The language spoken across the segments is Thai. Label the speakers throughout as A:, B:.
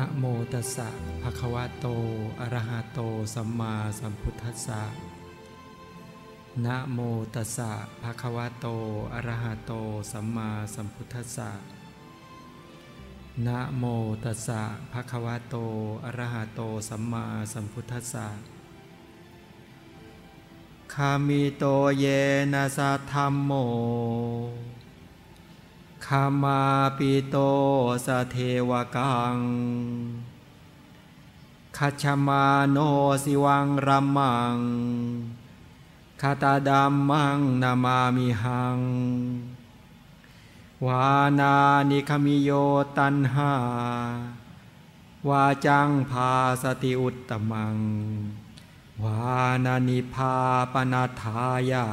A: นะโมตัสสะภะคะวะโต อะระหะโต สัมมาสัมพุทธัสสะนะโมตัสสะภะคะวะโต อะระหะโต สัมมาสัมพุทธัสสะนะโมตัสสะภะคะวะโต อะระหะโต สัมมาสัมพุทธัสสะคามิโตเยนะสัทธัมโม คามาปิโตสะเทวกังคัชมาโนสิวังรัมมังคาตาดัมมังนามามิหัง วานานิคมิโยตันหาวาจังพาสติอุตตมัง วานานิพาปนาทายา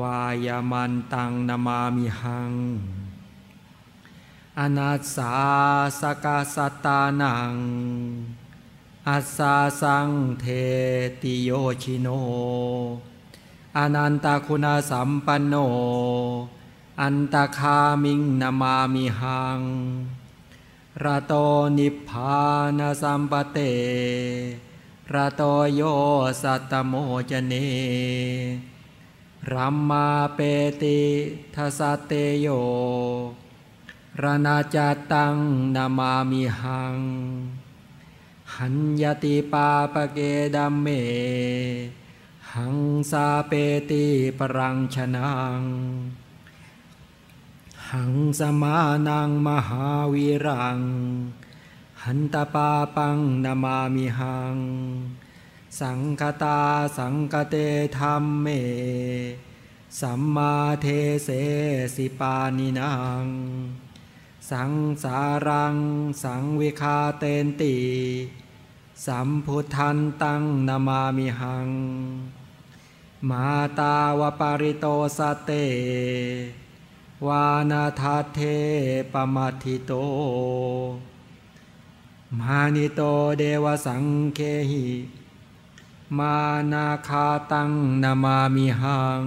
A: วายามันตังนามามิหัง อนัสสาสกาสตานังอัสาสังเทติโยชิโน อนันตคุณสัมปันโน อันตคามิงนามามิหังระโตนิพพานสัมปเตระโตโยสัตตโมจเน รัมมาเปติทัสเตโยรณาจตังนามามิหัง หันยติปาปเกดัมเม หังสาเปติปรังชนัง หังสมานังมหาวีรัง หันตปาปังนามามิหัง สังคตาสังคเตธรรมเม สัมมาเทเสสิปานินัง สังสารัง สังวิคาเตนติ สัมพุทธันตังนามามิหัง มาตาวปาริโตสเต มานะถัทเธปะมัททิโตมานิโตเทวะสังเฆหิ มานะฆาตังนะมามิหัง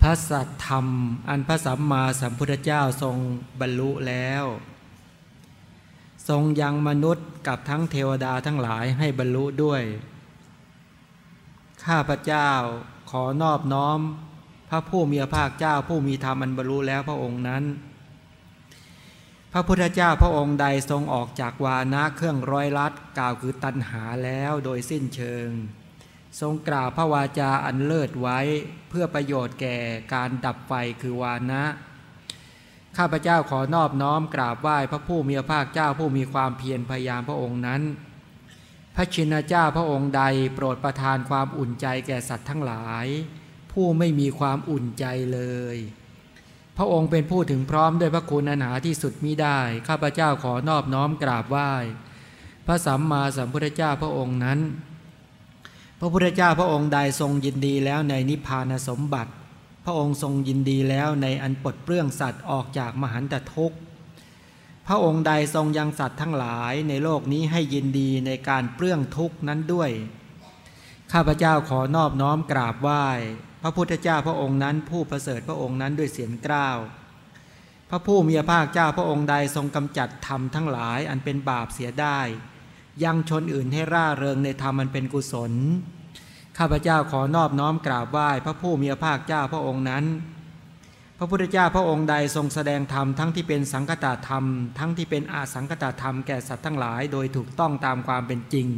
A: พระสัตธรรม อันพระสัมมาสัมพุทธเจ้าทรงบรรลุแล้ว ทรงยังมนุษย์กับทั้งเทวดาทั้งหลายให้บรรลุด้วย ข้าพระเจ้าขอนอบน้อม พระผู้มีพระภาคเจ้าผู้มีธรรมอันบรรลุแล้วพระองค์นั้น ระพุทธเจ้าพระองค์ใดทรงออกจากวานะเครื่องร้อยลัดกล่าวคือตัณหาแล้วโดยสิ้นเชิง ทรงกล่าวพระวาจาอันเลิศไว้เพื่อประโยชน์แก่การดับไฟคือวานะ ข้าพเจ้าขอนอบน้อมกราบไหว้พระผู้มีพระภาคเจ้าผู้มีความเพียรพยายามพระองค์นั้น พระชินเจ้าพระองค์ใดโปรดประทานความอุ่นใจแก่สัตว์ทั้งหลาย ผู้ไม่มีความอุ่นใจเลย พระองค์เป็นผู้ถึงพร้อมด้วยพระคุณอันหาที่สุดมิได้ ข้าพเจ้าขอนอบน้อมกราบไหว้ พระสัมมาสัมพุทธเจ้าพระองค์นั้น พระพุทธเจ้าพระองค์ใดทรงยินดีแล้วในนิพพานสมบัติ พระองค์ทรงยินดีแล้วในอันปลดเปลื้องสัตว์ออกจากมหันตทุกข์ พระองค์ใดทรงยังสัตว์ทั้งหลายในโลกนี้ให้ยินดีในการเปลื้องทุกข์นั้นด้วย ข้าพเจ้าขอนอบน้อมกราบไหว้พระพุทธเจ้าพระองค์นั้น ผู้ประเสริฐพระองค์นั้นด้วยเสียงกล้าว พระผู้มีพระภาคเจ้าพระองค์ใดทรงกำจัดธรรมทั้งหลายอันเป็นบาปเสียได้ ยังชนอื่นให้ร่าเริงในธรรมอันเป็นกุศล ข้าพเจ้าขอนอบน้อมกราบไหว้พระผู้มีพระภาคเจ้าพระองค์นั้น พระพุทธเจ้าพระองค์ใดทรงแสดงธรรมทั้งที่เป็นสังคตธรรม ทั้งที่เป็นอาสังคตธรรมแก่สัตว์ทั้งหลาย โดยถูกต้องตามความเป็นจริง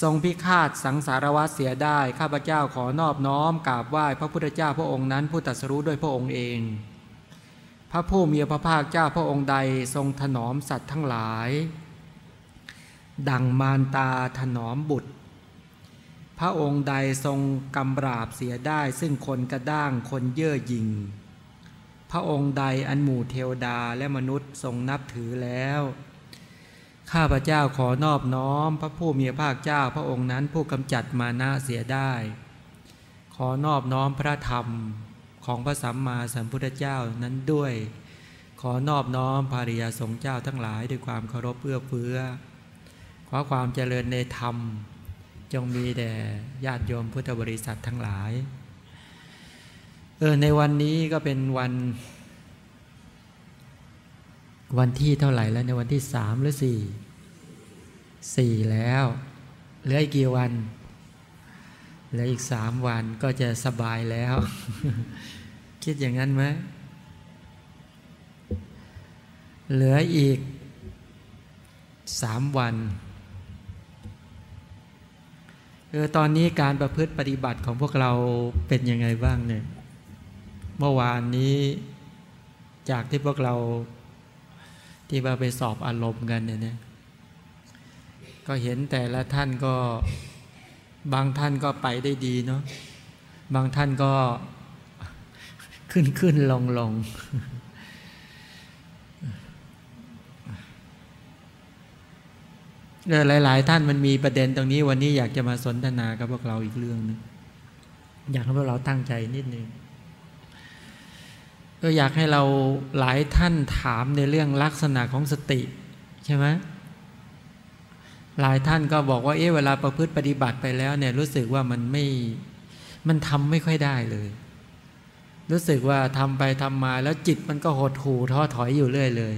A: ทรงพิฆาตสังสารวัฏเสียได้ ข้าพเจ้าขอนอบน้อมกราบไหว้พระพุทธเจ้าพระองค์นั้นผู้ตรัสรู้ด้วยพระองค์เอง พระผู้มีพระภาคเจ้าพระองค์ใดทรงถนอมสัตว์ทั้งหลาย ดังมารตาถนอมบุตร พระองค์ใดทรงกำราบเสียได้ ซึ่งคนกระด้างคนเย่อหยิ่ง พระองค์ใดอันหมู่เทวดาและมนุษย์ทรงนับถือแล้ว ข้าพเจ้าขอนอบน้อม พระผู้มีพระภาคเจ้าพระองค์นั้นผู้กำจัดมานะเสียได้ ขอนอบน้อมพระธรรมของพระสัมมาสัมพุทธเจ้านั้นด้วย ขอนอบน้อมภาริยาสงฆ์เจ้าทั้งหลายด้วยความเคารพเอื้อเฟื้อ ขอความเจริญในธรรม จงมีแด่ญาติโยมพุทธบริษัททั้งหลายเออในวันนี้ก็เป็นวัน วันที่เท่าไหร่แล้วในวันที่สามหรือสี่สี่แล้วเหลืออีกกี่วันเหลืออีกสามวันก็จะสบายแล้ว คิดอย่างนั้นไหมเหลืออีกสามวันเออตอนนี้การประพฤติปฏิบัติของพวกเราเป็นยังไงบ้างเนี่ย เมื่อวานนี้จากที่พวกเรา ที่มาไปสอบอารมณ์กันเนี่ยก็เห็นแต่ละท่านก็บางท่านก็ไปได้ดีเนาะบางท่านก็ขึ้นขึ้นลงลงเหลาย ๆ ท่านมันมีประเด็นตรงนี้วันนี้อยากจะมาสนทนากับพวกเราอีกเรื่องนึงอยากให้พวกเราตั้งใจนิดนึง ก็อยากให้เราหลายท่านถามในเรื่องลักษณะของสติ ใช่ไหมหลายท่านก็บอกว่าเอ๊ะเวลาประพฤติปฏิบัติไปแล้วเนี่ยรู้สึกว่ามันไม่มันทำไม่ค่อยได้เลย รู้สึกว่าทำไปทำมาแล้วจิตมันก็หดหู่ท้อถอยอยู่เรื่อยเลย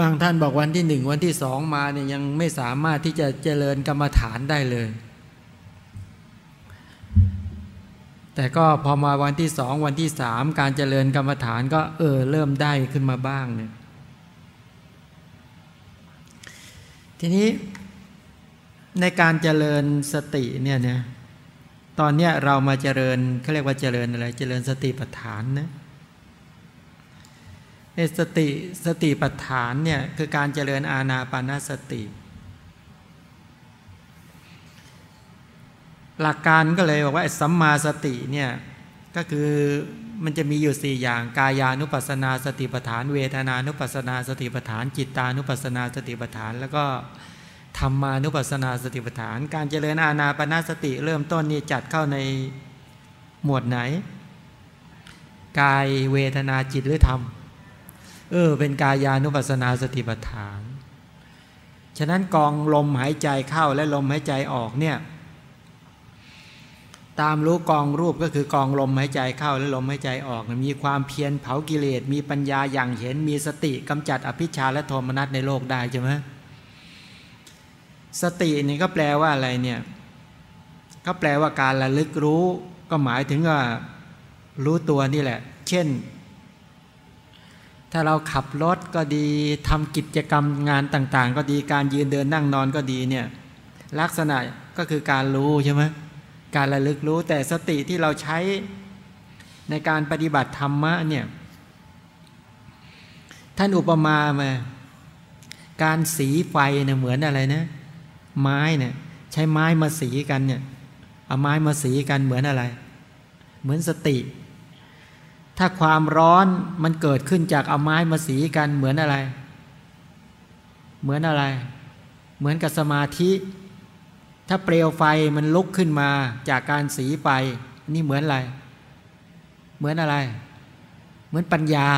A: บางท่านบอกวันที่หนึ่งวันที่สองมาเนี่ยยังไม่สามารถที่จะเจริญกรรมฐานได้เลย แต่ก็พอมาวันที่สองวันที่สามการเจริญกรรมฐานก็เออเริ่มได้ขึ้นมาบ้างเนี่ยทีนี้ในการเจริญสติเนี่ยเนี่ยตอนเนี้ยเรามาเจริญเขาเรียกว่าเจริญอะไร เจริญสติปัฏฐานนะในสติสติปัฏฐานเนี่ยคือการเจริญอาณาปานาสติ หลักการก็เลยบอกว่าสัมมาสติเนี่ยก็คือมันจะมีอยู่สี่อย่าง กายานุปัสนาสติปัฏฐาน เวทนานุปัสนาสติปัฏฐาน จิตานุปัสนาสติปัฏฐาน แล้วก็ธรรมานุปัสนาสติปัฏฐาน การเจริญอาณาปณะสติเริ่มต้นนี่จัดเข้าในหมวดไหน กายเวทนาจิตหรือธรรมเออเป็นกายานุปัสนาสติปัฏฐาน ฉะนั้นกองลมหายใจเข้าและลมหายใจออกเนี่ย ตามรู้กองรูปก็คือกองลมหายใจเข้าและลมหายใจออก มีความเพียรเผากิเลส มีปัญญาอย่างเห็น มีสติกำจัดอภิชาและโทมนัสในโลกได้ใช่ไหมสตินี่ก็แปลว่าอะไรเนี่ย ก็แปลว่าการระลึกรู้ ก็หมายถึงว่ารู้ตัวนี่แหละ เช่น ถ้าเราขับรถก็ดีทำกิจกรรมงานต่าง ๆ ก็ดีการยืนเดินนั่งนอนก็ดีเนี่ยลักษณะก็คือการรู้ใช่ไหม การระลึกรู้แต่สติที่เราใช้ในการปฏิบัติธรรมะเนี่ยท่านอุปมามาการสีไฟเนี่ยเหมือนอะไรนะไม้เนี่ยใช้ไม้มาสีกันเนี่ยเอาไม้มาสีกันเหมือนอะไร เหมือนสติ ถ้าความร้อนมันเกิดขึ้นจากเอาไม้มาสีกันเหมือนอะไร เหมือนอะไร เหมือนกับสมาธิ ถ้าเปลวไฟมันลุกขึ้นมาจากการสีไป นี่เหมือนอะไร เหมือนอะไร เหมือนปัญญา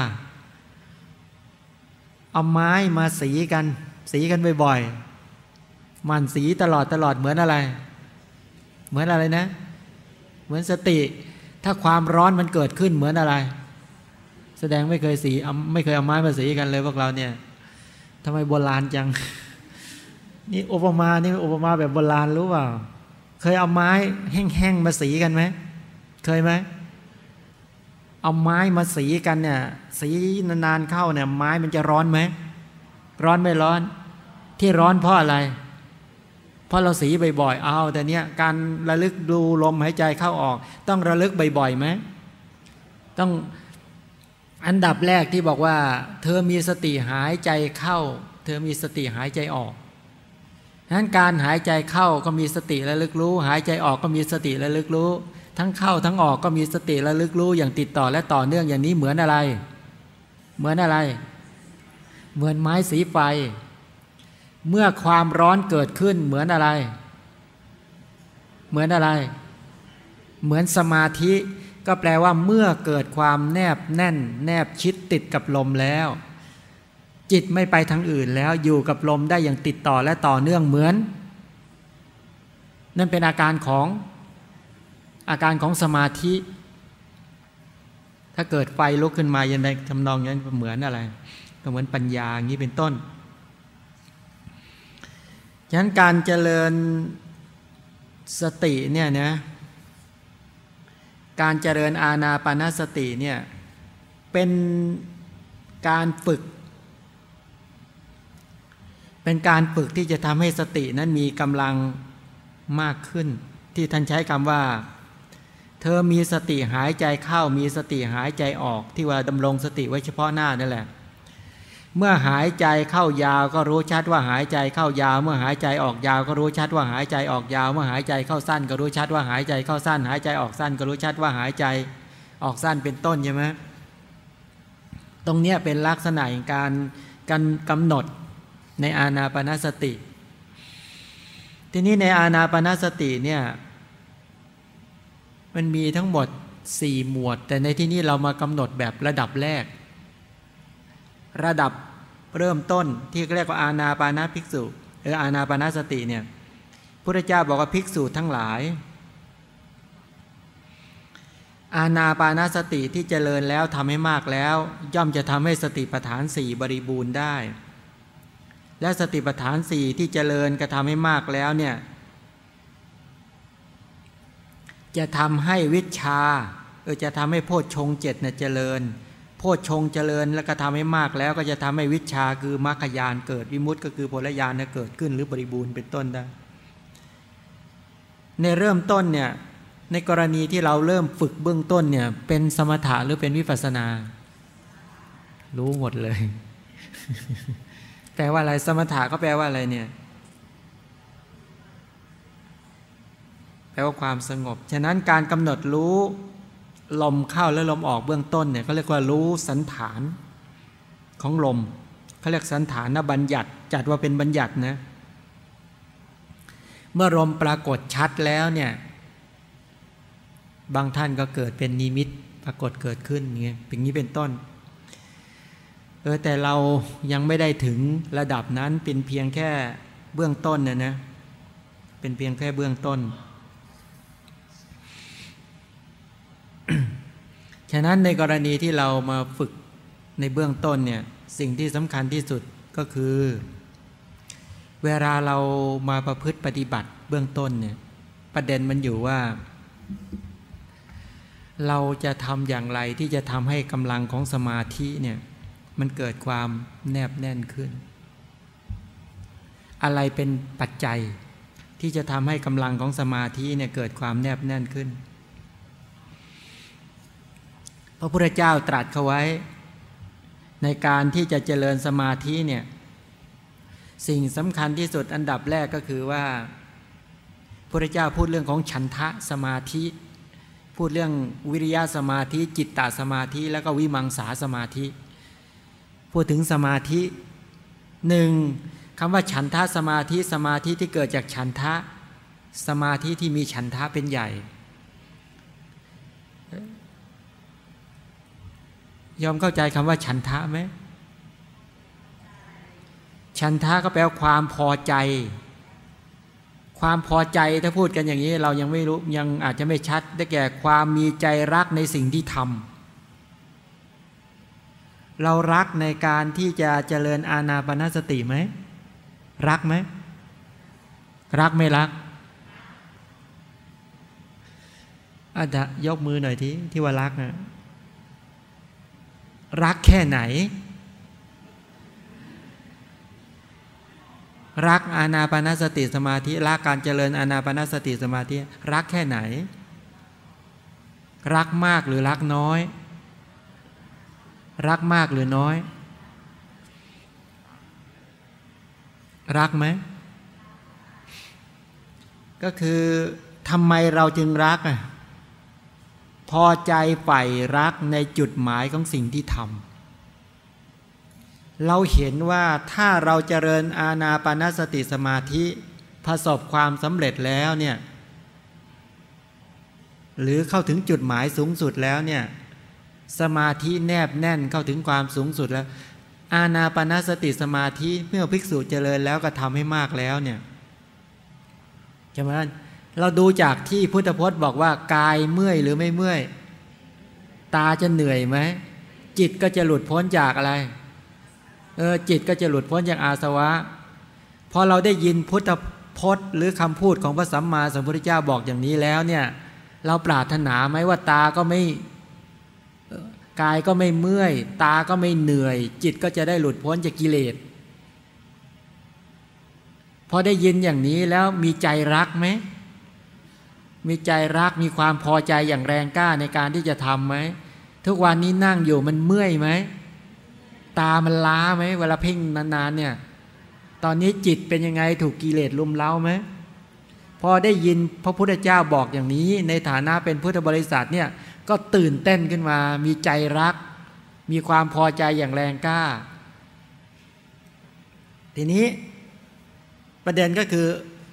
A: เอาไม้มาสีกัน สีกันบ่อยๆมันสีตลอดตลอดเหมือนอะไร เหมือนอะไรนะ เหมือนสติ ถ้าความร้อนมันเกิดขึ้นเหมือนอะไร แสดงไม่เคยสีไม่เคยเอาไม้มาสีกันเลยพวกเราเนี่ยทำไมโบราณจัง นี่อุปมานี่อุปมาแบบโบราณรู้เปล่า เคยเอาไม้แห้งๆมาสีกันไหม เคยไหม เอาไม้มาสีกันเนี่ย สีนานๆเข้าเนี่ย ไม้มันจะร้อนไหม ร้อนไม่ร้อน ที่ร้อนเพราะอะไร เพราะเราสีบ่อยๆ เอาแต่เนี้ยการระลึกดูลมหายใจเข้าออก ต้องระลึกบ่อยๆไหม ต้องอันดับแรกที่บอกว่า เธอมีสติหายใจเข้า เธอมีสติหายใจออก นั้นการหายใจเข้าก็มีสติและลึกรู้ หายใจออกก็มีสติและลึกรู้ ทั้งเข้าทั้งออกก็มีสติและลึกรู้อย่างติดต่อและต่อเนื่องอย่างนี้เหมือนอะไร เหมือนอะไร เหมือนไม้สีไฟ เมื่อความร้อนเกิดขึ้นเหมือนอะไร เหมือนอะไร เหมือนสมาธิ ก็แปลว่าเมื่อเกิดความแนบแน่น แนบชิดติดกับลมแล้ว จิตไม่ไปทางอื่นแล้วอยู่กับลมได้อย่างติดต่อและต่อเนื่องเหมือน นั่นเป็นอาการของอาการของสมาธิ ถ้าเกิดไฟลุกขึ้นมายังไงทำนองนั้นเหมือนอะไร ก็เหมือนปัญญาอย่างนี้เป็นต้นฉะนั้นการเจริญสติเนี่ยนะการเจริญอาณาปณสติเนี่ยเป็นการฝึก เป็นการฝึกที่จะทำให้สตินั้นมีกำลังมากขึ้น ที่ท่านใช้คำว่า เธอมีสติหายใจเข้ามีสติหายใจออกที่ว่าดำรงสติไว้เฉพาะหน้านั่นแหละ เมื่อหายใจเข้ายาวก็รู้ชัดว่าหายใจเข้ายาว เมื่อหายใจออกยาวก็รู้ชัดว่าหายใจออกยาว เมื่อหายใจเข้าสั้น ก็รู้ชัดว่าหายใจเข้าสั้น หายใจออกสั้น ก็รู้ชัดว่าหายใจออกสั้นเป็นต้นใช่ไหมตรงนี้เป็นลักษณะของการการกำหนด ในอาณาปณสติ ทีนี้ในอาณาปณสติเนี่ยมันมีทั้งหมดสี่หมวด แต่ในที่นี้เรามากำหนดแบบระดับแรก ระดับเริ่มต้นที่เรียกว่าอาณาปานาภิกษุหรืออาณาปานาสติเนี่ยพระเจ้าบอกว่าภิกษุทั้งหลาย อาณาปานาสติที่เจริญแล้วทำให้มากแล้ว ย่อมจะทำให้สติปัฏฐานสี่บริบูรณ์ได้ และสติปัฏฐานสี่ที่เจริญกระทำให้มากแล้วเนี่ยจะทำให้วิชาเออจะทำให้โพชฌงเจ็ดเนี่ยเจริญ โพชฌงเจริญแล้วก็ทำให้มากแล้วก็จะทำให้วิชาคือมรรคยานเกิดวิมุตต์ก็คือโพลญาณเกิดขึ้นหรือบริบูรณ์เป็นต้นได้ ในเริ่มต้นเนี่ยในกรณีที่เราเริ่มฝึกเบื้องต้นเนี่ยเป็นสมถะหรือเป็นวิปัสนา รู้หมดเลย แปลว่าอะไร สมถะก็แปลว่าอะไรเนี่ย แปลว่าความสงบ ฉะนั้นการกำหนดรู้ลมเข้าและลมออกเบื้องต้นเนี่ยเขาเรียกว่ารู้สันฐานของลมเขาเรียกสันฐานนบัญญัติจัดว่าเป็นบัญญัตินะเมื่อลมปรากฏชัดแล้วเนี่ย บางท่านก็เกิดเป็นนิมิตปรากฏเกิดขึ้นเงี้ยเป็นนี้เป็นต้น เออแต่เรายังไม่ได้ถึงระดับนั้นเป็นเพียงแค่เบื้องต้นนะนะเป็นเพียงแค่เบื้องต้น ฉะนั้นในกรณีที่เรามาฝึกในเบื้องต้นเนี่ยสิ่งที่สำคัญที่สุดก็คือ เวลาเรามาประพฤติปฏิบัติเบื้องต้นเนี่ยประเด็นมันอยู่ว่า เราจะทำอย่างไรที่จะทำให้กำลังของสมาธิเนี่ย มันเกิดความแนบแน่นขึ้น อะไรเป็นปัจจัยที่จะทำให้กำลังของสมาธิเนี่ยเกิดความแนบแน่นขึ้น พระพุทธเจ้าตรัสเขาไว้ ในการที่จะเจริญสมาธิเนี่ยสิ่งสำคัญที่สุดอันดับแรกก็คือว่าพระเจ้าพูดเรื่องของฉันทะสมาธิ พูดเรื่องวิริยะสมาธิ จิตตสมาธิ แล้วก็วิมังสาสมาธิ พูดถึงสมาธิหนึ่งคำว่าฉันทะสมาธิสมาธิที่เกิดจากฉันทะ สมาธิที่มีฉันทะเป็นใหญ่ยอมเข้าใจคำว่าฉันทะไหมฉันทะก็แปลว่าความพอใจ ความพอใจถ้าพูดกันอย่างนี้ เรายังไม่รู้ยังอาจจะไม่ชัด ได้แก่ความมีใจรักในสิ่งที่ทำ เรารักในการที่จะเจริญอาณาปณสติไหม รักไหม รักไม่รักอาจจะยกมือหน่อยที่ที่ว่ารักนะรักแค่ไหน รักอานาปนสติสมาธิ รักการเจริญอานาปนสติสมาธิ รักแค่ไหน รักมากหรือรักน้อย รักมากหรือน้อย รักไหม ก็คือทำไมเราจึงรักอะพอใจใฝ่รักในจุดหมายของสิ่งที่ทำเราเห็นว่าถ้าเราเจริญอาณาปณสติสมาธิประสบความสำเร็จแล้วเนี่ยหรือเข้าถึงจุดหมายสูงสุดแล้วเนี่ย สมาธิแนบแน่นเข้าถึงความสูงสุดแล้ว อาณาปณสติสมาธิเมื่อภิกษุเจริญแล้วก็ทำให้มากแล้วเนี่ยใช่ไหมเราดูจากที่พุทธพจน์บอกว่ากายเมื่อยหรือไม่เมื่อย ตาจะเหนื่อยไหมจิตก็จะหลุดพ้นจากอะไรเออจิตก็จะหลุดพ้นจากอาสวะพอเราได้ยินพุทธพจน์หรือคำพูดของพระสัมมาสัมพุทธเจ้าบอกอย่างนี้แล้วเนี่ย เราปรารถนาไหมว่าตาก็ไม่ กายก็ไม่เมื่อย ตาก็ไม่เหนื่อย จิตก็จะได้หลุดพ้นจากกิเลสพอได้ยินอย่างนี้แล้วมีใจรักไหมมีใจรักมีความพอใจอย่างแรงกล้าในการที่จะทำไหมทุกวันนี้นั่งอยู่มันเมื่อยไหมตามันล้าไหมเวลาเพ่งนานๆเนี่ย ตอนนี้จิตเป็นยังไงถูกกิเลสลุมเล้าไหมพอได้ยินพระพุทธเจ้าบอกอย่างนี้ ในฐานะเป็นพุทธบริษัทเนี่ย ก็ตื่นเต้นขึ้นมา มีใจรัก มีความพอใจอย่างแรงกล้า ทีนี้ประเด็นก็คือ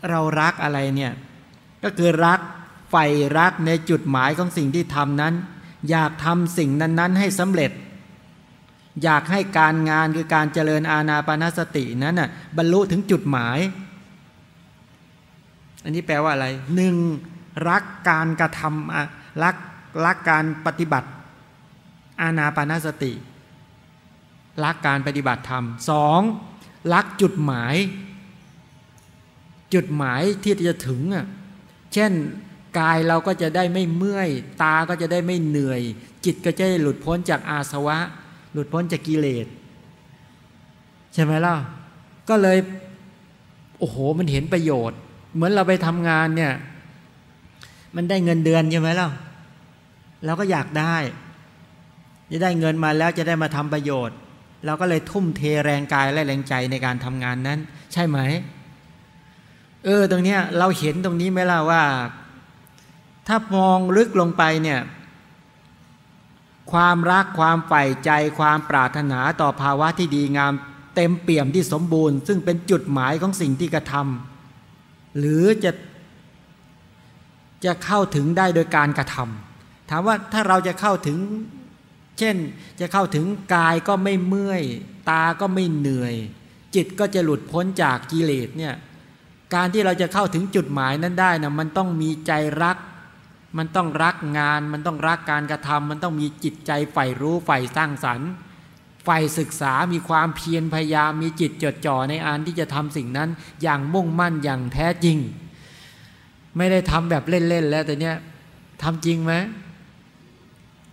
A: เรารักอะไรเนี่ย ก็คือรักใฝ่รักในจุดหมายของสิ่งที่ทำนั้น อยากทำสิ่งนั้นๆ ให้สำเร็จ อยากให้การงานคือการเจริญอาณาปณสตินั้นน่ะบรรลุถึงจุดหมาย อันนี้แปลว่าอะไรหนึ่งรักการกระทำรัก รักการปฏิบัติ อาณาปณสติ รักการปฏิบัติธรรมสองรักจุดหมาย จุดหมายที่จะถึงอะเช่นกายเราก็จะได้ไม่เมื่อย ตาก็จะได้ไม่เหนื่อย จิตก็จะได้หลุดพ้นจากอาสวะ หลุดพ้นจากกิเลสใช่ไหมล่ะก็เลย โอ้โหมันเห็นประโยชน์ เหมือนเราไปทำงานเนี่ย มันได้เงินเดือนใช่ไหมล่ะ เราก็อยากได้ จะได้เงินมาแล้วจะได้มาทำประโยชน์ เราก็เลยทุ่มเทแรงกายและแรงใจในการทำงานนั้น ใช่ไหม เออตรงเนี้ยเราเห็นตรงนี้ไหมล่ะว่า ถ้ามองลึกลงไปเนี่ยความรักความใฝ่ใจความปรารถนาต่อภาวะที่ดีงาม เต็มเปี่ยมที่สมบูรณ์ ซึ่งเป็นจุดหมายของสิ่งที่กระทำหรือจะจะเข้าถึงได้โดยการกระทำ ถามว่าถ้าเราจะเข้าถึง เช่นจะเข้าถึงกายก็ไม่เมื่อย ตาก็ไม่เหนื่อย จิตก็จะหลุดพ้นจากกิเลสเนี่ยการที่เราจะเข้าถึงจุดหมายนั้นได้นะมันต้องมีใจรัก มันต้องรักงาน มันต้องรักการกระทำมันต้องมีจิตใจใฝ่รู้ใฝ่สร้างสรรค์ใฝ่ศึกษามีความเพียรพยายามมีจิตจดจ่อในอันที่จะทำสิ่งนั้นอย่างมุ่งมั่นอย่างแท้จริง ไม่ได้ทำแบบเล่นๆแล้วแต่เนี้ยทำจริงไหม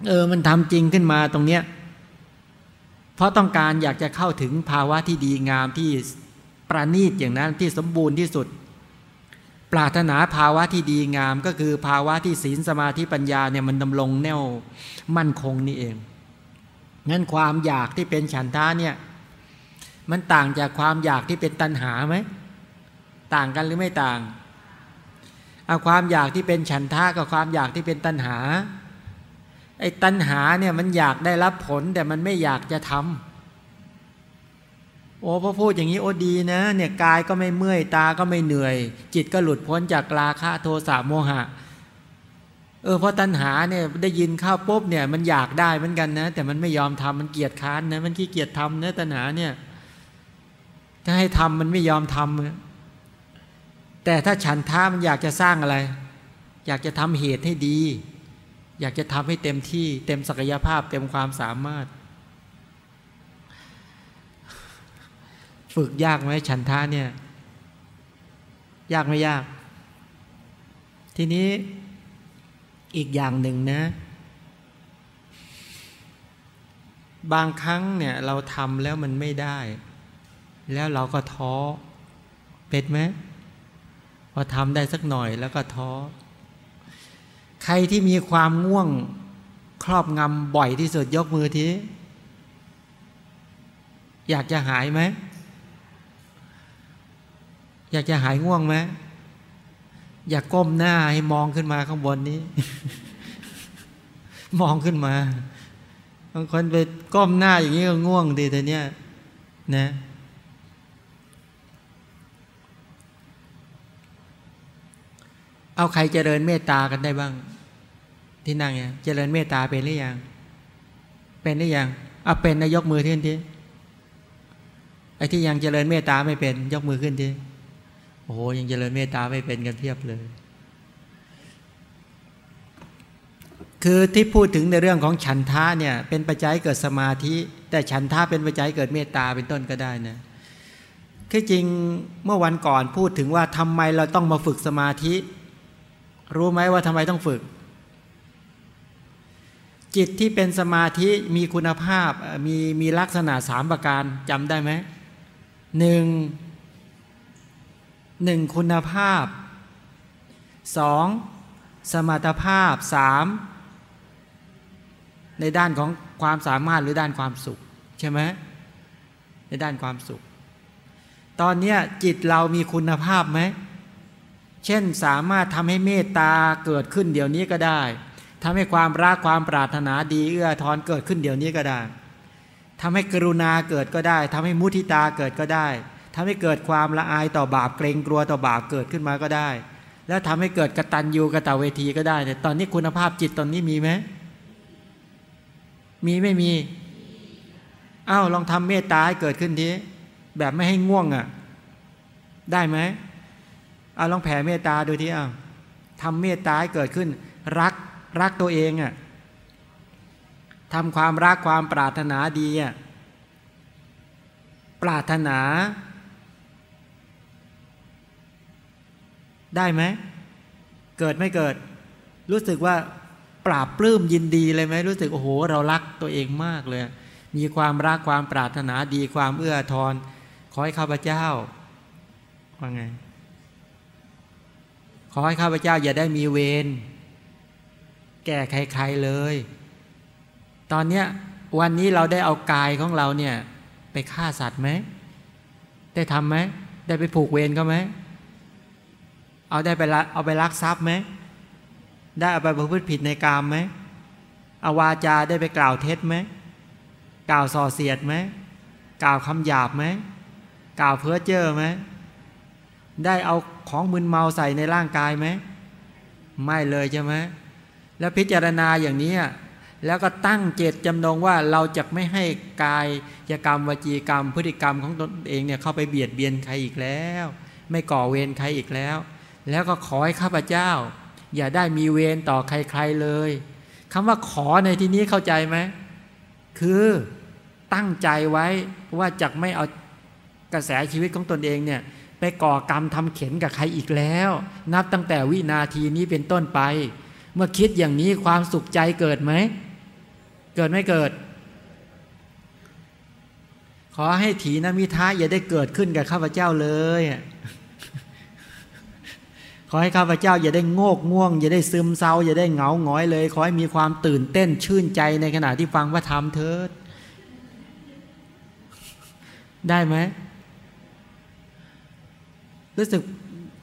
A: เออมันทำจริงขึ้นมาตรงเนี้ยเพราะต้องการอยากจะเข้าถึงภาวะที่ดีงามที่ประณีตอย่างนั้นที่สมบูรณ์ที่สุด ปรารถนาภาวะที่ดีงามก็คือภาวะที่ศีลสมาธิปัญญาเนี่ยมันดำรงแน่วมั่นคงนี่เองงั้นความอยากที่เป็นฉันทะเนี่ยมันต่างจากความอยากที่เป็นตัณหาไหมต่างกันหรือไม่ต่างเอาความอยากที่เป็นฉันทะกับความอยากที่เป็นตัณหา ไอ้ตัณหาเนี่ยมันอยากได้รับผลแต่มันไม่อยากจะทำโอ้พอพูดอย่างนี้โอ้ดีนะเนี่ยกายก็ไม่เมื่อยตาก็ไม่เหนื่อย จิตก็หลุดพ้นจากราคะโทสะโมหะ เออเพราะตัณหาเนี่ยได้ยินข้าวปุ๊บเนี่ยมันอยากได้เหมือนกันนะ แต่มันไม่ยอมทำมันเกียจค้านนะมันขี้เกียจทำนะตัณหาเนี่ยถ้าให้ทำมันไม่ยอมทำแต่ถ้าฉันท้ามันอยากจะสร้างอะไร อยากจะทำเหตุให้ดี อยากจะทำให้เต็มที่เต็มศักยภาพ เต็มความสามารถ ฝึกยากไหมฉันท่าเนี่ย ยากไม่ยาก ทีนี้อีกอย่างหนึ่งนะ บางครั้งเนี่ยเราทำแล้วมันไม่ได้ แล้วเราก็ท้อ เป็นไหมพอทำได้สักหน่อยแล้วก็ท้อ ใครที่มีความง่วงครอบงำบ่อยที่สุดยกมือที อยากจะหายไหม อยากจะหายง่วงไหม อยากก้มหน้าให้มองขึ้นมาข้างบนนี้ มองขึ้นมา บางคนไปก้มหน้าอย่างนี้ก็ง่วงดีแต่เนี้ยนะ เอาใครเจริญเมตตากันได้บ้าง ที่นั่งเนี่ยเจริญเมตตาเป็นหรือยัง เป็นหรือยังเอาเป็นนะยกมือขึ้นทีไอ้ที่ยังเจริญเมตตาไม่เป็น ยกมือขึ้นทีโอ้โหยังเจริญเมตตาไม่เป็นกันเพียบเลย คือที่พูดถึงในเรื่องของฉันทะเนี่ย เป็นปัจจัยเกิดสมาธิ แต่ฉันทะเป็นปัจจัยเกิดเมตตาเป็นต้นก็ได้นะที่จริงเมื่อวันก่อนพูดถึงว่าทำไมเราต้องมาฝึกสมาธิ รู้ไหมว่าทำไมต้องฝึก จิตที่เป็นสมาธิมีคุณภาพมีมีลักษณะสามประการจำได้ไหมหนึ่งหนึ่งคุณภาพสองสมรรถภาพสามในด้านของความสามารถหรือด้านความสุข ใช่ไหมในด้านความสุข ตอนนี้จิตเรามีคุณภาพไหม เช่นสามารถทำให้เมตตาเกิดขึ้นเดี๋ยวนี้ก็ได้ทำให้ความรักความปรารถนาดีเอื้อทอนเกิดขึ้นเดี๋ยวนี้ก็ได้ทำให้กรุณาเกิดก็ได้ทำให้มุทิตาเกิดก็ได้ทำให้เกิดความละอายต่อบาปเกรงกลัวต่อบาปเกิดขึ้นมาก็ได้ แล้วทำให้เกิดกตัญญูกตเวทีก็ได้แต่ตอนนี้คุณภาพจิตตอนนี้มีไหมมีไม่มีอ้าวลองทำเมตตาให้เกิดขึ้นทีแบบไม่ให้ง่วงอะ่ะ ได้ไหม เอาลองแผ่เมตตาดูทีอ้าทำเมตตาให้เกิดขึ้น รักรักตัวเองอะทำความรักความปรารถนาดีอะปรารถนา ได้ไหมเกิดไม่เกิด รู้สึกว่าปราบปลื้มยินดีเลยไหมรู้สึกโอ้โห เรารักตัวเองมากเลย มีความรักความปรารถนาดีความเอื้อทอนขอให้ข้าพเจ้าว่าไง อให้ข้าพเจ้าอย่าได้มีเวรแก่ใครๆเลย ตอนเนี้ยวันนี้เราได้เอากายของเราเนี่ย ไปฆ่าสัตว์ไหม ได้ทำไหม ได้ไปผูกเวรเขาไหม เอาได้ไปเอาไปลักทรัพย์ไหม ได้เอาไปประพฤติผิดในกามไหมอาวาจาได้ไปกล่าวเท็จไหม กล่าวส่อเสียดไหม กล่าวคำหยาบไหม กล่าวเพ้อเจ้อไหม ได้เอา ของมึนเมาใส่ในร่างกายไหมไม่เลยใช่ไหมแล้วพิจารณาอย่างนี้แล้วก็ตั้งเจตจำนงว่าเราจะไม่ให้กายยกรรมวจีกรรม พฤติกรรมของตนเองเนี่ยเข้าไปเบียดเบียนใครอีกแล้ว ไม่ก่อเวรใครอีกแล้ว แล้วก็ขอให้ข้าพเจ้า อย่าได้มีเวรต่อใครๆเลยคำว่าขอในที่นี้เข้าใจไหมคือตั้งใจไว้ว่าจะไม่เอากระแสชีวิตของตนเองเนี่ย ไปก่อกรรมทำเข็นกับใครอีกแล้ว นับตั้งแต่วินาทีนี้เป็นต้นไป เมื่อคิดอย่างนี้ความสุขใจเกิดไหม เกิดไม่เกิด ขอให้ถีนมิท้าอย่าได้เกิดขึ้นกับข้าพเจ้าเลย ขอให้ข้าพเจ้าอย่าได้โงกง่วง อย่าได้ซึมเศร้าอย่าได้เหงาหงอยเลย ขอให้มีความตื่นเต้นชื่นใจในขณะที่ฟังพระธรรมเถิด ได้ไหม รู้สึก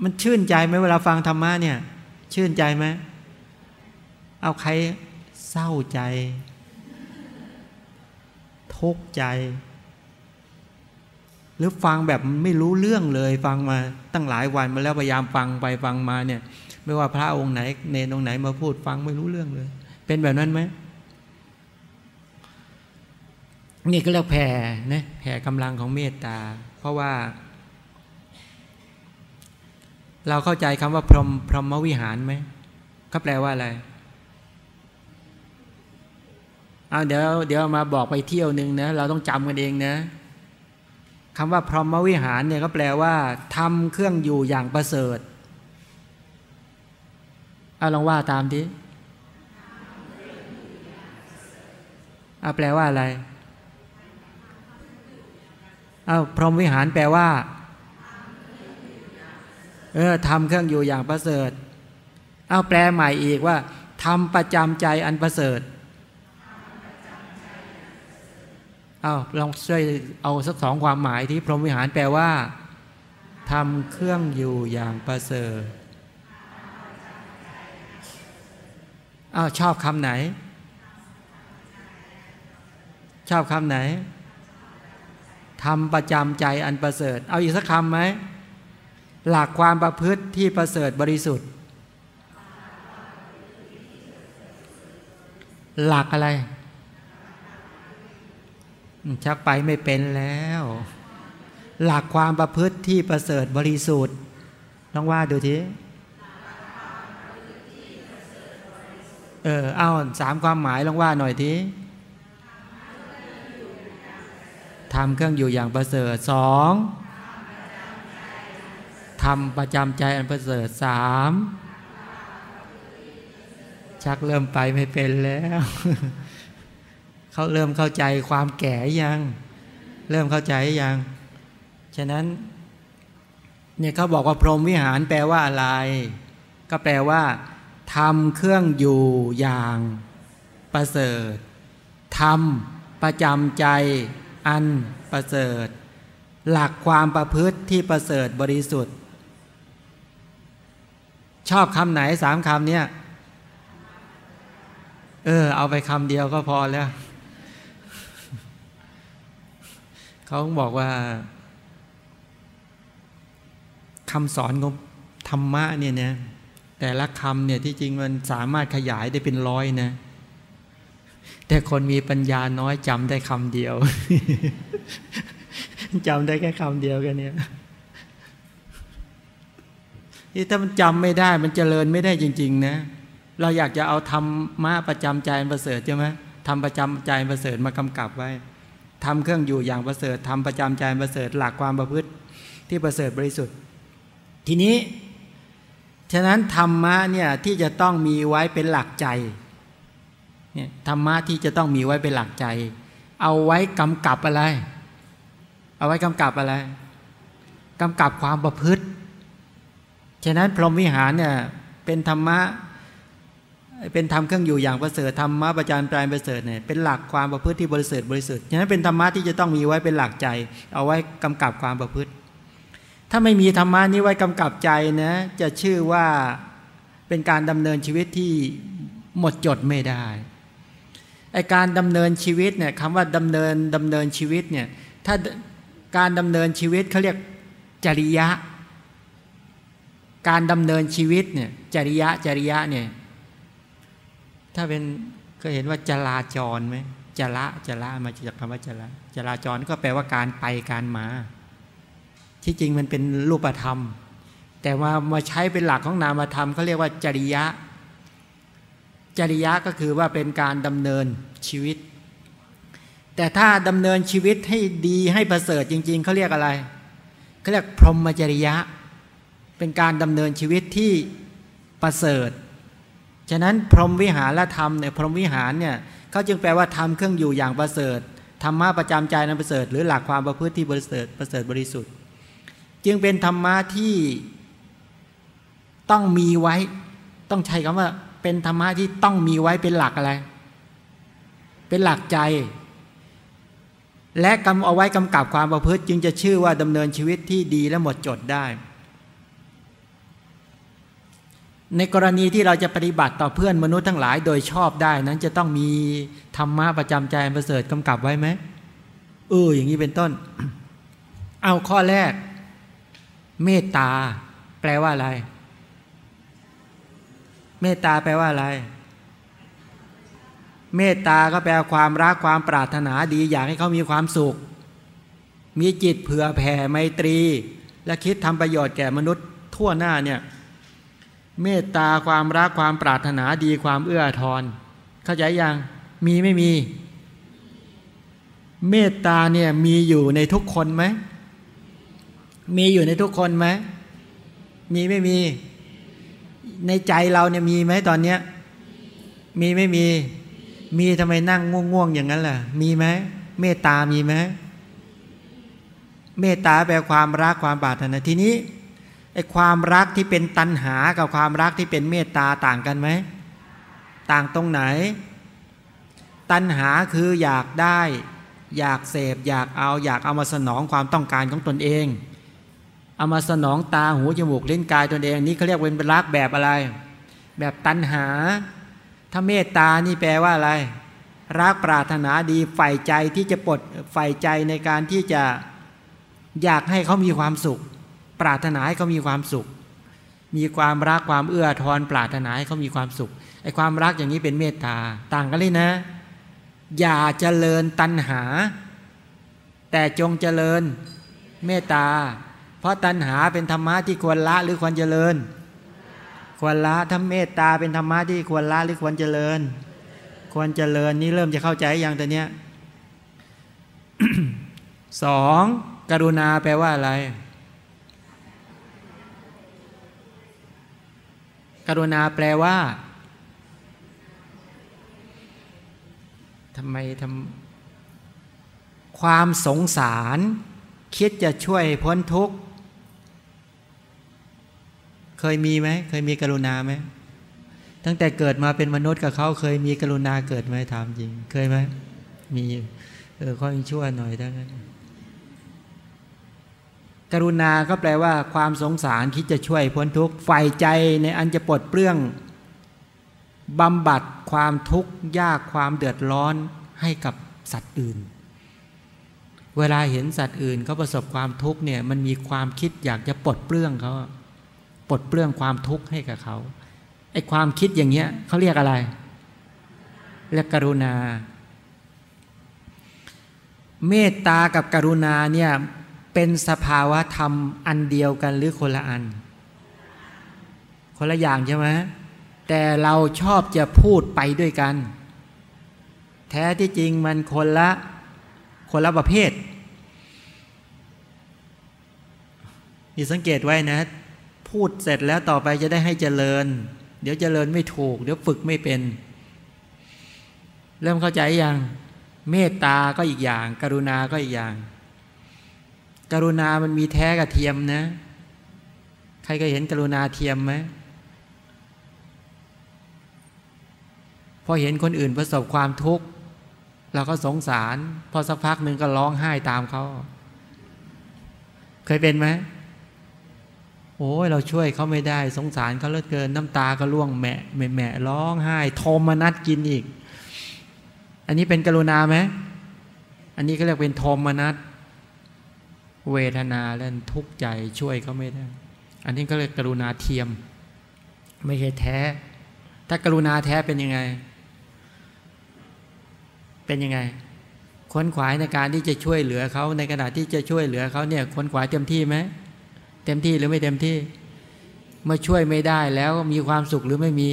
A: มันชื่นใจไหมเวลาฟังธรรมะเนี่ย ชื่นใจไหมเอาใครเศร้าใจ ทุกข์ใจ หรือฟังแบบไม่รู้เรื่องเลย ฟังมาตั้งหลายวันมาแล้วพยายามฟังไปฟังมาเนี่ย ไม่ว่าพระองค์ไหนเนรองค์ไหนมาพูดฟังไม่รู้เรื่องเลย เป็นแบบนั้นไหมนี่ก็เรียกแผ่นะแผ่กำลังของเมตตา เพราะว่า เราเข้าใจคำว่าพรหมพรหมวิหารไหมเขาแปลว่าอะไรเอาเดี๋ยวเดี๋ยวมาบอกไปเที่ยวหนึ่งนะเราต้องจำกันเองนะคำว่าพรหมวิหารเนี่ยก็แปลว่าทำเครื่องอยู่อย่างประเสริฐเอาลองว่าตามทีเอาแปลว่าอะไรเอาพรหมวิหารแปลว่า เออทำเครื่องอยู่อย่างประเสริฐ เอาแปลใหม่อีกว่าทำประจำใจอันประเสริฐเอาลองช่วยเอาสักสองความหมายที่พรหมวิหารแปลว่าทำเครื่องอยู่อย่างประเสริฐอ้าวชอบคำไหน ชอบคำไหนทำประจำใจอันประเสริฐ เอาอีกสักคำไหม หลักความประพฤติที่ประเสริฐบริสุทธิ์ หลักอะไร ชักไปไม่เป็นแล้ว หลักความประพฤติที่ประเสริฐบริสุทธิ์ต้องว่าดูทีเออเอาสามความหมายลองว่าหน่อยทีทำเครื่องอยู่อย่างประเสริฐสอง ทำประจำใจอันประเสริฐสามชักเริ่มไปไม่เป็นแล้ว เขาเริ่มเข้าใจความแก่ยัง เริ่มเข้าใจยัง ฉะนั้นเนี่ยเขาบอกว่าพรหมวิหารแปลว่าอะไร ก็แปลว่าทำเครื่องอยู่อย่างประเสริฐทำประจำใจอันประเสริฐ หลักความประพฤติที่ประเสริฐบริสุทธิ์ ชอบคำไหนสามคำเนี่ย เออ เอาไปคำเดียวก็พอแล้ว เขาบอกว่าคำสอนของธรรมะเนี่ยนะแต่ละคำเนี่ยที่จริงมันสามารถขยายได้เป็นร้อยนะ แต่คนมีปัญญาน้อยจำได้คำเดียวจำได้แค่คำเดียวกันเนี่ย ถ้ามันจำไม่ได้มันเจริญไม่ได้จริง ๆ นะ เราอยากจะเอาธรรมะประจำใจประเสริฐใช่ไหมทำประจำใจประเสริฐมากำกับไว้ทำเครื่องอยู่อย่างประเสริฐทำประจำใจประเสริฐหลักความประพฤติที่ประเสริฐบริสุทธิ์ ทีนี้ฉะนั้นธรรมะเนี่ยที่จะต้องมีไว้เป็นหลักใจเนี่ยธรรมะที่จะต้องมีไว้เป็นหลักใจ เอาไว้กำกับอะไร เอาไว้กำกับอะไรกำกับความประพฤติ ฉะนั้นพรหมวิหารเนี่ยเป็นธรรมะเป็นธรรมเครื่องอยู่อย่างประเสริฐธรรมะประจานปลายประเสริฐเนี่ยเป็นหลักความประพฤติที่บริสุทธิ์บริสุทธิ์ฉะนั้นเป็นธรรมะที่จะต้องมีไว้เป็นหลักใจ เอาไว้กำกับความประพฤติ ถ้าไม่มีธรรมะนี้ไว้กำกับใจนะจะชื่อว่าเป็นการดำเนินชีวิตที่หมดจดไม่ได้ไอการดำเนินชีวิตเนี่ยคำว่าดำเนินดำเนินชีวิตเนี่ยถ้าการดำเนินชีวิตเขาเรียกจริยะ การดำเนินชีวิตเนี่ยจริยะจริยะเนี่ยถ้าเป็นก็เห็นว่าจราจรไหมจระจระมาจากคำว่าจระจราจรก็แปลว่าการไปการมา ที่จริงมันเป็นรูปธรรม แต่ว่ามาใช้เป็นหลักของนามธรรมเขาเรียกว่าจริยะ จริยะก็คือว่าเป็นการดำเนินชีวิต แต่ถ้าดำเนินชีวิตให้ดีให้ประเสริฐจริง ๆเขาเรียกอะไรเขาเรียกพรหมจริยะ เป็นการดำเนินชีวิตที่ประเสริฐ ฉะนั้นพรหมวิหารและธรรมเนี่ยพรหมวิหารเนี่ยเขาจึงแปลว่าทำเครื่องอยู่อย่างประเสริฐธรรมะประจำใจนั้นประเสริฐ หรือหลักความประพฤติที่ประเสริฐประเสริฐบริสุทธิ์ จึงเป็นธรรมะที่ต้องมีไว้ ต้องใช้คำว่า เป็นธรรมะที่ต้องมีไว้เป็นหลักอะไร เป็นหลักใจ และกำเอาไว้กำกับความประพฤติ จึงจะชื่อว่าดำเนินชีวิตที่ดีและหมดจดได้ ในกรณีที่เราจะปฏิบัติต่อเพื่อนมนุษย์ทั้งหลายโดยชอบได้นั้นจะต้องมีธรรมะประจำใจประเสริฐกำกับไว้ไหมเอออย่างนี้เป็นต้น เอาข้อแรก เมตตา แปลว่าอะไร เมตตาแปลว่าอะไร เมตตาก็แปลความรักความปรารถนาดี อยากให้เขามีความสุข มีจิตเผื่อแผ่ไมตรี และคิดทำประโยชน์แก่มนุษย์ทั่วหน้าเนี่ย เมตตาความรักความปรารถนาดีความเอื้อทอนเข้าใจยังมีไม่มี เมตตาเนี่ยมีอยู่ในทุกคนไหมมีอยู่ในทุกคนไหมมีไม่มี ในใจเราเนี่ยมีไหมตอนเนี้ยมีไม่มี มีทำไมนั่งง่วงๆอย่างนั้นล่ะ มีไหมเมตตามีไหมเมตตาแปลความรักความปรารถนาทีนี้ ไอ้ความรักที่เป็นตัณหากับความรักที่เป็นเมตตาต่างกันไหม ต่างตรงไหน ตัณหาคืออยากได้ อยากเสพ อยากเอา อยากเอามาสนองความต้องการของตนเอง เอามาสนองตาหูจมูกเลิ้นกายตนเอง นี่เขาเรียกเป็นรักแบบอะไร แบบตัณหา ถ้าเมตตานี่แปลว่าอะไร รักปรารถนาดีใฝ่ใจที่จะปลดใฝ่ใจในการที่จะอยากให้เขามีความสุข ปรารถนาให้เขามีความสุข มีความรักความเอื้อทอนปรารถนาให้เขามีความสุขไอ้ความรักอย่างนี้เป็นเมตตาต่างกันเลยนะ อย่าเจริญตัณหา แต่จงเจริญเมตตา เพราะตัณหาเป็นธรรมะที่ควรละหรือควรเจริญ ควรละถ้าเมตตาเป็นธรรมะที่ควรละหรือควรเจริญ ควรเจริญนี่เริ่มจะเข้าใจอย่างตัวเนี้ยสองกรุณาแปลว่าอะไร กรุณาแปลว่าทำไมทำความสงสาร คิดจะช่วยพ้นทุกข์ เคยมีไหม เคยมีกรุณาไหมตั้งแต่เกิดมาเป็นมนุษย์กับเขาเคยมีกรุณาเกิดไหมถามจริง เคยไหมมี เออข้อยังชั่วหน่อยทั้งนั้น กรุณาก็แปลว่าความสงสารคิดจะช่วยพ้นทุกข์ฝ่ายใจในอันจะปลดเปลื้องบำบัดความทุกข์ยากความเดือดร้อนให้กับสัตว์อื่น เวลาเห็นสัตว์อื่นเขาประสบความทุกข์เนี่ยมันมีความคิดอยากจะปลดเปลื้องเขาปลดเปลื้องความทุกข์ให้กับเขาไอ้ความคิดอย่างเงี้ยเขาเรียกอะไร เรียกกรุณา เมตตากับกรุณาเนี่ย เป็นสภาวะธรรมอันเดียวกันหรือคนละอัน คนละอย่างใช่ไหมแต่เราชอบจะพูดไปด้วยกัน แท้ที่จริงมันคนละคนละประเภทนี่สังเกตไว้นะ พูดเสร็จแล้วต่อไปจะได้ให้เจริญ เดี๋ยวเจริญไม่ถูก เดี๋ยวฝึกไม่เป็น เริ่มเข้าใจยังเมตตาก็อีกอย่าง กรุณาก็อีกอย่าง กรุณามันมีแท้กับเทียมนะ ใครก็เห็นกรุณาเทียมไหมพอเห็นคนอื่นประสบความทุกข์เราก็สงสาร พอสักพักหนึ่งก็ร้องไห้ตามเขา เคยเป็นไหมโอ้ยเราช่วยเขาไม่ได้ สงสารเขาเลือเกิน น้ำตาก็ร่วงแม่แม่แม่ร้องไห้โทมมนัดกินอีก อันนี้เป็นกรุณาไหมอันนี้ก็เรียกเป็นโทมนัด เวทนาและทุกข์ใจช่วยเขาไม่ได้ อันนี้ก็เรียกกรุณาเทียม ไม่ใช่แท้ ถ้ากรุณาแท้เป็นยังไง เป็นยังไง ค้นขวายในการที่จะช่วยเหลือเขาในขณะที่จะช่วยเหลือเขาเนี่ยค้นขวายเต็มที่ไหมเต็มที่หรือไม่เต็มที่ เมื่อช่วยไม่ได้แล้วมีความสุขหรือไม่มี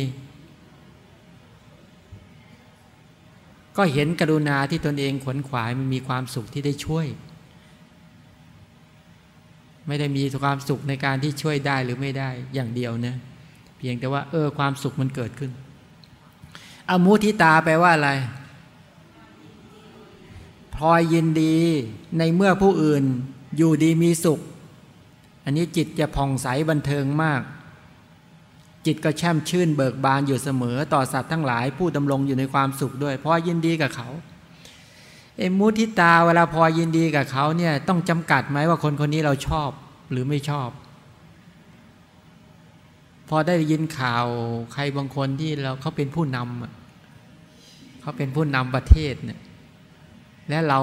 A: ก็เห็นกรุณาที่ตนเองขวนขวายมันมีความสุขที่ได้ช่วย ไม่ได้มีความสุขในการที่ช่วยได้หรือไม่ได้อย่างเดียวนะเพียงแต่ว่าเออความสุขมันเกิดขึ้นอมุทิตาแปลว่าอะไรพลอยยินดีในเมื่อผู้อื่นอยู่ดีมีสุข อันนี้จิตจะผ่องใสบันเทิงมาก จิตก็แช่มชื่นเบิกบานอยู่เสมอ ต่อสัตว์ทั้งหลายผู้ดำรงอยู่ในความสุขด้วยพรอยินดีกับเขา เอมุทิตาเวลาพอยินดีกับเขาเนี่ยต้องจำกัดไหมว่าคนคนนี้เราชอบหรือไม่ชอบ พอได้ยินข่าวใครบางคนที่เราเขาเป็นผู้นำเขาเป็นผู้นำประเทศเนี่ยและเรา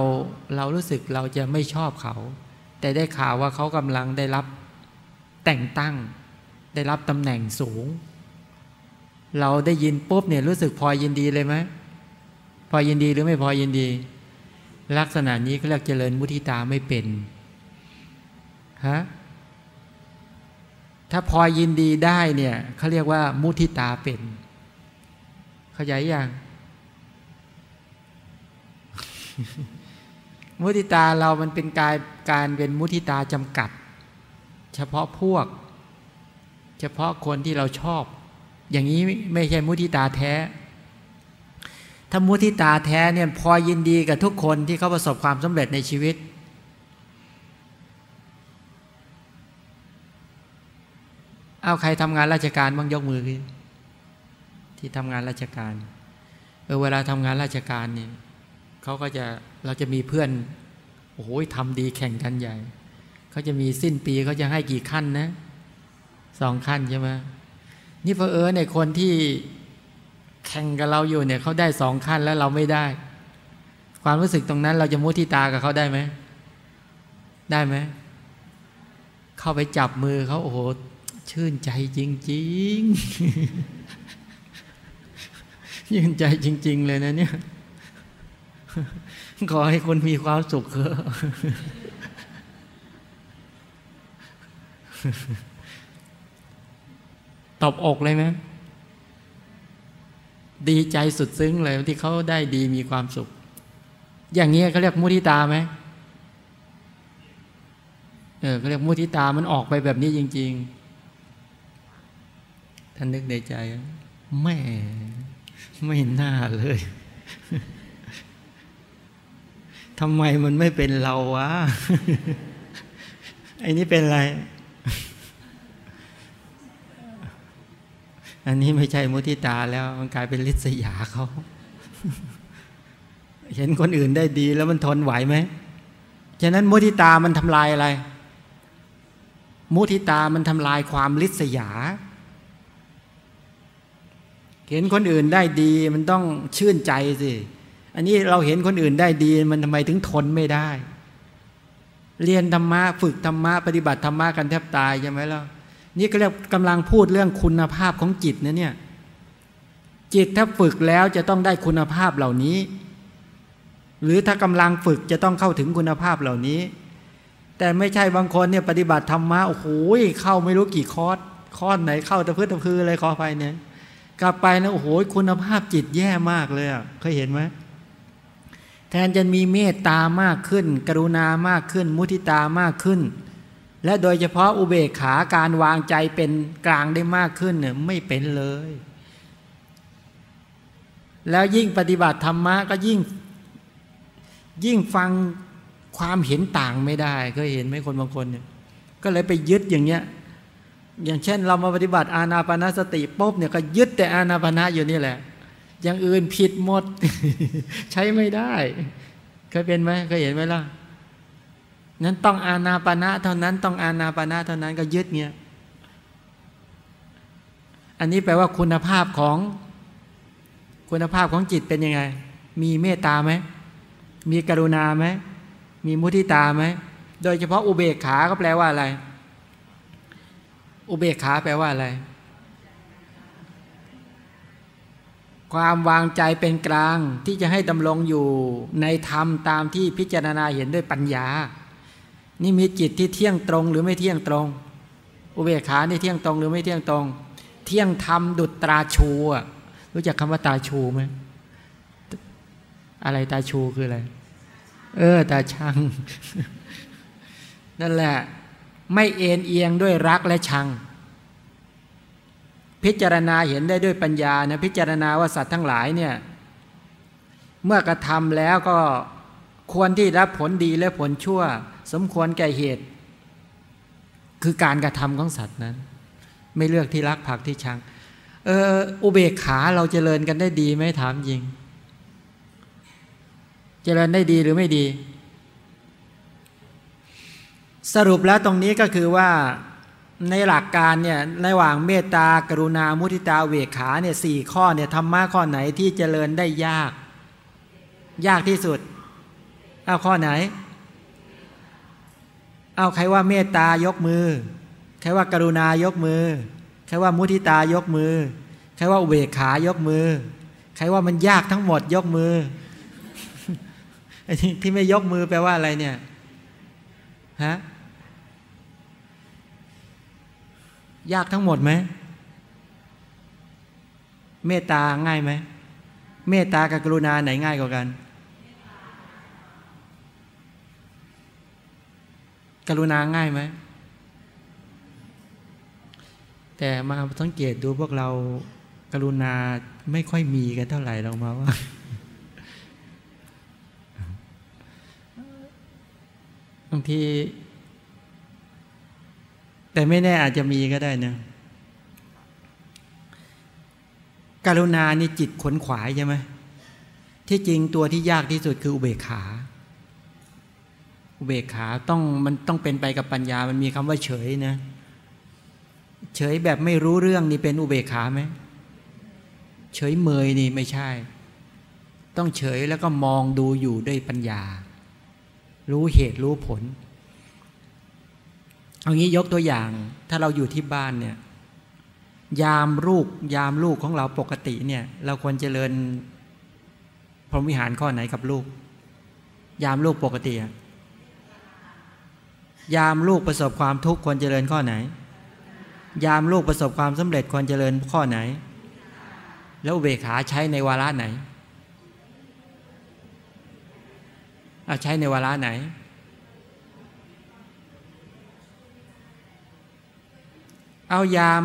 A: เรารู้สึกเราจะไม่ชอบเขา แต่ได้ข่าวว่าเขากำลังได้รับแต่งตั้ง ได้รับตำแหน่งสูง เราได้ยินปุ๊บเนี่ยรู้สึกพอยินดีเลยไหมพอยินดีหรือไม่พอยินดี ลักษณะนี้ก็เรียกเจริญมุทิตาไม่เป็นฮะถ้าพอยินดีได้เนี่ยเขาเรียกว่ามุทิตาเป็น เข้าใจยังมุทิตาเรามันเป็นการการเป็นมุทิตาจำกัด เฉพาะพวก เฉพาะคนที่เราชอบ อย่างนี้ไม่ใช่มุทิตาแท้ ถ้ามุทิตาแท้เนี่ยพอยินดีกับทุกคนที่เขาประสบความสำเร็จในชีวิต เอาใครทำงานราชการบ้างยกมือขึ้นที่ทำงานราชการเออเวลาทำงานราชการเนี่ยเขาก็จะเราจะมีเพื่อนโอ้โหทำดีแข่งกันใหญ่เขาจะมีสิ้นปีเขาจะให้กี่ขั้นนะสองขั้นใช่ไหมนี่เพอเออในคนที่ แข่งกับเราอยู่เนี่ยเขาได้สองขั้นแล้วเราไม่ได้ ความรู้สึกตรงนั้นเราจะมุทิตากับเขาได้ไหม ได้ไหม เข้าไปจับมือเขาโอ้โห ชื่นใจจริงๆชื่นใจจริง ๆ เลยนะเนี่ย ขอให้คนมีความสุขเถอะตบอกเลยไหม ดีใจสุดซึ้งเลยที่เขาได้ดีมีความสุข อย่างนี้เขาเรียกมุทิตาไหมเออเขาเรียกมุทิตามันออกไปแบบนี้จริง ๆ ท่านนึกในใจแม่ไม่น่าเลยทำไมมันไม่เป็นเราวะไอ้นี่เป็นอะไร อันนี้ไม่ใช่มุทิตาแล้วมันกลายเป็นลิษยาเขาเห็นคนอื่นได้ดีแล้วมันทนไหวไหมฉะนั้นมุทิตามันทำลายอะไร มุทิตามันทำลายความลิษยา เห็นคนอื่นได้ดีมันต้องชื่นใจสิ อันนี้เราเห็นคนอื่นได้ดีมันทำไมถึงทนไม่ได้ เรียนธรรมะฝึกธรรมะปฏิบัติธรรมะกันแทบตายใช่ไหมล่ะ นี่ก็เรียกกำลังพูดเรื่องคุณภาพของจิตนะเนี่ยจิตถ้าฝึกแล้วจะต้องได้คุณภาพเหล่านี้ หรือถ้ากำลังฝึกจะต้องเข้าถึงคุณภาพเหล่านี้ แต่ไม่ใช่บางคนเนี่ยปฏิบัติธรรมะโอ้โหเข้าไม่รู้กี่คอร์สคอร์สไหนเข้าตะพื้นตะพือเลยขอไปเนี่ย กลับไปนะโอ้โหคุณภาพจิตแย่มากเลยอะเคยเห็นไหมแทนจะมีเมตตามากขึ้น กรุณามากขึ้น มุทิตามากขึ้น และโดยเฉพาะอุเบกขาการวางใจเป็นกลางได้มากขึ้นเนี่ยไม่เป็นเลย แล้วยิ่งปฏิบัติธรรมะก็ยิ่งยิ่งฟังความเห็นต่างไม่ได้ก็เห็นไหมคนบางคนเนี่ยก็เลยไปยึดอย่างเงี้ยอย่างเช่น เรามาปฏิบัติอาณาปณะสติปุ๊บเนี่ยก็ยึดแต่อาณาปณะอยู่นี่แหละ อย่างอื่นผิดหมด ใช้ไม่ได้ เคยเป็นไหมเคยเห็นไหมล่ะ นั้นต้องอาณาปณะเท่านั้นต้องอาณาปณะเท่านั้นก็ยึดเงี้ยอันนี้แปลว่าคุณภาพของคุณภาพของจิตเป็นยังไง มีเมตตาไหม มีกรุณาไหม มีมุทิตาไหม โดยเฉพาะอุเบกขา ก็แปลว่าอะไร อุเบกขาแปลว่าอะไร ความวางใจเป็นกลางที่จะให้ดำรงอยู่ในธรรมตามที่พิจารณาเห็นด้วยปัญญา นี่มีจิตที่เที่ยงตรงหรือไม่เที่ยงตรง อุเบกขานี่เที่ยงตรงหรือไม่เที่ยงตรง เที่ยงธรรมดุจตราชูอะรู้จักคำว่าตาชูไหมอะไรตาชูคืออะไร เออ ตาชังนั่นแหละ ไม่เอ็นเอียงด้วยรักและชัง พิจารณาเห็นได้ด้วยปัญญานะพิจารณาว่าสัตว์ทั้งหลายเนี่ย เมื่อกระทำแล้วก็ควรที่รับผลดีและผลชั่ว สมควรแก่เหตุ คือการกระทำของสัตว์นั้น ไม่เลือกที่รักผักที่ชังเอออุเบกขาเราเจริญกันได้ดีไหมถามจริง เจริญได้ดีหรือไม่ดี สรุปแล้วตรงนี้ก็คือว่าในหลักการเนี่ยระหว่างเมตตากรุณามุทิตาเวขาเนี่ยสี่ข้อเนี่ยธรรมะข้อไหนที่เจริญได้ยาก ยากที่สุดเอาข้อไหน เอาใครว่าเมตตายกมือ ใครว่ากรุณายกมือ ใครว่ามุทิตายกมือ ใครว่าเวขายกมือ ใครว่ามันยากทั้งหมดยกมือไอ้ที่ไม่ยกมือแปลว่าอะไรเนี่ย ฮะ ยากทั้งหมดไหม เมตตาง่ายไหม เมตตากับกรุณาไหนง่ายกว่ากัน กรุณาง่ายไหม แต่มาสังเกตดูพวกเรากรุณาไม่ค่อยมีกันเท่าไหร่เรามาว่า บางที แต่ไม่แน่อาจจะมีก็ได้นะการุณานี่จิตขนขวายใช่ไหมที่จริงตัวที่ยากที่สุดคืออุเบกขา อุเบกขาต้องมันต้องเป็นไปกับปัญญา มันมีคำว่าเฉยนะ เฉยแบบไม่รู้เรื่องนี่เป็นอุเบกขาไหม เฉยเมยนี่ไม่ใช่ ต้องเฉยแล้วก็มองดูอยู่ด้วยปัญญา รู้เหตุรู้ผล เอางี้ยกตัวอย่าง ถ้าเราอยู่ที่บ้านเนี่ย ยามลูก ยามลูกของเราปกติเนี่ย เราควรเจริญพรหมวิหารข้อไหนกับลูก ยามลูกปกติ ยามลูกประสบความทุกข์ควรเจริญข้อไหน ยามลูกประสบความสำเร็จควรเจริญข้อไหน แล้วเบขาใช้ในวาระไหนอใช้ในวาระไหน เอายาม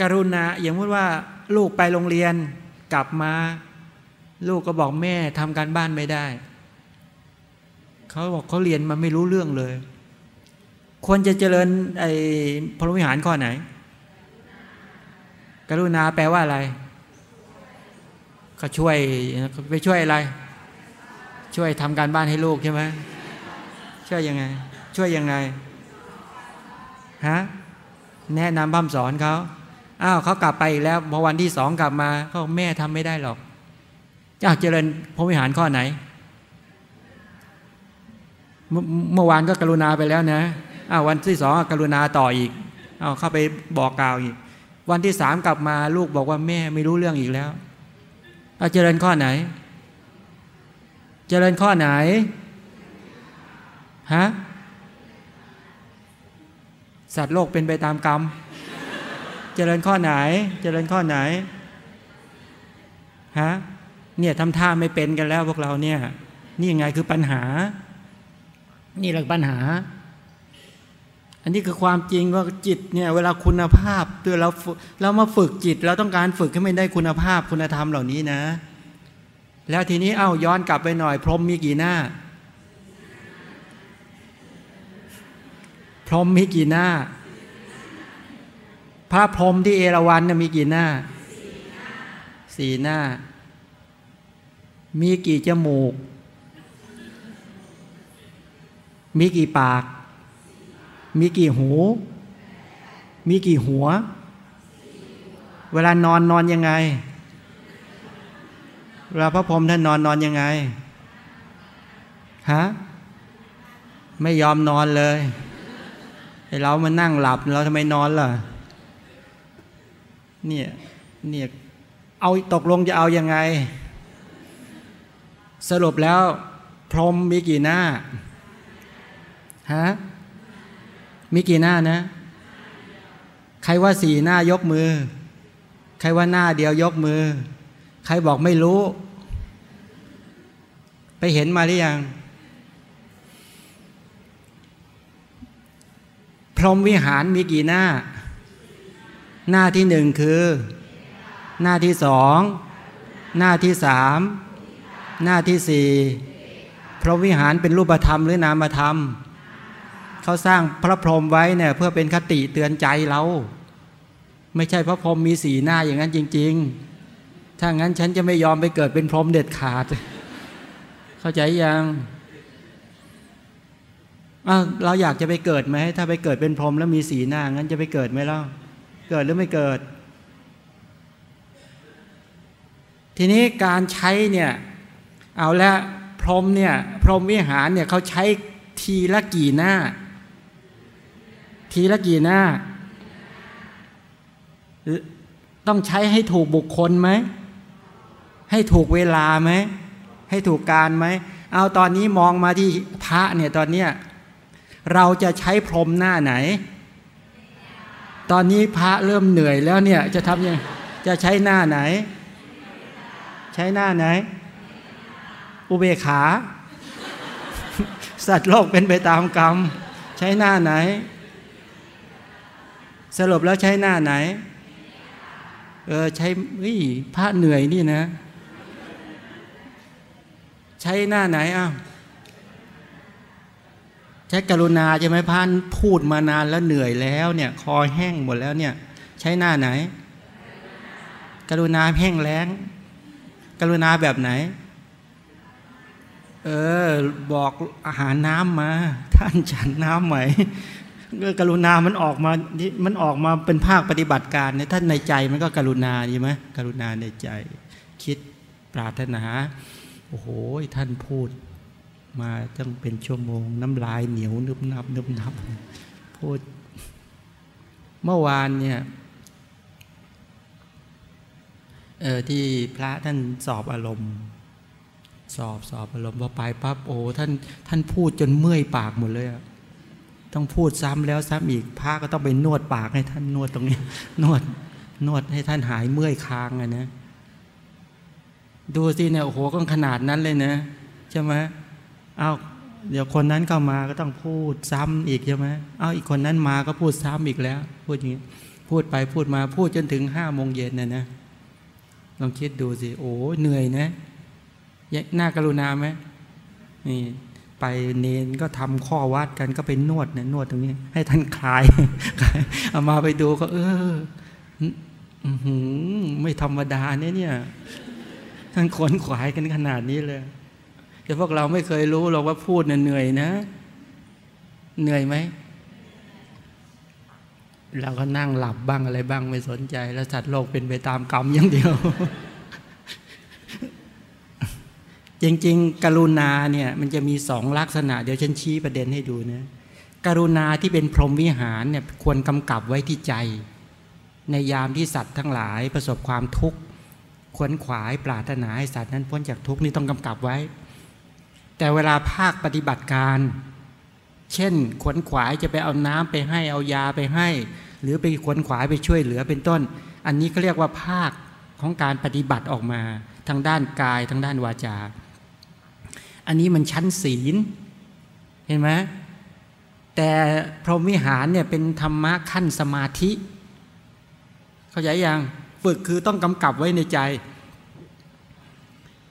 A: กรุณาอย่างพูดว่าลูกไปโรงเรียนกลับมา ลูกก็บอกแม่ทำการบ้านไม่ได้ เขาบอกเขาเรียนมาไม่รู้เรื่องเลย ควรจะเจริญไอ้พรหมวิหารข้อไหน กรุณาแปลว่าอะไร ก็ช่วยไปช่วยอะไร ช่วยทำการบ้านให้ลูกใช่ไหมช่วยยังไง ช่วยยังไงฮะแนะนำบ้ามสอนเขาอ้าวเขากลับไปอีกแล้วพอวันที่สองกลับมาเขาแม่ทำไม่ได้หรอกจ้าเจริญพรหมวิหารข้อไหน เมื่อวานก็กรุณาไปแล้วนะ อ้าววันที่สองกรุณาต่ออีกเอาเข้าไปบอกกล่าวอีก วันที่สามกลับมาลูกบอกว่าแม่ไม่รู้เรื่องอีกแล้วเอาเจริญข้อไหน เจริญข้อไหนฮะสัตว์โลกเป็นไปตามกรรม เจริญข้อไหน เจริญข้อไหนฮะเนี่ยทำท่าไม่เป็นกันแล้วพวกเราเนี่ย นี่ยังไงคือปัญหา นี่แหละปัญหา อันนี้คือความจริงว่าจิตเนี่ยเวลาคุณภาพตัวเราเรามาฝึกจิต เราต้องการฝึกให้มันได้คุณภาพคุณธรรมเหล่านี้นะ แล้วทีนี้เอ้าย้อนกลับไปหน่อย พรหมมีกี่หน้า พรหมมีกี่หน้า พระพรหมที่เอราวัณมีกี่หน้าสี่หน้า มีกี่จมูก มีกี่ปาก มีกี่หู มีกี่หัว เวลานอนนอนยังไง เวลาพระพรหมท่านนอนนอนยังไง ฮะ ไม่ยอมนอนเลยไอเรามานั่งหลับเราทำไมนอนล่ะ เนี่ย เนี่ย เอาตกลงจะเอาอยัางไง สรุปแล้ว พรหมมีกี่หน้า ฮะ มีกี่หน้านะ ใครว่าสี่หน้ายกมือ ใครว่าหน้าเดียวยกมือ ใครบอกไม่รู้ ไปเห็นมาหรือยัง พรหมวิหารมีกี่หน้า หน้าที่หนึ่งคือ หน้าที่สอง หน้าที่สาม หน้าที่สี่พรหมวิหารเป็นรูปธรรมหรือนามธรรม เขาสร้างพระพรหมไว้เนี่ยเพื่อเป็นคติเตือนใจเรา ไม่ใช่พระพรหมมีสีหน้าอย่างนั้นจริง ๆ ถ้างั้นฉันจะไม่ยอมไปเกิดเป็นพรหมเด็ดขาด เข้าใจยังเราอยากจะไปเกิดไหมถ้าไปเกิดเป็นพรหมแล้วมีสีหน้างั้นจะไปเกิดไหมล่ะเกิดหรือไม่เกิด ทีนี้การใช้เนี่ยเอาละพรหมเนี่ยพรหมวิหารเนี่ยเขาใช้ทีละกี่หน้า ทีละกี่หน้า ต้องใช้ให้ถูกบุคคลไหม ให้ถูกเวลาไหม ให้ถูกการไหม เอาตอนนี้มองมาที่พระเนี่ยตอนเนี้ยเราจะใช้พรมหน้าไหน ตอนนี้พระเริ่มเหนื่อยแล้วเนี่ยจะทำยัง จะใช้หน้าไหน ใช้หน้าไหน อุเบกขา สัตว์โลกเป็นไปตามกรรม ใช้หน้าไหน สรุปแล้วใช้หน้าไหน เออใช้พระเหนื่อยนี่นะ ใช้หน้าไหนอ้าวใช้กรุณาใช่ไหมพันพูดมานานแล้วเหนื่อยแล้วเนี่ย คอแห้งหมดแล้วเนี่ย ใช้หน้าไหน กรุณาแห้งแล้ง กรุณาแบบไหน เออ บอกอาหารน้ำมา ท่านฉันน้ำไหม กรุณามันออกมา มันออกมาเป็นภาคปฏิบัติการเนี่ยท่านในใจมันก็กรุณาดีไหมกรุณาในใจ คิดปรารถนา โอ้โห ท่านพูด มาตั้งเป็นชั่วโมง น้ำลายเหนียวนึบนับนึบนับ พูด เมื่อวานเนี่ยเออที่พระท่านสอบอารมณ์ สอบสอบอารมณ์พอไปปั๊บโอ้ท่านท่านพูดจนเมื่อยปากหมดเลยอะ ต้องพูดซ้ำแล้วซ้ำอีกพระก็ต้องไปนวดปากให้ท่านนวดตรงนี้นวดนวดให้ท่านหายเมื่อยคางอะนะดูสิเนี่ยโอ้โหก็ขนาดนั้นเลยนะใช่ไหมเอาเดี๋ยวคนนั้นเข้ามาก็ต้องพูดซ้ำอีกใช่ไหมเอาอีกคนนั้นมาก็พูดซ้ำอีกแล้ว พูดอย่างนี้พูดไปพูดมาพูดจนถึงห้าโมงเย็นนะนะลองคิดดูสิโอ้เหนื่อยนะน่ากรุณาไหมนี่ ไปเนนก็ทำข้อวัดกันก็ไปนวดเนี่ยนวดตรงนี้ ให้ท่านคลายเอามาไปดูก็ เออไม่ธรรมดาเนี่ยเนี่ยท่านขนขวายกันขนาดนี้เลยแต่พวกเราไม่เคยรู้หรอกว่าพูดเนี่ยเหนื่อยนะ เหนื่อยไหมเราก็นั่งหลับบ้างอะไรบ้างไม่สนใจ แล้วสัตว์โลกเป็นไปตามกรรมอย่างเดียว จริงๆ กรุณาเนี่ยมันจะมีสองลักษณะ เดี๋ยวฉันชี้ประเด็นให้ดูนะกรุณาที่เป็นพรหมวิหารเนี่ยควรกำกับไว้ที่ใจ ในยามที่สัตว์ทั้งหลายประสบความทุกข์ขวนขวายปรารถนาให้สัตว์นั้นพ้นจากทุกข์นี่ต้องกำกับไว้ แต่เวลาภาคปฏิบัติการ เช่น ขวนขวายจะไปเอาน้ำไปให้เอายาไปให้ หรือไปขวนขวายไปช่วยเหลือเป็นต้น อันนี้เขาเรียกว่าภาคของการปฏิบัติออกมา ทางด้านกายทางด้านวาจา อันนี้มันชั้นศีล เห็นไหมแต่พรหมวิหารเนี่ยเป็นธรรมะขั้นสมาธิ เข้าใจยังฝึกคือต้องกำกับไว้ในใจ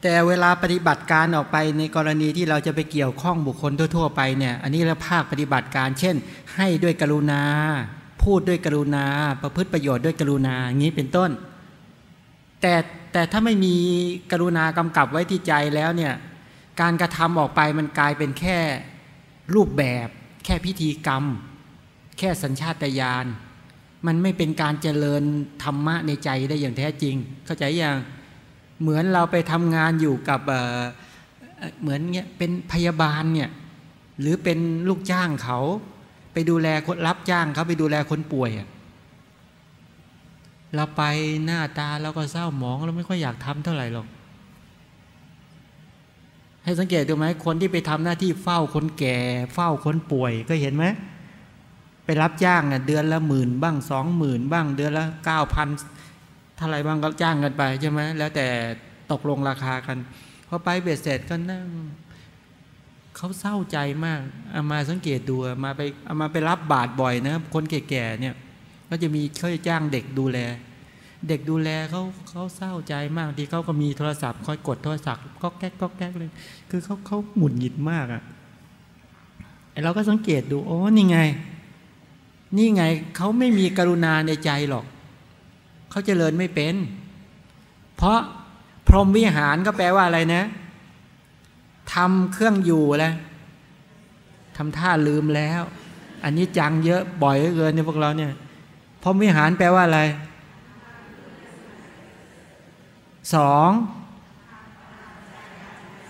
A: แต่เวลาปฏิบัติการออกไปในกรณีที่เราจะไปเกี่ยวข้องบุคคลทั่ว ๆ ไปเนี่ยอันนี้เราภาคปฏิบัติการ เช่น ให้ด้วยกรุณา พูดด้วยกรุณา ประพฤติประโยชน์ด้วยกรุณาอย่างนี้เป็นต้น แต่แต่ถ้าไม่มีกรุณากำกับไว้ที่ใจแล้วเนี่ย การกระทำออกไปมันกลายเป็นแค่รูปแบบ แค่พิธีกรรม แค่สัญชาตญาณมันไม่เป็นการเจริญธรรมะในใจได้อย่างแท้จริง เข้าใจอยังเหมือนเราไปทำงานอยู่กับเเหมือนเงี้ยเป็นพยาบาลเนี่ยหรือเป็นลูกจ้างเขา ไปดูแลคนรับจ้างเขาไปดูแลคนป่วยเราไปหน้าตาเราก็เศร้าหมองเราไม่ค่อยอยากทำเท่าไหร่หรอก ให้สังเกตดูไหมคนที่ไปทำหน้าที่เฝ้าคนแก่ เฝ้าคนป่วยก็เห็นไหมไปรับจ้างเดือนละหมื่นบ้างสองหมื่นบ้างเดือนละเก้าพันเท่าไรบ้างก็จ้างกันไปใช่ไหมแล้วแต่ตกลงราคากันพอไปเบ็ดเสร็จก็นั่งเขาเศร้าใจมากเอามาสังเกตดูมาไปเอามาไปรับบาทบ่อยนะคนแก่ๆเนี่ย ก็จะมีเขาจะจ้างเด็กดูแล เด็กดูแลเขาเขาเศร้าใจมากที่เขาก็มีโทรศัพท์คอยกดโทรศัพท์ก็แก๊กก็แก๊กเลย คือเขาเขาหมุนหงิดมากอะ่ะเราก็สังเกตดูโอ้นี่ไง นี่ไงเขาไม่มีกรุณาในใจหรอกเขาเจริญไม่เป็น เพราะพรหมวิหารก็แปลว่าอะไรนะทำเครื่องอยู่แล้วทำท่าลืมแล้ว อันนี้จังเยอะบ่อยเกินในพวกเราเนี่ยพรหมวิหารแปลว่าอะไร สอง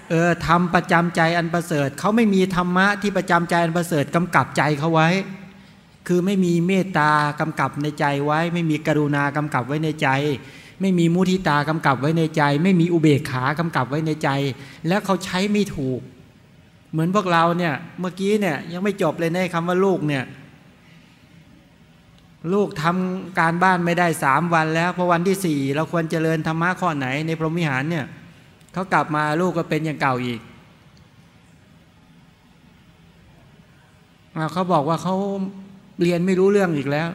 A: เออทำประจำใจอันประเสริฐเขาไม่มีธรรมะที่ประจำใจอันประเสริฐกำกับใจเขาไว้ คือไม่มีเมตตากำกับในใจไว้ ไม่มีกรุณากำกับไว้ในใจ ไม่มีมุทิตากำกับไว้ในใจ ไม่มีอุเบกขากำกับไว้ในใจ แล้วเขาใช้ไม่ถูก เหมือนพวกเราเนี่ยเมื่อกี้เนี่ยยังไม่จบเลยในคำว่าลูกเนี่ย ลูกทำการบ้านไม่ได้สามวันแล้วพอวันที่สี่เราควรเจริญธรรมะข้อไหนในพรหมิหารเนี่ยเขากลับมาลูกก็เป็นอย่างเก่าอีกเขาบอกว่าเขาเรียนไม่รู้เรื่องอีกแล้ว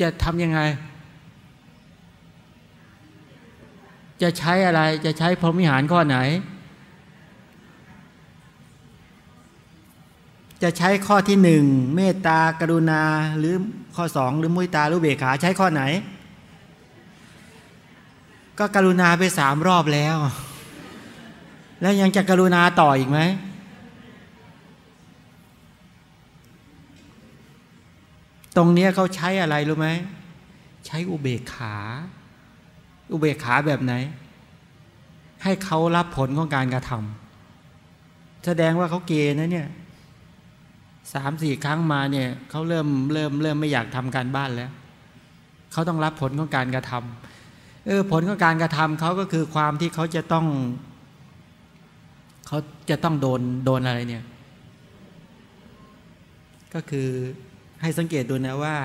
A: จะทำยังไง จะใช้อะไรจะใช้พรหมิหารข้อไหน จะใช้ข้อที่หนึ่งเมตตากรุณาหรือ ข้อสองหรือมุยตาหรือเบขาใช้ข้อไหน ก็กรุณาไปสามรอบแล้ว แล้วยังจะกรุณาต่ออีกไหมตรงนี้เขาใช้อะไรรู้ไหมใช้อุเบกขา อุเบกขาแบบไหน ให้เขารับผลของการกระทำแสดงว่าเขาเกณฑ์นะเนี่ย สามสี่ครั้งมาเนี่ยเขาเริ่มเริ่มเริ่มไม่อยากทำการบ้านแล้วเขาต้องรับผลของการกระทำเออผลของการกระทำเขาก็คือความที่เขาจะต้องเขาจะต้องโดนโดนอะไรเนี่ย ก็คือให้สังเกตดูนะว่า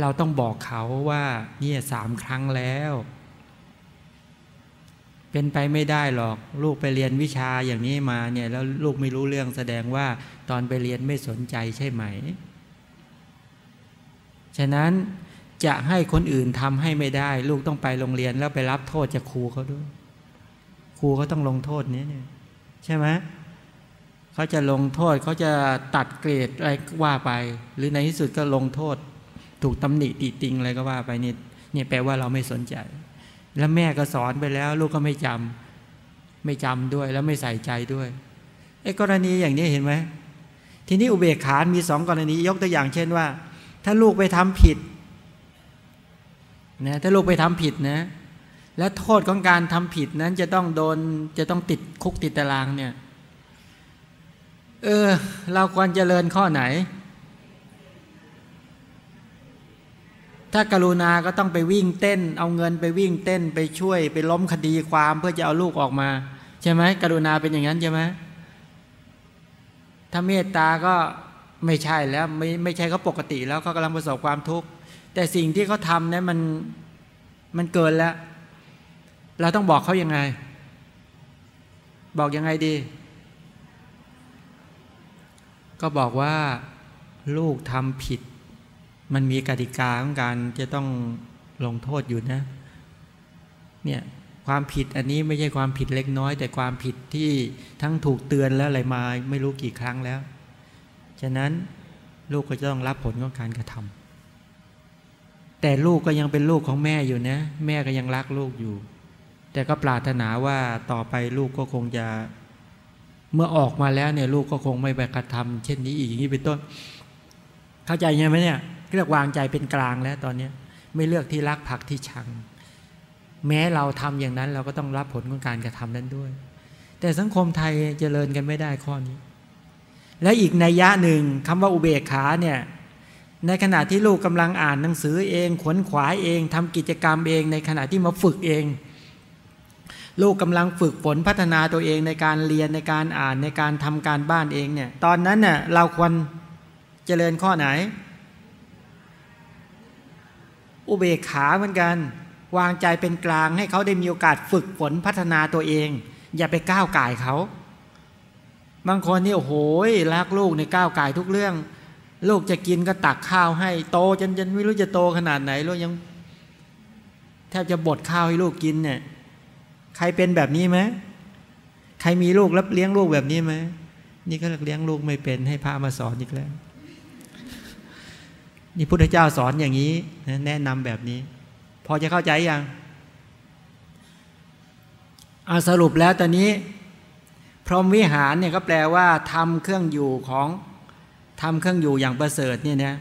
A: เราต้องบอกเขาว่าเนี่ยสามครั้งแล้ว เป็นไปไม่ได้หรอก ลูกไปเรียนวิชาอย่างนี้มาเนี่ยแล้วลูกไม่รู้เรื่องแสดงว่า ตอนไปเรียนไม่สนใจใช่ไหม ฉะนั้นจะให้คนอื่นทำให้ไม่ได้ ลูกต้องไปโรงเรียนแล้วไปรับโทษจากครูเขาด้วย ครูเขาต้องลงโทษนี้เนี่ยใช่ไหมเขาจะลงโทษเขาจะตัดเกรดอะไรว่าไป หรือในที่สุดก็ลงโทษ ถูกตำหนิติติงอะไรก็ว่าไปนี่เนี่ยแปลว่าเราไม่สนใจ แล้วแม่ก็สอนไปแล้ว ลูกก็ไม่จำไม่จำด้วยแล้วไม่ใส่ใจด้วยไอ้กรณีอย่างนี้เห็นไหม ทีนี้อุเบกขามีสองกรณียกตัวอย่างเช่นว่า ถ้าลูกไปทำผิดนะถ้าลูกไปทำผิดนะ และโทษของการทำผิดนั้นจะต้องโดนจะต้องติดคุกติดตารางเนี่ย เออ เราควรเจริญข้อไหน ถ้ากรุณาก็ต้องไปวิ่งเต้น เอาเงินไปวิ่งเต้นไปช่วย ไปล้มคดีความเพื่อจะเอาลูกออกมา ใช่ไหมกรุณาเป็นอย่างนั้นใช่ไหม ถ้าเมตตาก็ไม่ใช่แล้วไม่ไม่ใช่เขาปกติแล้วเขากำลังประสบความทุกข์แต่สิ่งที่เขาทำนั้นมันมันเกินแล้ว เราต้องบอกเขายังไง บอกยังไงดี ก็บอกว่าลูกทำผิด มันมีกติกาของการจะต้องลงโทษอยู่นะ เนี่ย ความผิดอันนี้ไม่ใช่ความผิดเล็กน้อย แต่ความผิดที่ทั้งถูกเตือนแล้วอะไรมาไม่รู้กี่ครั้งแล้ว ฉะนั้นลูกก็จะต้องรับผลของการกระทำแต่ลูกก็ยังเป็นลูกของแม่อยู่นะ แม่ก็ยังรักลูกอยู่ แต่ก็ปรารถนาว่าต่อไปลูกก็คงจะ เมื่อออกมาแล้วเนี่ยลูกก็คงไม่ไปกระทำเช่นนี้อีกอย่างนี้เป็นต้น เข้าใจไหมเนี่ยเรียกวางใจเป็นกลางแล้วตอนนี้ไม่เลือกที่รักผักที่ชัง แม้เราทำอย่างนั้นเราก็ต้องรับผลของการกระทำนั้นด้วย แต่สังคมไทยเจริญกันไม่ได้ข้อนี้ และอีกในยะหนึ่งคำว่าอุเบกขาเนี่ยในขณะที่ลูกกำลังอ่านหนังสือเองขวนขวายเองทำกิจกรรมเองในขณะที่มาฝึกเอง ลูกกำลังฝึกฝนพัฒนาตัวเองในการเรียนในการอ่านในการทำการบ้านเองเนี่ยตอนนั้นเน่ยเราควรเจริญข้อไหน อุเบกขาเหมือนกัน วางใจเป็นกลางให้เขาได้มีโอกาสฝึกฝนพัฒนาตัวเอง อย่าไปก้าวไก่เขา บางคนนี่โอ้โหรักลูกในก้าวไก่ทุกเรื่อง ลูกจะกินก็ตักข้าวให้โตจนจนไม่รู้จะโตขนาดไหนลูกยังแทบจะบดข้าวให้ลูกกินเนี่ย ใครเป็นแบบนี้ไหมใครมีลูกแล้วเลี้ยงลูกแบบนี้ไหมนี่ก็เลี้ยงลูกไม่เป็นให้พามาสอนอีกแล้ว นี่พุทธเจ้าสอนอย่างนี้แนะนำแบบนี้ อจะเข้าใจยังเอาสรุปแล้วตอนนี้ พรหมวิหารเนี่ยก็แปลว่าทำเครื่องอยู่ของทำเครื่องอยู่อย่างประเสริฐเนี่ยนะ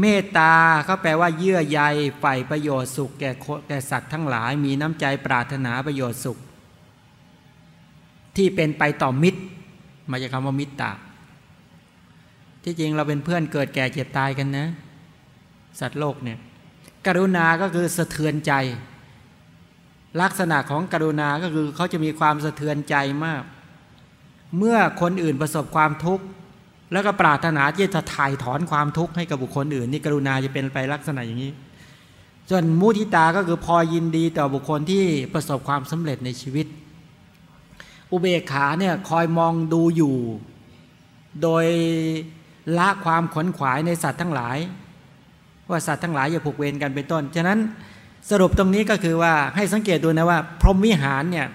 A: เมตตาก็แปลว่าเยื่อใยใฝ่ประโยชน์สุขแก่แก่สัตว์ทั้งหลาย มีน้ำใจปรารถนาประโยชน์สุข ที่เป็นไปต่อมิตร มาจากคำว่ามิตรตาที่จริงเราเป็นเพื่อนเกิดแก่เจ็บตายกันนะ สัตว์โลกเนี่ย กรุณาก็คือสะเทือนใจ ลักษณะของกรุณาก็คือเขาจะมีความสะเทือนใจมาก เมื่อคนอื่นประสบความทุกข์ แล้วก็ปรารถนาที่จะถ่ายถอนความทุกข์ให้กับบุคคลอื่น นี่กรุณาจะเป็นไปลักษณะอย่างนี้ ส่วนมุทิตาก็คือพอยินดีต่อบุคคลที่ประสบความสำเร็จในชีวิต อุเบกขาเนี่ยคอยมองดูอยู่ โดยละความขนขวายในสัตว์ทั้งหลาย ว่าสัตว์ทั้งหลายอย่าผูกเวรกันเป็นต้น ฉะนั้นสรุปตรงนี้ก็คือว่าให้สังเกตดูนะว่า พรหมวิหารเนี่ย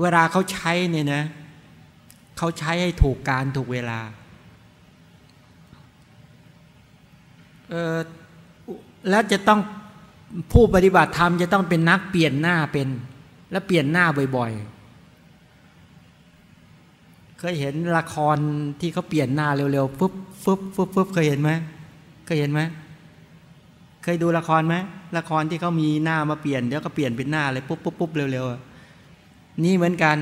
A: เวลาเขาใช้เนี่ยนะเขาใช้ให้ถูกการถูกเวลาเออแล้วจะต้องผู้ปฏิบัติธรรมจะต้องเป็นนักเปลี่ยนหน้าเป็น และเปลี่ยนหน้าบ่อยๆ เคยเห็นละครที่เขาเปลี่ยนหน้าเร็วๆปุ๊บปุ๊บปุ๊บปุ๊บเคยเห็นไหมเคยเห็นไหม เคยดูละครไหมละครที่เขามีหน้ามาเปลี่ยนเดี๋ยวก็เปลี่ยนเป็นหน้าเลยปุ๊บปุ๊บปุ๊บเร็วๆนี่เหมือนกัน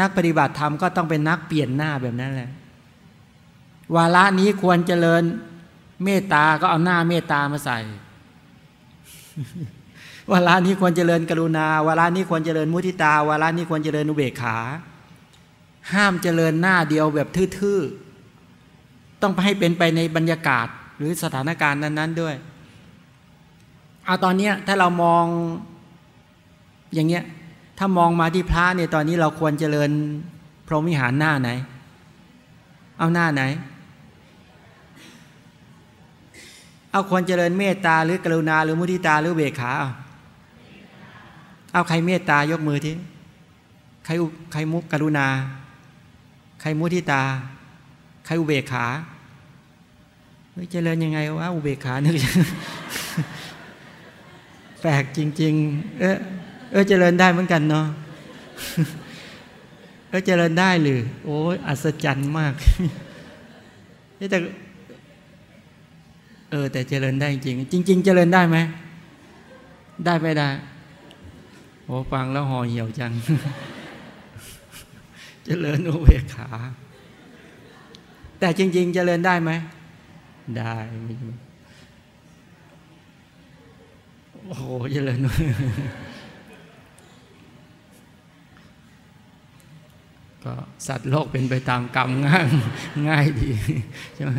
A: นักปฏิบัติธรรมก็ต้องเป็นนักเปลี่ยนหน้าแบบนั้นแหละวาระนี้ควรเจริญเมตตาก็เอาหน้าเมตตามาใส่วาระนี้ควรเจริญกรุณาวาระนี้ควรเจริญมุทิตาวาระนี้ควรเจริญอุเบกขา ห้ามเจริญหน้าเดียวแบบทื่อๆต้องให้เป็นไปในบรรยากาศหรือสถานการณ์นั้น ๆ ด้วย เอาตอนเนี้ยถ้าเรามองอย่างเงี้ยถ้ามองมาที่พระเนี่ยตอนนี้เราควรเจริญพรหมวิหารหน้าไหน เอาหน้าไหน เอาควรเจริญเมตตาหรือกรุณาหรือมุทิตาหรือเบกขาเอาเอาใครเมตตายกมือทีใครใครมุกรุณา ใครมุทิตา ใครอุเบกขาเฮ้ยเจริญยังไงวะอุเบกขานึก แปลกจริง ๆ เออเออเจริญได้เหมือนกันเนาะเออเจริญได้หรือโอ้ยอัศจรรย์มากแต่เออแต่เจริญได้จริงจริง ๆ เจริญได้ไหมได้ไม่ได้โอ้ฟังแล้วห่อเหี่ยวจัง เจริญอุเบกขา แต่จริง ๆ เจริญได้ไหมได้ โอ้โหเจริญก็สัตว์โลกเป็นไปตามกรรมง่ายง่ายดีใช่ไหม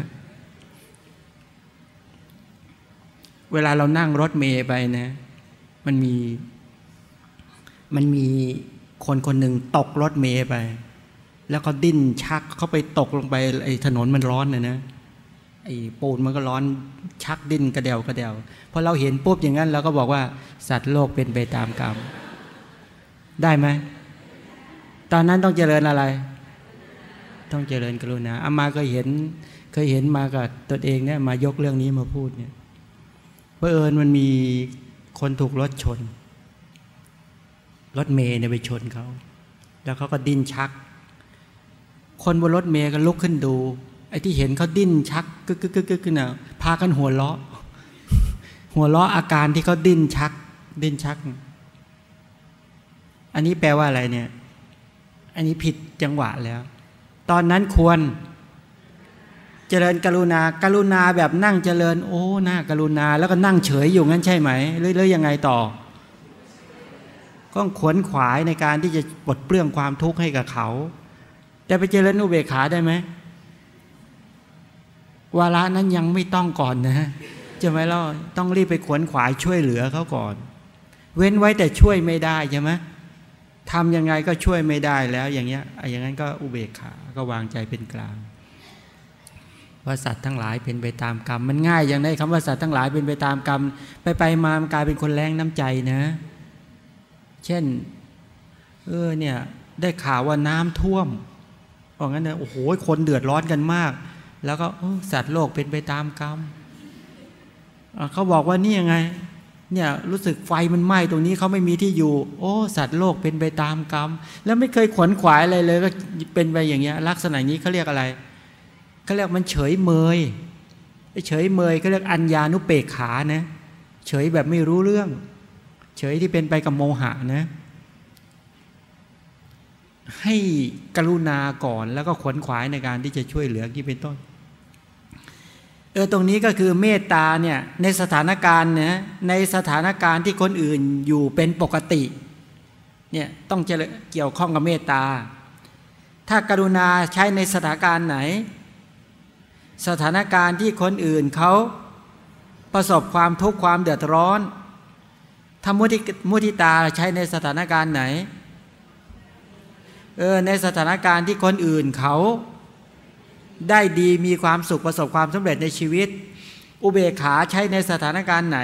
A: เวลาเรานั่งรถเมย์ไปนะ มันมี มันมีคนคนหนึ่งตกรถเมย์ไป แล้วก็ดิ้นชักเข้าไปตกลงไปไอ้ถนนมันร้อนนะนะ ไอ้ปูนมันก็ร้อนชักดิ้นกระเดวกระเดวพอเราเห็นปุ๊บอย่างนั้นเราก็บอกว่า สัตว์โลกเป็นไปตามกรรม ได้ไหมตอนนั้นต้องเจริญอะไร ต้องเจริญกรุณาอามาก็เห็น เคยเห็นมากับตนเองเนี่ยมายกเรื่องนี้มาพูดเนี่ยเพอเอิญมันมีคนถูกรถชนรถเมย์เนี่ยไปชนเขา แล้วเขาก็ดิ้นชัก คนบนรถเมย์ก็ลุกขึ้นดู ไอ้ที่เห็นเขาดิ้นชักกึกกึกกึกกึกขึ้นน่ะพากันหัวเราะ หัวเราะอาการที่เขาดิ้นชัก ดิ้นชัก อันนี้แปลว่าอะไรเนี่ย อันนี้ผิดจังหวะแล้ว ตอนนั้นควร เจริญกรุณาการุณาแบบนั่งเจริญ โอ้หน้ากรุณา แล้วก็นั่งเฉยอยู่งั้นใช่ไหมหรือหรือยังไงต่อก็ขวนขวายในการที่จะปลดเปลื้องความทุกข์ให้กับเขา แต่ไปเจริญอุเบกขาได้ไหม วาระนั้นยังไม่ต้องก่อนนะจะไหมเราต้องรีบไปขวนขวายช่วยเหลือเขาก่อน เว้นไว้แต่ช่วยไม่ได้ใช่ไหมทำยังไงก็ช่วยไม่ได้แล้วอย่างเงี้ยอย่างนั้นก็อุเบกขาก็วางใจเป็นกลางว่าสัตว์ทั้งหลายเป็นไปตามกรรม มันง่ายอย่างได้คำว่าสัตว์ทั้งหลายเป็นไปตามกรรม ไปไปมามกลายเป็นคนแรงน้ำใจนะ เช่น เออเนี่ยได้ข่าวว่าน้ำท่วมบอกงั้นนะโอ้โหคนเดือดร้อนกันมาก แล้วก็สัตว์โลกเป็นไปตามกรรมเขาบอกว่านี่ยังไง เนี่ยรู้สึกไฟมันไหม้ตรงนี้เขาไม่มีที่อยู่ โอ้ สัตว์โลกเป็นไปตามกรรม แล้วไม่เคยขวนขวายอะไรเลย ก็เป็นไปอย่างเงี้ย ลักษณะนี้เขาเรียกอะไรเขาเรียกมันเฉยเมยเฉยเมยเขาเรียกอัญญานุเปกขานะเฉยแบบไม่รู้เรื่อง เฉยที่เป็นไปกับโมหะนะให้กรุณาก่อนแล้วก็ขวนขวายในการที่จะช่วยเหลือที่เป็นต้น เออตรงนี้ก็คือเมตตาเนี่ยในสถานการณ์นะในสถานการณ์ที่คนอื่นอยู่เป็นปกติเนี่ยต้องจะเกี่ยวข้องกับเมตตา ถ้ากรุณาใช้ในสถานการณ์ไหน สถานการณ์ที่คนอื่นเขาประสบความทุกข์ความเดือดร้อนทำมุทิมุทิตาใช้ในสถานการณ์ไหนเออในสถานการณ์ที่คนอื่นเขา ได้ดีมีความสุขประสบความสำเร็จในชีวิต อุเบกขาใช้ในสถานการณ์ไหน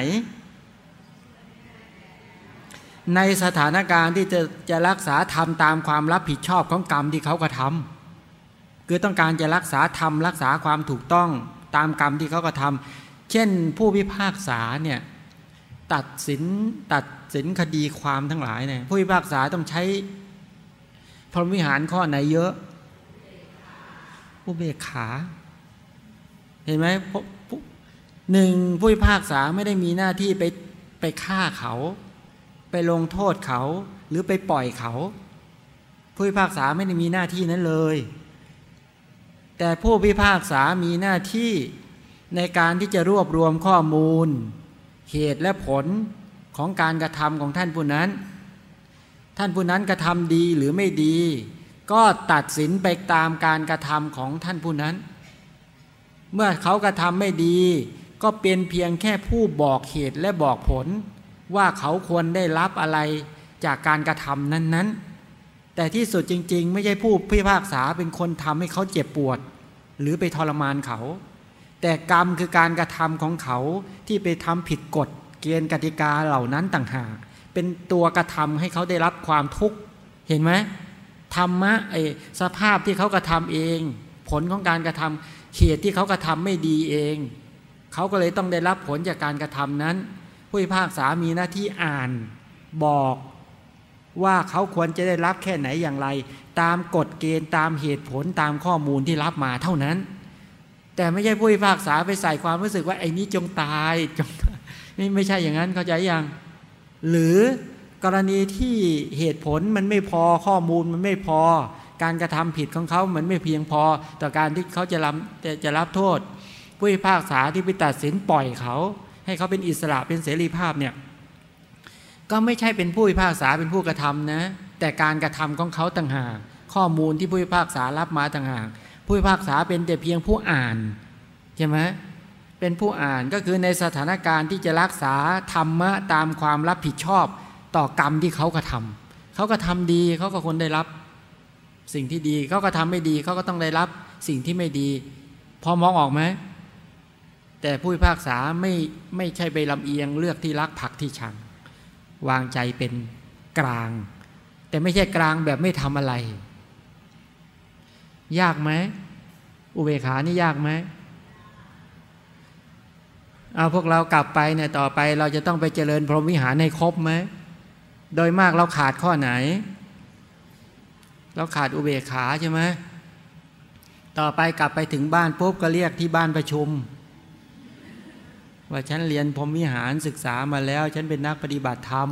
A: ในสถานการณ์ที่จะจะรักษาธรรมตามความรับผิดชอบของกรรมที่เขากระทำคือต้องการจะรักษาธรรมรักษาความถูกต้องตามกรรมที่เขากระทำเช่นผู้พิพากษาเนี่ยตัดสินตัดสินคดีความทั้งหลายเนี่ยผู้พิพากษาต้องใช้พรหมวิหารข้อไหนเยอะ อุเบกขา เห็นไหมหนึ่งผู้พิพากษาไม่ได้มีหน้าที่ไปไปฆ่าเขา ไปลงโทษเขา หรือไปปล่อยเขา ผู้พิพากษาไม่ได้มีหน้าที่นั้นเลย แต่ผู้พิพากษามีหน้าที่ในการที่จะรวบรวมข้อมูล เหตุและผลของการกระทำของท่านผู้นั้น ท่านผู้นั้นกระทำดีหรือไม่ดี ก็ตัดสินไปตามการกระทำของท่านผู้นั้น เมื่อเขากระทำไม่ดี ก็เป็นเพียงแค่ผู้บอกเหตุและบอกผล ว่าเขาควรได้รับอะไรจากการกระทำนั้นๆ แต่ที่สุดจริง ๆ ไม่ใช่ผู้พิพากษาเป็นคนทำให้เขาเจ็บปวด หรือไปทรมานเขา แต่กรรมคือการกระทำของเขาที่ไปทำผิดกฎเกณฑ์กติกาเหล่านั้นต่างหากเป็นตัวกระทำให้เขาได้รับความทุกข์เห็นไหม ธรรมะไอสภาพที่เขากระทำเอง ผลของการกระทำเขตที่เขากระทำไม่ดีเอง เขาก็เลยต้องได้รับผลจากการกระทำนั้น ผู้พิพากษามีหน้าที่อ่านบอกว่าเขาควรจะได้รับแค่ไหนอย่างไร ตามกฎเกณฑ์ตามเหตุผลตามข้อมูลที่รับมาเท่านั้น แต่ไม่ใช่ผู้พิพากษาไปใส่ความรู้สึกว่าไอ้นี้จงตายจงนี่ไม่ใช่อย่างนั้นเข้าใจยังหรือ กรณีที่เหตุผลมันไม่พอข้อมูลมันไม่พอ การกระทำผิดของเขามันไม่เพียงพอ ต่อการที่เขาจะรับจะรับโทษ ผู้พิพากษาที่ไปตัดสินปล่อยเขา ให้เขาเป็นอิสระเป็นเสรีภาพเนี่ยก็ไม่ใช่เป็นผู้พิพากษาเป็นผู้กระทำนะแต่การกระทำของเขาต่างหากข้อมูลที่ผู้พิพากษารับมาต่างหากผู้พิพากษาเป็นแต่เพียงผู้อ่านใช่ไหมเป็นผู้อ่านก็คือในสถานการณ์ที่จะรักษาธรรมะตามความรับผิดชอบ ต่อกรรมที่เขากระทำเขาก็ทำดีเขาก็คนได้รับ สิ่งที่ดีเขาก็ทำไม่ดีเขาก็ต้องได้รับสิ่งที่ไม่ดี พอมองออกไหมแต่ผู้พิพากษาไม่ไม่ใช่ไปลำเอียงเลือกที่รักผักที่ชัง วางใจเป็นกลาง แต่ไม่ใช่กลางแบบไม่ทำอะไร ยากไหมอุเบกขานี่ยากไหมเอาพวกเรากลับไปเนี่ยต่อไปเราจะต้องไปเจริญพรหมวิหารในครบไหม โดยมากเราขาดข้อไหน เราขาดอุเบกขาใช่ไหมต่อไปกลับไปถึงบ้านปุ๊บก็เรียกที่บ้านประชุม ว่าฉันเรียนพรมวิหารศึกษามาแล้ว ฉันเป็นนักปฏิบัติธรรม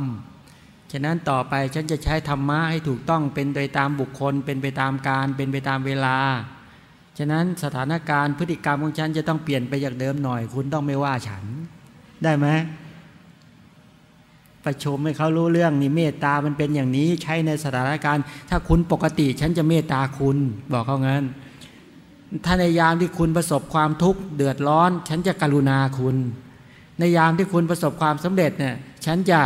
A: ฉะนั้นต่อไปฉันจะใช้ธรรมะให้ถูกต้องเป็นไปตามบุคคล เป็นไปตามการ เป็นไปตามเวลา ฉะนั้นสถานการณ์พฤติกรรมของฉันจะต้องเปลี่ยนไปจากเดิมหน่อย คุณต้องไม่ว่าฉัน ได้ไหม ประชมให้เขารู้เรื่องนี่เมตตามันเป็นอย่างนี้ใช้ในสถานการณ์ ถ้าคุณปกติฉันจะเมตตาคุณบอกเขางั้น ถ้าในยามที่คุณประสบความทุกข์เดือดร้อน ฉันจะกรุณาคุณ ในยามที่คุณประสบความสำเร็จเนี่ยฉันจะ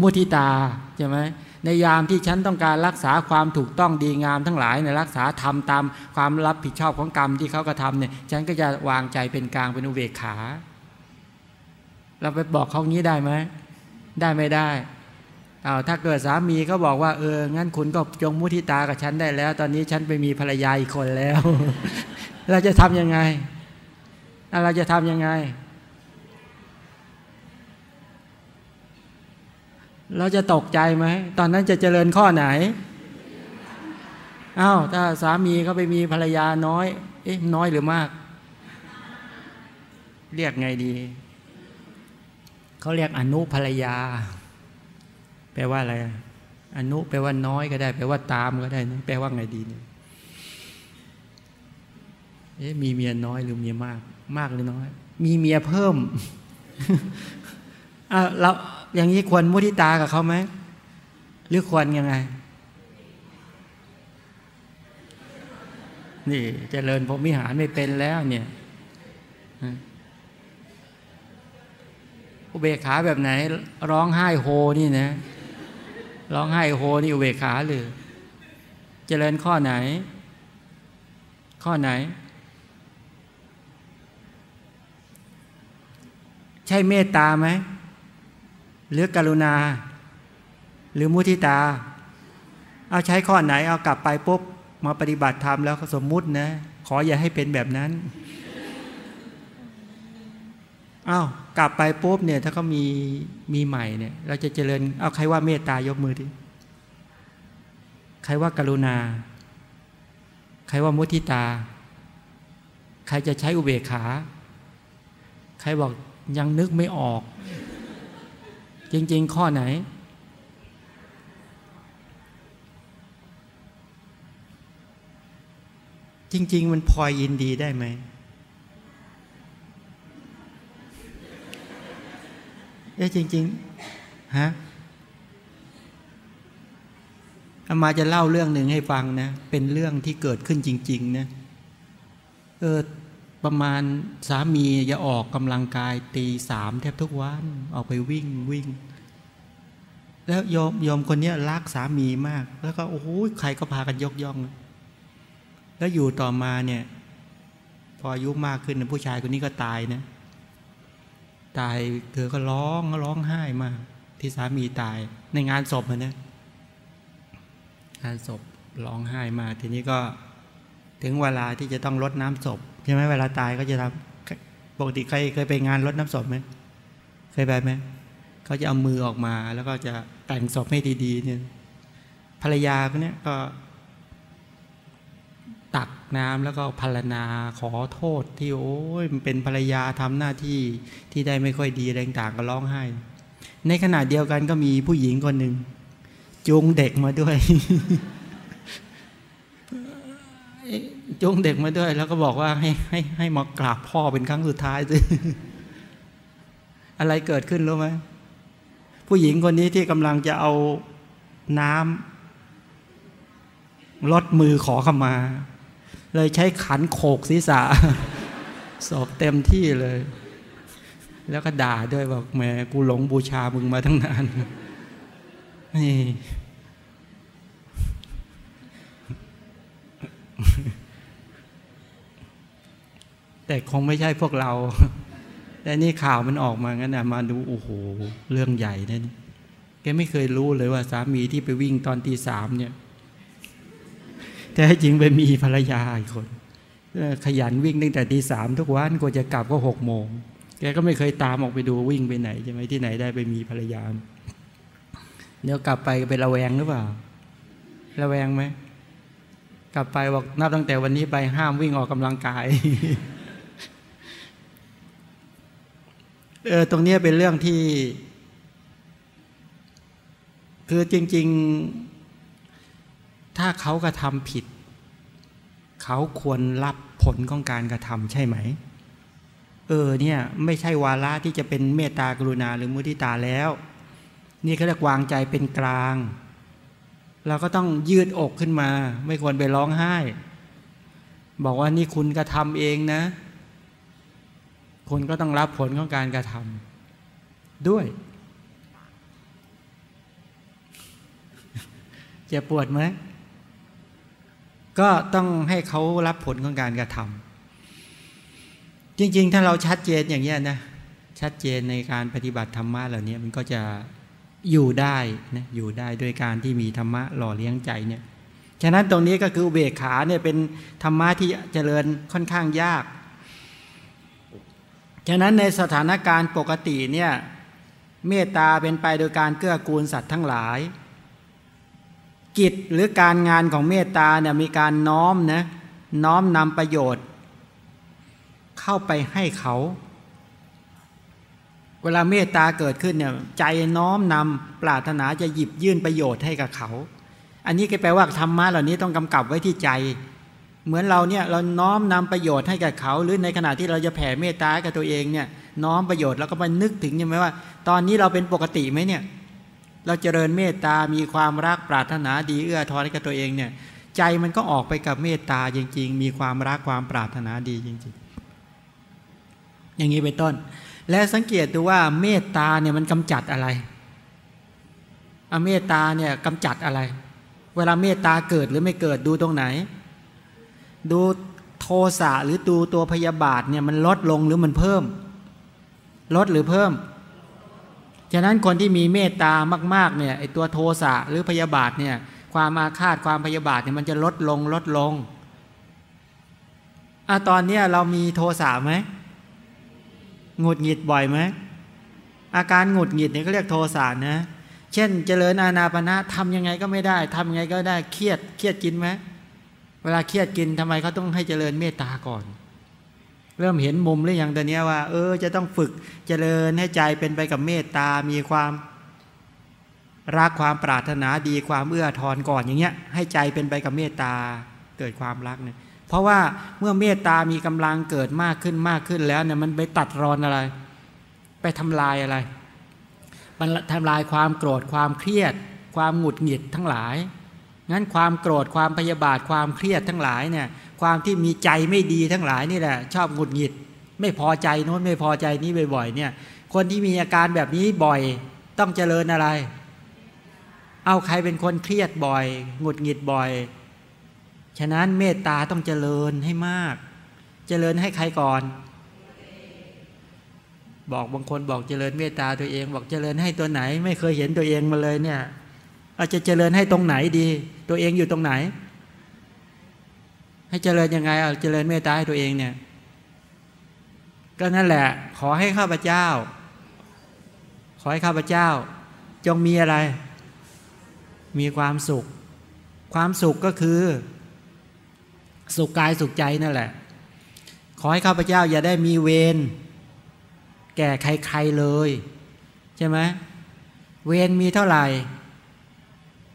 A: มุทิตาใช่ไหมในยามที่ฉันต้องการรักษาความถูกต้องดีงามทั้งหลายในรักษาทำตามความรับผิดชอบของกรรมที่เขากระทำเนี่ยฉันก็จะวางใจเป็นกลางเป็นอุเบกขา เราไปบอกเขางี้ได้ไหม ได้ไม่ได้เอาถ้าเกิดสามีเขาบอกว่าเออ งั้นคุณก็จงมุทิตากับฉันได้แล้ว ตอนนี้ฉันไปมีภรรยาอีกคนแล้ว เราจะทำยังไง เราจะทำยังไง เราจะตกใจไหม ตอนนั้นจะเจริญข้อไหนอ้าวถ้าสามีเขาไปมีภรรยาน้อย เอ๊ะ น้อยหรือมาก เรียกไงดี เขาเรียกอนุภรรยา แปลว่าอะไรอนุแปลว่าน้อยก็ได้ แปลว่าตามก็ได้นะแปลว่าไงดีเนี่ยเอ๊ะมีเมียน้อยหรือเมียมาก มากหรือน้อย มีเมียเพิ่มอ่าเราอย่างนี้ควรมุทิตากับเขาไหมหรือควรยังไง นี่จเจริญพรมิหารไม่เป็นแล้วเนี่ย อุเบกขาแบบไหน ร้องไห้โฮนี่นะ ร้องไห้โฮนี่อุเบกขาหรือ เจริญข้อไหน ข้อไหน ใช่เมตตาไหมหรือกรุณา หรือมุทิตา เอาใช้ข้อไหน เอากลับไปปุ๊บมาปฏิบัติธรรมแล้วสมมุตินะ ขออย่าให้เป็นแบบนั้น อ้าวกลับไปปุ๊บเนี่ย ถ้าเขามีมีใหม่เนี่ย เราจะเจริญเอาใครว่าเมตตายกมือดิใครว่ากรุณา ใครว่ามุทิตา ใครจะใช้อุเบกขา ใครบอกยังนึกไม่ออก จริง ๆ ข้อไหน จริง ๆ มันพลอยยินดีได้ไหม เอ๊ะจริงๆฮะอามาจะเล่าเรื่องหนึ่งให้ฟังนะ เป็นเรื่องที่เกิดขึ้นจริง ๆ นะเออประมาณสามีจะออกกำลังกายตีสามแทบทุกวันออกไปวิ่งวิ่ง แล้วยอมยอมคนนี้รักสามีมาก แล้วก็โอ้โหใครก็พากันยกย่อง แล้วอยู่ต่อมาเนี่ย พออายุมากขึ้นผู้ชายคนนี้ก็ตายนะ ตายเธอก็ร้องร้องไห้มากที่สามีตายในงานศพนะงานศพร้องไห้มาทีนี้ก็ถึงเวลาที่จะต้องลดน้ำศพใช่ไหมเวลาตายก็จะทำปกติใครเคยไปงานลดน้ำศพไหมเคยไปไหมเขาจะเอามือออกมาแล้วก็จะแต่งศพให้ดีๆเนี่ยภรรยาคนนี้ก็ น้ำแล้วก็พรรณนาขอโทษที่โอ้ยมันเป็นภรรยาทำหน้าที่ที่ได้ไม่ค่อยดีอะไรต่างก็ร้องไห้ ในขณะเดียวกันก็มีผู้หญิงคนหนึ่งจูงเด็กมาด้วยจูงเด็กมาด้วย แล้วก็บอกว่าให้ให้ให้มากราบพ่อเป็นครั้งสุดท้ายสิอะไรเกิดขึ้นรู้ไหมผู้หญิงคนนี้ที่กำลังจะเอาน้ำลดมือขอขมา เลยใช้ขันโขกศีรษะสอบเต็มที่เลย แล้วก็ด่าด้วยบอกแหมกูหลงบูชามึงมาทั้งนานนี่แต่คงไม่ใช่พวกเรา แต่นี่ข่าวมันออกมางั้นนะมาดูโอ้โห เรื่องใหญ่นะนี่แกไม่เคยรู้เลยว่าสามีที่ไปวิ่งตอนตีสามเนี่ย แต่จริงไปมีภรรยาอีกคน ขยันวิ่งตั้งแต่ตีสามทุกวันกว่าจะกลับก็หกโมง แกก็ไม่เคยตามออกไปดูวิ่งไปไหนใช่ไหมที่ไหนได้ไปมีภรรยาเดี๋ยวกลับไปไประแวงหรือเปล่า ระแวงไหม กลับไปบอกนับตั้งแต่วันนี้ไปห้ามวิ่งออกกำลังกายเออตรงนี้เป็นเรื่องที่ คือจริง ๆ ถ้าเขากระทำผิด เขาควรรับผลของการกระทำใช่ไหม เออเนี่ยไม่ใช่วาระที่จะเป็นเมตตากรุณาหรือมุทิตาแล้ว นี่เขาเรียกวางใจเป็นกลาง เราก็ต้องยืดอกขึ้นมา ไม่ควรไปร้องไห้ บอกว่านี่คุณกระทำเองนะ คุณก็ต้องรับผลของการกระทำด้วยจะปวดไหม ก็ต้องให้เขารับผลของการกระทำจริง ๆ ถ้าเราชัดเจนอย่างนี้นะชัดเจนในการปฏิบัติธรรมะเหล่านี้มันก็จะอยู่ได้นะอยู่ได้ด้วยการที่มีธรรมะหล่อเลี้ยงใจเนี่ยฉะนั้นตรงนี้ก็คืออุเบกขาเนี่ยเป็นธรรมะที่เจริญค่อนข้างยาก ฉะนั้นในสถานการณ์ปกติเนี่ยเมตตาเป็นไปโดยการเกื้อกูลสัตว์ทั้งหลาย กิจหรือการงานของเมตตาเนี่ยมีการน้อมนะน้อมนำประโยชน์ เข้าไปให้เขา เวลาเมตตาเกิดขึ้นเนี่ยใจน้อมนำปรารถนาจะหยิบยื่นประโยชน์ให้กับเขา อันนี้ก็แปลว่าธรรมะเหล่านี้ต้องกำกับไว้ที่ใจ เหมือนเราเนี่ยเราน้อมนำประโยชน์ให้กับเขา หรือในขณะที่เราจะแผ่เมตตากับตัวเองเนี่ยน้อมประโยชน์แล้วก็มานึกถึงใช่ไหมว่า ตอนนี้เราเป็นปกติไหมเนี่ย เราเจริญเมตตา มีความรักปรารถนาดีเอื้อทอนให้กับตัวเองเนี่ย ใจมันก็ออกไปกับเมตตาจริง ๆ มีความรักความปรารถนาดีจริง ๆ อย่างนี้เป็นต้น และสังเกตดูว่าเมตตาเนี่ยมันกำจัดอะไรอเมตตาเนี่ยกำจัดอะไร เวลาเมตตาเกิดหรือไม่เกิดดูตรงไหน ดูโทสะหรือดูตัวพยาบาทเนี่ยมันลดลงหรือมันเพิ่ม ลดหรือเพิ่ม ฉะนั้นคนที่มีเมตตามากๆเนี่ยไอตัวโทสะหรือพยาบาทเนี่ยความอาฆาตความพยาบาทเนี่ยมันจะลดลงลดลงอะตอนนี้เรามีโทสะไหมหงุดหงิดบ่อยไหมอาการหงุดหงิดเนี่ยก็เรียกโทสะนะ เช่น เจริญอาณาปณะทำยังไงก็ไม่ได้ทำยังไงก็ได้เครียดเครียดกินไหมเวลาเครียดกินทำไมเขาต้องให้เจริญเมตตาก่อน เริ่มเห็นมุมหรือยังตอนนี้ว่า เออ จะต้องฝึกเจริญให้ใจเป็นไปกับเมตตา มีความรักความปรารถนาดีความเอื้อทอนก่อนอย่างเงี้ย ให้ใจเป็นไปกับเมตตาเกิดความรักเนี่ย เพราะว่าเมื่อเมตตามีกำลังเกิดมากขึ้นมากขึ้นแล้วเนี่ยมันไปตัดรอนอะไร ไปทำลายอะไร มันทำลายความโกรธความเครียด ความหงุดหงิดทั้งหลายงั้นความโกรธความพยาบาทความเครียดทั้งหลายเนี่ย ความที่มีใจไม่ดีทั้งหลายนี่แหละ ชอบหงุดหงิด ไม่พอใจโน้นไม่พอใจนี้บ่อยๆเนี่ย คนที่มีอาการแบบนี้บ่อยต้องเจริญอะไร เอาใครเป็นคนเครียดบ่อยหงุดหงิดบ่อย ฉะนั้นเมตตาต้องเจริญให้มาก เจริญให้ใครก่อน บอกบางคนบอกเจริญเมตตาตัวเอง บอกเจริญให้ตัวไหน ไม่เคยเห็นตัวเองมาเลยเนี่ยอาจจะเจริญให้ตรงไหนดี ตัวเองอยู่ตรงไหน ให้เจริญยังไงเอาเจริญเมตตาให้ตัวเองเนี่ย ก็นั่นแหละ ขอให้ข้าพเจ้า ขอให้ข้าพเจ้า จงมีอะไร มีความสุข ความสุขก็คือ สุขกายสุขใจนั่นแหละ ขอให้ข้าพเจ้าอย่าได้มีเวรแก่ใครๆเลย ใช่ไหมเวรมีเท่าไหร่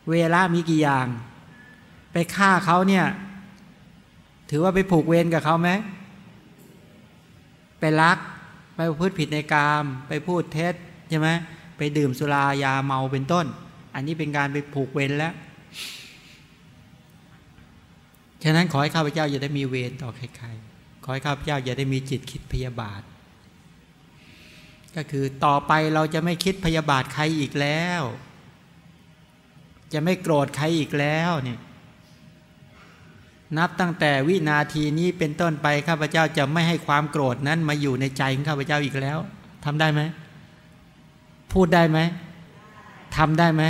A: เวลามีกี่อย่าง ไปฆ่าเขาเนี่ย ถือว่าไปผูกเวรกับเขาไหมไปรักไปพูดผิดในกาม ไปพูดเท็จใช่ไหมไปดื่มสุรายาเมาเป็นต้น อันนี้เป็นการไปผูกเวรแล้วฉะนั้นขอให้ข้าพเจ้าอย่าได้มีเวรต่อใครๆ ขอให้ข้าพเจ้าอย่าได้มีจิตคิดพยาบาท ก็คือต่อไปเราจะไม่คิดพยาบาทใครอีกแล้ว จะไม่โกรธใครอีกแล้วเนี่ย นับตั้งแต่วินาทีนี้เป็นต้นไปข้าพเจ้าจะไม่ให้ความโกรธนั้นมาอยู่ในใจของข้าพเจ้าอีกแล้วทำได้ไหมพูดได้ไหมทำได้ไหม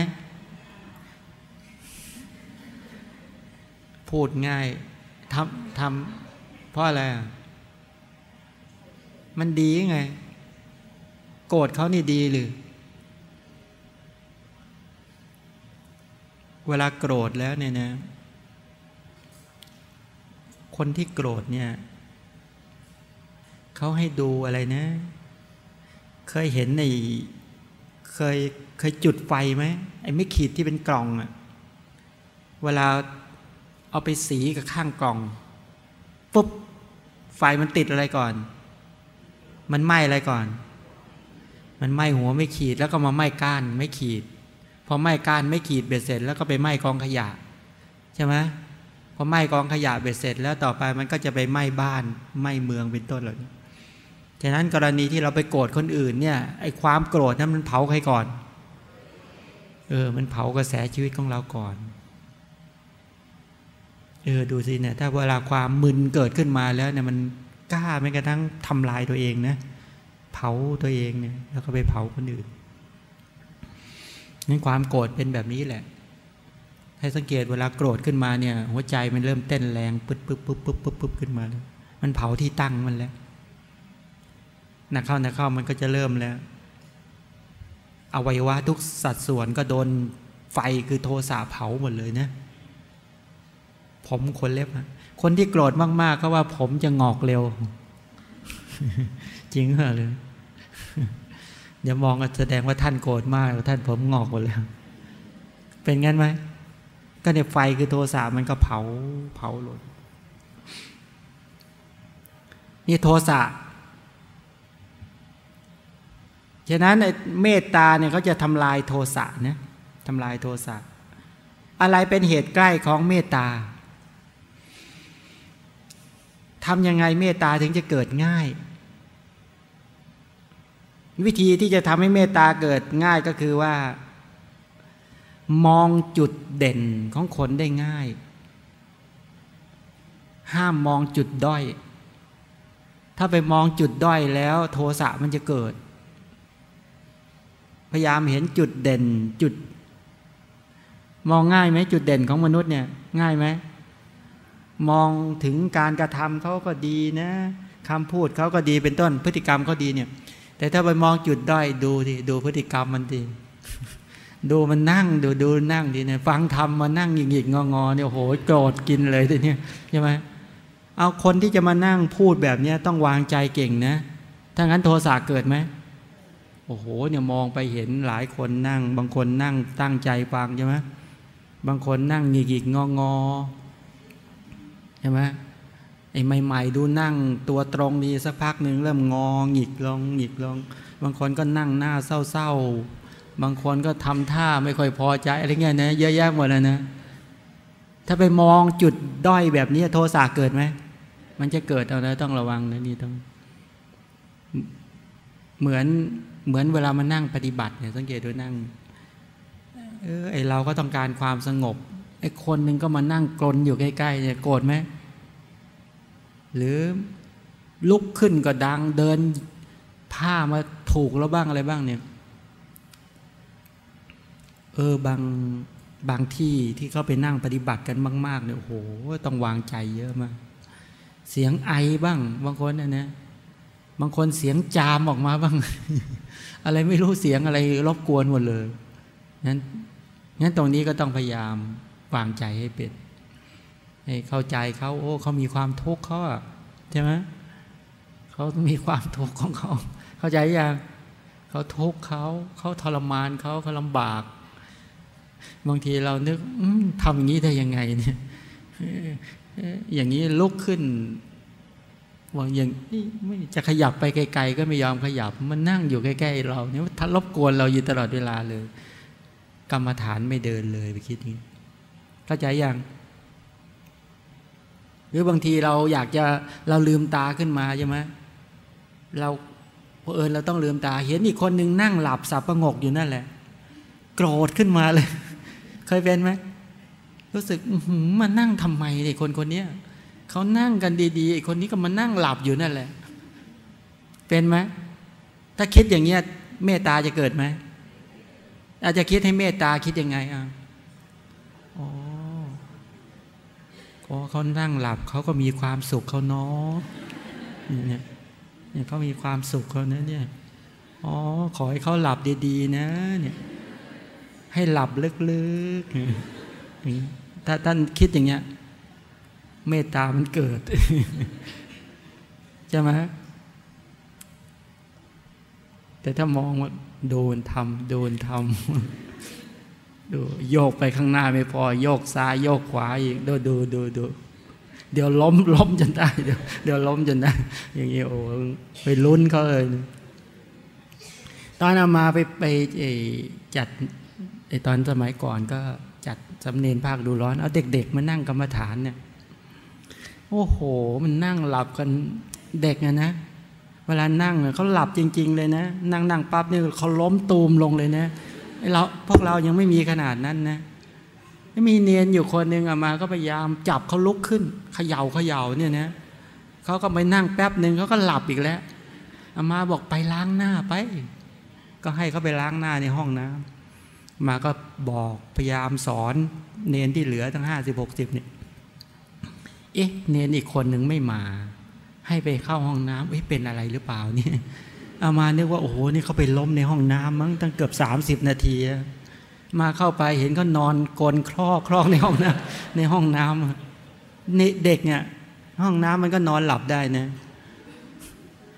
A: พูดง่ายทำทำเพราะอะไรมันดีไง โกรธเขานี่ดีหรือ เวลาโกรธแล้วเนี่ยนะ คนที่โกรธเนี่ยเขาให้ดูอะไรนะ เคยเห็นในเคยเคยจุดไฟไหมไอ้ไม่ขีดที่เป็นกล่องอะเวลาเอาไปสีกับข้างกล่องปุ๊บไฟมันติดอะไรก่อน มันไหม้อะไรก่อน มันไหม้หัวไม่ขีดแล้วก็มาไหม้ก้านไม่ขีดพอไหม้ก้านไม่ขีดเบ็ดเสร็จ แล้วก็ไปไหม้กองขยะ ใช่ไหม อไหม้กองขยะเบ็ดเสร็จ แล้วต่อไปมันก็จะไปไหม้บ้านไหม้เมืองเป็นต้นเหล่านี้ฉะนั้นกรณีที่เราไปโกรธคนอื่นเนี่ยไอ้ความโกรธนั้นมันเผาใครก่อน เออ มันเผากระแสชีวิตของเราก่อนเออดูสิเนี่ยถ้าเวลาความมึนเกิดขึ้นมาแล้วเนี่ยมันกล้าแม้กระทั่งทำลายตัวเองนะเผาตัวเองเนี่ยแล้วก็ไปเผาคนอื่นนั้นความโกรธเป็นแบบนี้แหละ ให้สังเกตเวลาโกรธขึ้นมาเนี่ย หัวใจมันเริ่มเต้นแรงปึ๊บปึ๊บปึ๊บปึ๊บปึ๊บปึ๊บขึ้นมาแล้วมันเผาที่ตั้งมันแล้วนักเข้านักเข้ามันก็จะเริ่มแล้ว อวัยวะทุกสัดส่วนก็โดนไฟคือโทสะเผาหมดเลยนะ ผมคนเล็บนะคนที่โกรธมากๆ ก็ว่าผมจะงอกเร็ว จริงเหรอเลยอย่ามองก็แสดงว่าท่านโกรธมากท่านผมงอกหมดแล้ว เป็นงั้นไหม ก็เนี่ยไฟคือโทสะมันก็เผาเผาหลดนี่โทสะฉะนั้นเมตตาเนี่ยเขาจะทำลายโทสะนะทำลายโทสะอะไรเป็นเหตุใกล้ของเมตตาทำยังไงเมตตาถึงจะเกิดง่าย วิธีที่จะทำให้เมตตาเกิดง่ายก็คือว่า มองจุดเด่นของคนได้ง่าย ห้ามมองจุดด้อย ถ้าไปมองจุดด้อยแล้วโทสะมันจะเกิด พยายามเห็นจุดเด่นจุด มองง่ายไหมจุดเด่นของมนุษย์เนี่ย ง่ายไหมมองถึงการกระทำเขาก็ดีนะคำพูดเขาก็ดีเป็นต้นพฤติกรรมเขาดีเนี่ย แต่ถ้าไปมองจุดด้อยดูดิดูพฤติกรรมมันดี ดูมันนั่งดูดูนั่งดีเนี่ยฟังธรรมมานั่งหยิกๆงอเนี่ยโหโกรธกินเลยทีนี้ใช่ไหมเอาคนที่จะมานั่งพูดแบบเนี้ยต้องวางใจเก่งนะถ้างั้นโทสะเกิดไหมโอ้โหเนี่ยมองไปเห็นหลายคนนั่ง บางคนนั่งตั้งใจฟังใช่ไหมบางคนนั่งหยิกๆงอใช่ไหมไอ้ใหม่ๆดูนั่งตัวตรงดีสักพักหนึ่งเริ่มงอหงิกลงหงิกลง บางคนก็นั่งหน้าเศร้าๆ บางคนก็ทำท่าไม่ค่อยพอใจอะไรเงี้ยนะเยอะแยะหมดเลยนะ ถ้าไปมองจุดด้อยแบบนี้โทสะเกิดไหมมันจะเกิดเอานะต้องระวังนะนี่ต้องเหมือนเหมือนเวลามานั่งปฏิบัติเนี่ยสังเกตดูนั่งเออไอเราก็ต้องการความสงบไอคนหนึ่งก็มานั่งกลนอยู่ใกล้ๆเนี่ยโกรธไหมหรือลุกขึ้นก็ดังเดินผ้ามาถูกแล้วบ้างอะไรบ้างเนี่ย เออบางบางที่ที่เขาไปนั่งปฏิบัติกันมาก ๆเนี่ยโอ้โหต้องวางใจเยอะมาก เสียงไอบ้าง บางคนนะนะบางคนเสียงจามออกมาบ้าง อะไรไม่รู้เสียงอะไรรบกวนหมดเลยนั้นงั้นตรงนี้ก็ต้องพยายามวางใจให้เป็นให้เข้าใจเขาโอ้เขามีความทุกข์เขาใช่ไหมเขามีความทุกข์ของเขา เข้าใจยังเขาทุกข์เขาเขาทรมานเขาเขาลำบาก บางทีเรานึกทำอย่างนี้ได้ยังไงเนี่ยอย่างนี้ลุกขึ้นว่าอย่างไม่จะขยับไปไกลๆ ก็ไม่ยอมขยับ มันนั่งอยู่ใกล้ๆเราเนี่ยทัดรบกวนเราอยู่ตลอดเวลาเลย กรรมฐานไม่เดินเลยไปคิดนี้เข้าใจยังหรือบางทีเราอยากจะเราลืมตาขึ้นมาใช่ไหมเราพอเอิญเราต้องลืมตา เห็นอีกคนนึงนั่งหลับสับประงกอยู่นั่นแหละ โกรธขึ้นมาเลย เคยเป็นไหมรู้สึกมานั่งทำไมไอ้คนคนนี้เขานั่งกันดีๆไอ้คนนี้ก็มานั่งหลับอยู่นั่นแหละ เป็นไหมถ้าคิดอย่างเงี้ยเมตตาจะเกิดไหมอาจจะคิดให้เมตตาคิดยังไงอะอ๋ออ๋อเขานั่งหลับเขาก็มีความสุขเขาเนาะเนี่ยเนี่ยเขามีความสุขเขาเนะเนี่ยอ๋อขอให้เขาหลับดีๆนะเนี่ย ให้หลับลึกๆ ถ้าท่านคิดอย่างเงี้ย เมตตามันเกิดใช่ไหมแต่ถ้ามองว่าโดนทำโดนทำดูโยกไปข้างหน้าไม่พอ โยกซ้ายโยกขวาอีกดูดูดูดูเดี๋ยวล้มล้มจนได้ เดี๋ยวเดี๋ยวล้มจนได้ อย่างเงี้ยโอ้ไปลุ้นเขาเลย ตอนเอามาไปไปจัด ไอตอนสมัยก่อนก็จัดสำเนียนภาคดูร้อนเอาเด็ก ๆ มานั่งกรรมฐานเนี่ยโอ้โห มันนั่งหลับกันเด็กนะนะ เวลานั่งเขาหลับจริง ๆ เลยนะ นั่งนั่งปั๊บเนี่ยเขาล้มตูมลงเลยนะเราพวกเรายังไม่มีขนาดนั้นนะไม่มีเนียนอยู่คนหนึ่งอามาก็พยายามจับเขาลุกขึ้นเขย่าเขย่าเนี่ยนะเขาก็ไปนั่งแป๊บหนึ่งเขาก็หลับอีกแล้วอามาบอกไปล้างหน้าไป ก็ให้เขาไปล้างหน้าในห้องน้ำ มาก็บอกพยายามสอนเนนที่เหลือทั้งห้าสิบหกสิบเนี่ยเอ๊ะเนนอีกคนหนึ่งไม่มา ให้ไปเข้าห้องน้ำเอ๊ะเป็นอะไรหรือเปล่าเนี่ยอามานึกว่าโอ้โหนี่เขาไปล้มในห้องน้ำมั้งตั้งเกือบสามสิบนาทีมาเข้าไปเห็นเขานอนกลนคลอกคลอกในห้องน้ำในห้องน้ำนี่เด็กเนี่ย ห้องน้ำมันก็นอนหลับได้นะ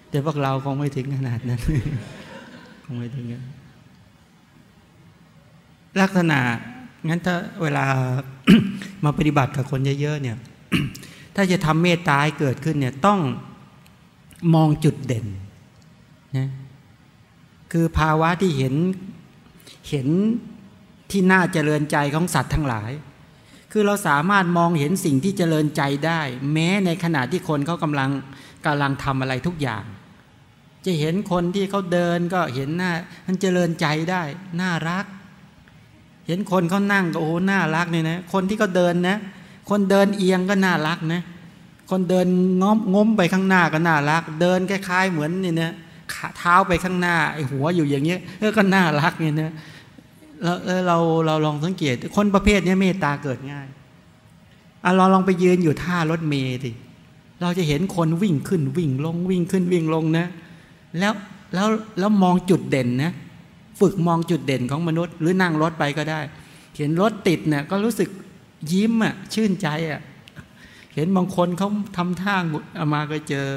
A: แต่พวกเราคงไม่ถึงขนาดนั้นคงไม่ถึงกัน ลักษณะงั้นถ้าเวลามาปฏิบัติกับคนเยอะๆเนี่ย ถ้าจะทำเมตตาให้เกิดขึ้นเนี่ยต้องมองจุดเด่นนะคือภาวะที่เห็นเห็นที่น่าเจริญใจของสัตว์ทั้งหลาย คือเราสามารถมองเห็นสิ่งที่เจริญใจได้ แม้ในขณะที่คนเขากำลังกำลังทำอะไรทุกอย่าง จะเห็นคนที่เขาเดินก็เห็นหน้ามันเจริญใจได้ น่ารัก เห็นคนเขานั่งก็โอ้น่ารักเนี่ยนะคนที่เขาเดินนะ คนเดินเอียงก็น่ารักนะ คนเดินง้อมง้มไปข้างหน้าก็น่ารัก เดินคล้ายๆเหมือนนี่นะขาเท้าไปข้างหน้าไอ้หัวอยู่อย่างเงี้ยก็น่ารักเนี่ยนะเราเราเราลองสังเกต คนประเภทนี้เมตตาเกิดง่ายอะเราลองไปยืนอยู่ท่ารถเมล์สิเราจะเห็นคนวิ่งขึ้นวิ่งลงวิ่งขึ้นวิ่งลงนะ แล้วแล้วแล้วมองจุดเด่นนะ ฝึกมองจุดเด่นของมนุษย์ หรือนั่งรถไปก็ได้ เห็นรถติดเนี่ยก็รู้สึกยิ้มอะชื่นใจอะเห็นบางคนเขาทำท่าอามาก็เจอ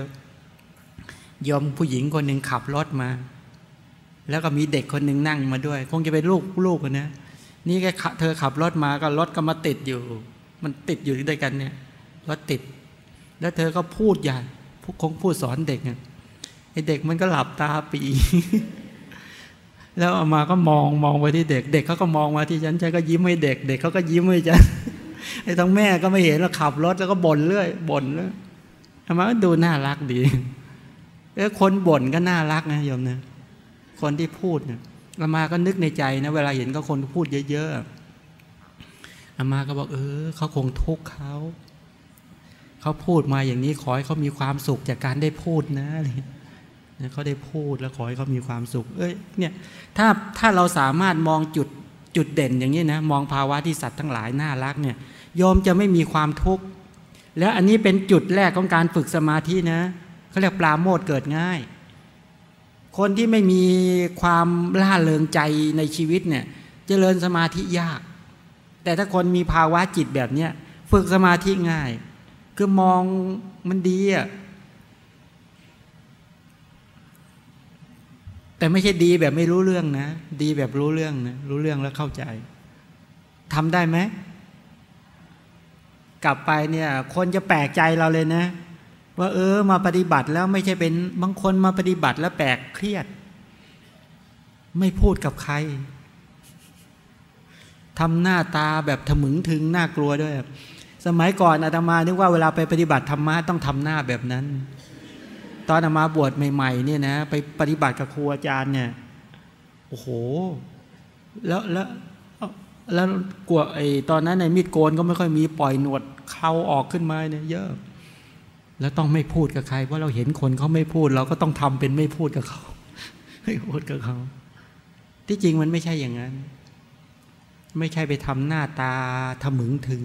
A: ยอมผู้หญิงคนหนึ่งขับรถมา แล้วก็มีเด็กคนหนึ่งนั่งมาด้วย คงจะเป็นลูกลูกนะนี่แกเธอขับรถมาก็รถก็มาติดอยู่ มันติดอยู่ด้วยกันเนี่ยรถติด แล้วเธอก็พูดอย่างคงพูดสอนเด็กเนี่ยไอเด็กมันก็หลับตาปี แล้วอามาก็มองมองไปที่เด็ก เด็กเขาก็มองมาที่ฉันฉันก็ยิ้มให้เด็ก เด็กเขาก็ยิ้มให้ฉันไอ้ทั้งแม่ก็ไม่เห็นแล้วขับรถแล้วก็บ่นเรื่อยบ่นเรื่อยทำไมดูน่ารักดีเออคนบ่นก็น่ารักนะโยมนะคนที่พูดเนี่ยอามาก็นึกในใจนะ เวลาเห็นก็คนพูดเยอะๆอามาก็บอกเออเขาคงทุกข์เขาเขาพูดมาอย่างนี้ขอให้เขามีความสุขจากการได้พูดนะ เนี่ยเขาได้พูดแล้วขอให้เขามีความสุข เอ้ยเนี่ยถ้าถ้าเราสามารถมองจุดจุดเด่นอย่างนี้นะมองภาวะที่สัตว์ทั้งหลายน่ารักเนี่ยยอมจะไม่มีความทุกข์แล้วอันนี้เป็นจุดแรกของการฝึกสมาธินะเขาเรียกปลาโมดเกิดง่าย คนที่ไม่มีความล่าเริงใจในชีวิตเนี่ยจเจริญสมาธิยาก แต่ถ้าคนมีภาวะจิตแบบเนี้ยฝึกสมาธิง่าย คือมองมันดีอะ แต่ไม่ใช่ดีแบบไม่รู้เรื่องนะ ดีแบบรู้เรื่องนะรู้เรื่องแล้วเข้าใจทำได้ไหมกลับไปเนี่ยคนจะแปลกใจเราเลยนะ ว่าเออมาปฏิบัติแล้วไม่ใช่เป็นบางคนมาปฏิบัติแล้วแปลกเครียด ไม่พูดกับใครทำหน้าตาแบบถมึงถึงน่ากลัวด้วย สมัยก่อนอาตมานึกว่าเวลาไปปฏิบัติธรรมะต้องทำหน้าแบบนั้น ตอนมาบวชใหม่ๆเนี่ยนะไปปฏิบัติกับครูอาจารย์เนี่ยโอ้โห แล้วแล้วแล้วกลัวไอ้ตอนนั้นในมีดโกนก็ไม่ค่อยมีปล่อยหนวดเขาออกขึ้นมาเนี่ยเยอะ แล้วต้องไม่พูดกับใครเพราะเราเห็นคนเขาไม่พูด เราก็ต้องทำเป็นไม่พูดกับเขาไม่พูดกับเขาที่จริงมันไม่ใช่อย่างนั้น ไม่ใช่ไปทำหน้าตาทะมึงถึง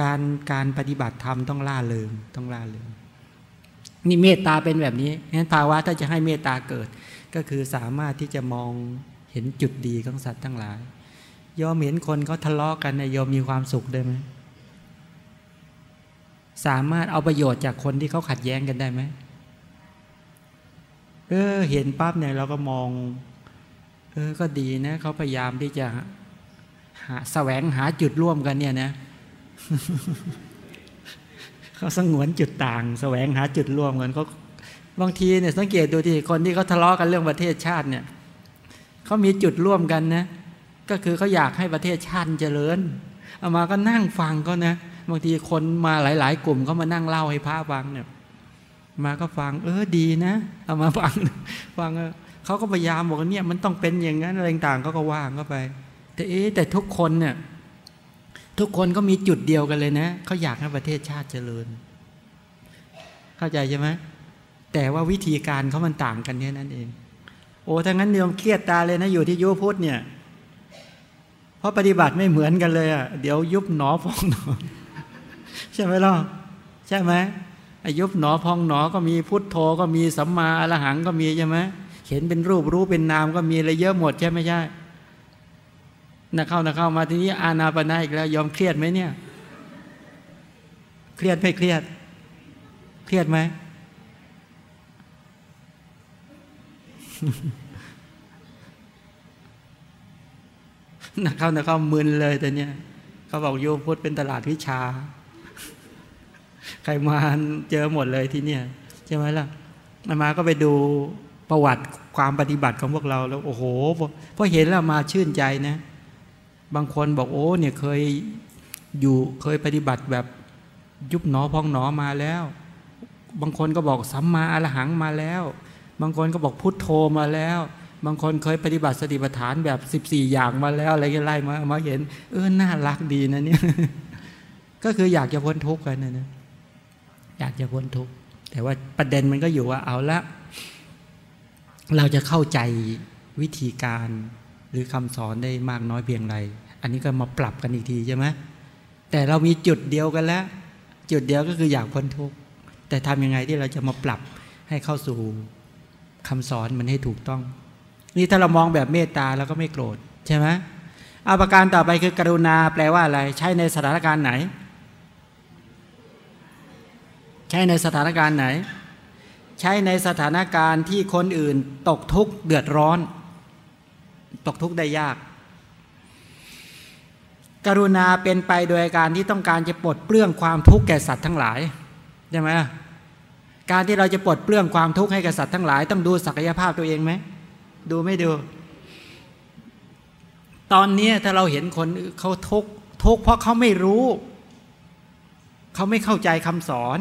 A: การการปฏิบัติธรรมต้องล่าเริงต้องล่าเริง นี่เมตตาเป็นแบบนี้งั้นภาวะถ้าจะให้เมตตาเกิด ก็คือสามารถที่จะมองเห็นจุดดีของสัตว์ทั้งหลาย ยอมเห็นคนเขาทะเลาะกันเนี่ยยอมมีความสุขได้ไหมสามารถเอาประโยชน์จากคนที่เขาขัดแย้งกันได้ไหมเออเห็นปั๊บเนี่ยเราก็มอง เออก็ดีนะเขาพยายามที่จะหาแสวงหาจุดร่วมกันเนี่ยนะ เขาสงวนจุดต่าง แสวงหาจุดร่วมกันเขาบางทีเนี่ยสังเกตดูที่คนที่เขาทะเลาะกันเรื่องประเทศชาติเนี่ยเขามีจุดร่วมกันนะก็คือเขาอยากให้ประเทศชาติเจริญเอามาก็นั่งฟังก็นะบางทีคนมาหลาย ๆ กลุ่มเขามานั่งเล่าให้พระฟังเนี่ย มาก็ฟัง เออดีนะ เอามาฟังฟังเขาก็พยายามบอกว่าเนี่ยมันต้องเป็นอย่างนั้นอะไรต่างเขาก็ว่างเข้าไป แต่เอ๊แต่ทุกคนเนี่ย ทุกคนก็มีจุดเดียวกันเลยนะเขาอยากให้ประเทศชาติเจริญ เข้าใจใช่ไหมแต่ว่าวิธีการเขามันต่างกันแค่นั้นเอง โอ้ถ้างั้นโยมเครียดตาเลยนะอยู่ที่ยุพุทธเนี่ย เพราะปฏิบัติไม่เหมือนกันเลยอะเดี๋ยวยุบหนอพองหนอใช่ไหมล่ะใช่ไหมยุบหนอพองหนอก็มีพุทโธก็มีสัมมาอรหังก็มีใช่ไหมเห็นเป็นรูปรู้เป็นนามก็มีอะไรเยอะหมดใช่ไหมใช่ นะเข้านะเข้ามาทีนี้อาณาปณะอีกแล้วยอมเครียดไหมเนี่ย เครียดไม่เครียด เครียดไหมนะเข้านะเข้ามึนเลยแต่เนี้ยเขาบอกโยมพุทธเป็นตลาดวิชา ใครมาเจอหมดเลยที่เนี่ยใช่ไหมล่ะนมาก็ไปดูประวัติความปฏิบัติของพวกเราแล้ว โอ้โหพอเห็นแล้วมาชื่นใจนะ บางคนบอกโอ้เนี่ยเคยอยู่เคยปฏิบัติแบบยุบหนอพองหนอมาแล้ว บางคนก็บอกสัมมาอรหังมาแล้ว บางคนก็บอกพุทโธมาแล้ว บางคนเคยปฏิบัติสติปัฏฐานแบบสิบสี่อย่างมาแล้วอะไรก็ไล่มามาเห็น เออน่ารักดีนะเนี่ยก็คืออยากจะพ้นทุกข์กันนะนะอยากจะพ้นทุกข์แต่ว่าประเด็นมันก็อยู่ว่าเอาละเราจะเข้าใจวิธีการ หรือคำสอนได้มากน้อยเพียงไร อันนี้ก็มาปรับกันอีกทีใช่ไหมแต่เรามีจุดเดียวกันแล้ว จุดเดียวก็คืออยากพ้นทุกข์แต่ทำยังไงที่เราจะมาปรับให้เข้าสู่คำสอนมันให้ถูกต้อง นี่ถ้าเรามองแบบเมตตาเราก็ไม่โกรธใช่ไหมอาประการต่อไปคือกรุณาแปลว่าอะไร ใช้ในสถานการณ์ไหน ใช้ในสถานการณ์ไหน ใช้ในสถานการณ์ที่คนอื่นตกทุกข์เดือดร้อน ตกทุกข์ได้ยาก กรุณาเป็นไปโดยการที่ต้องการจะปลดเปลื้องความทุกข์แก่สัตว์ทั้งหลายใช่ไหมการที่เราจะปลดเปลื้องความทุกข์ให้กับสัตว์ทั้งหลาย ต้องดูศักยภาพตัวเองไหมดูไม่ดู ตอนนี้ถ้าเราเห็นคนเขาทุกข์ทุกข์เพราะเขาไม่รู้ เขาไม่เข้าใจคำสอน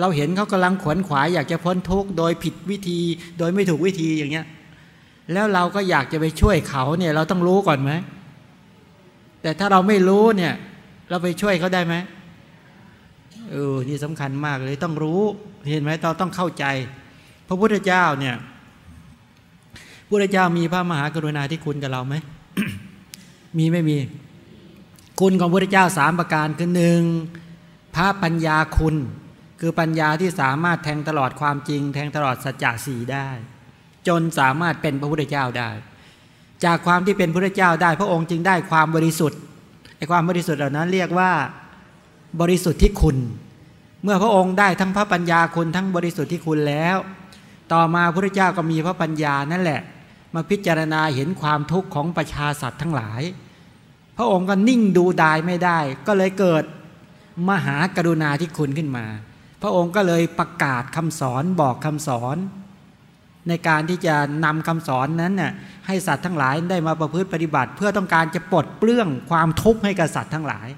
A: เราเห็นเขากำลังขวนขวายอยากจะพ้นทุกข์โดยผิดวิธี โดยไม่ถูกวิธีอย่างเงี้ย แล้วเราก็อยากจะไปช่วยเขาเนี่ยเราต้องรู้ก่อนไหม แต่ถ้าเราไม่รู้เนี่ย เราไปช่วยเขาได้ไหมเออ นี่สำคัญมากเลยต้องรู้ เห็นไหมเราต้องเข้าใจ พระพุทธเจ้าเนี่ยพระพุทธเจ้ามีพระมหากรุณาธิคุณกับเราไหม มีไม่มี คุณของพระพุทธเจ้าสามประการคือหนึ่งพระปัญญาคุณ คือปัญญาที่สามารถแทงตลอดความจริง แทงตลอดสัจจะสีได้ จนสามารถเป็นพระพุทธเจ้าได้ จากความที่เป็นพระพุทธเจ้าได้ พระองค์จึงได้ความบริสุทธิ์ไอ้ความบริสุทธิ์เหล่านั้นเรียกว่าบริสุทธิ์ที่คุณ เมื่อพระองค์ได้ทั้งพระปัญญาคุณทั้งบริสุทธิ์ที่คุณแล้ว ต่อมาพระเจ้าก็มีพระปัญญานั่นแหละ มาพิจารณาเห็นความทุกข์ของประชาสัตว์ทั้งหลาย พระองค์ก็นิ่งดูดายไม่ได้ ก็เลยเกิดมหากรุณาที่คุณขึ้นมา พระองค์ก็เลยประกาศคำสอนบอกคำสอน ในการที่จะนำคำสอนนั้นน่ะให้สัตว์ทั้งหลายได้มาประพฤติปฏิบัติ เพื่อต้องการจะปลดเปลื้องความทุกข์ให้กับสัตว์ทั้งหลาย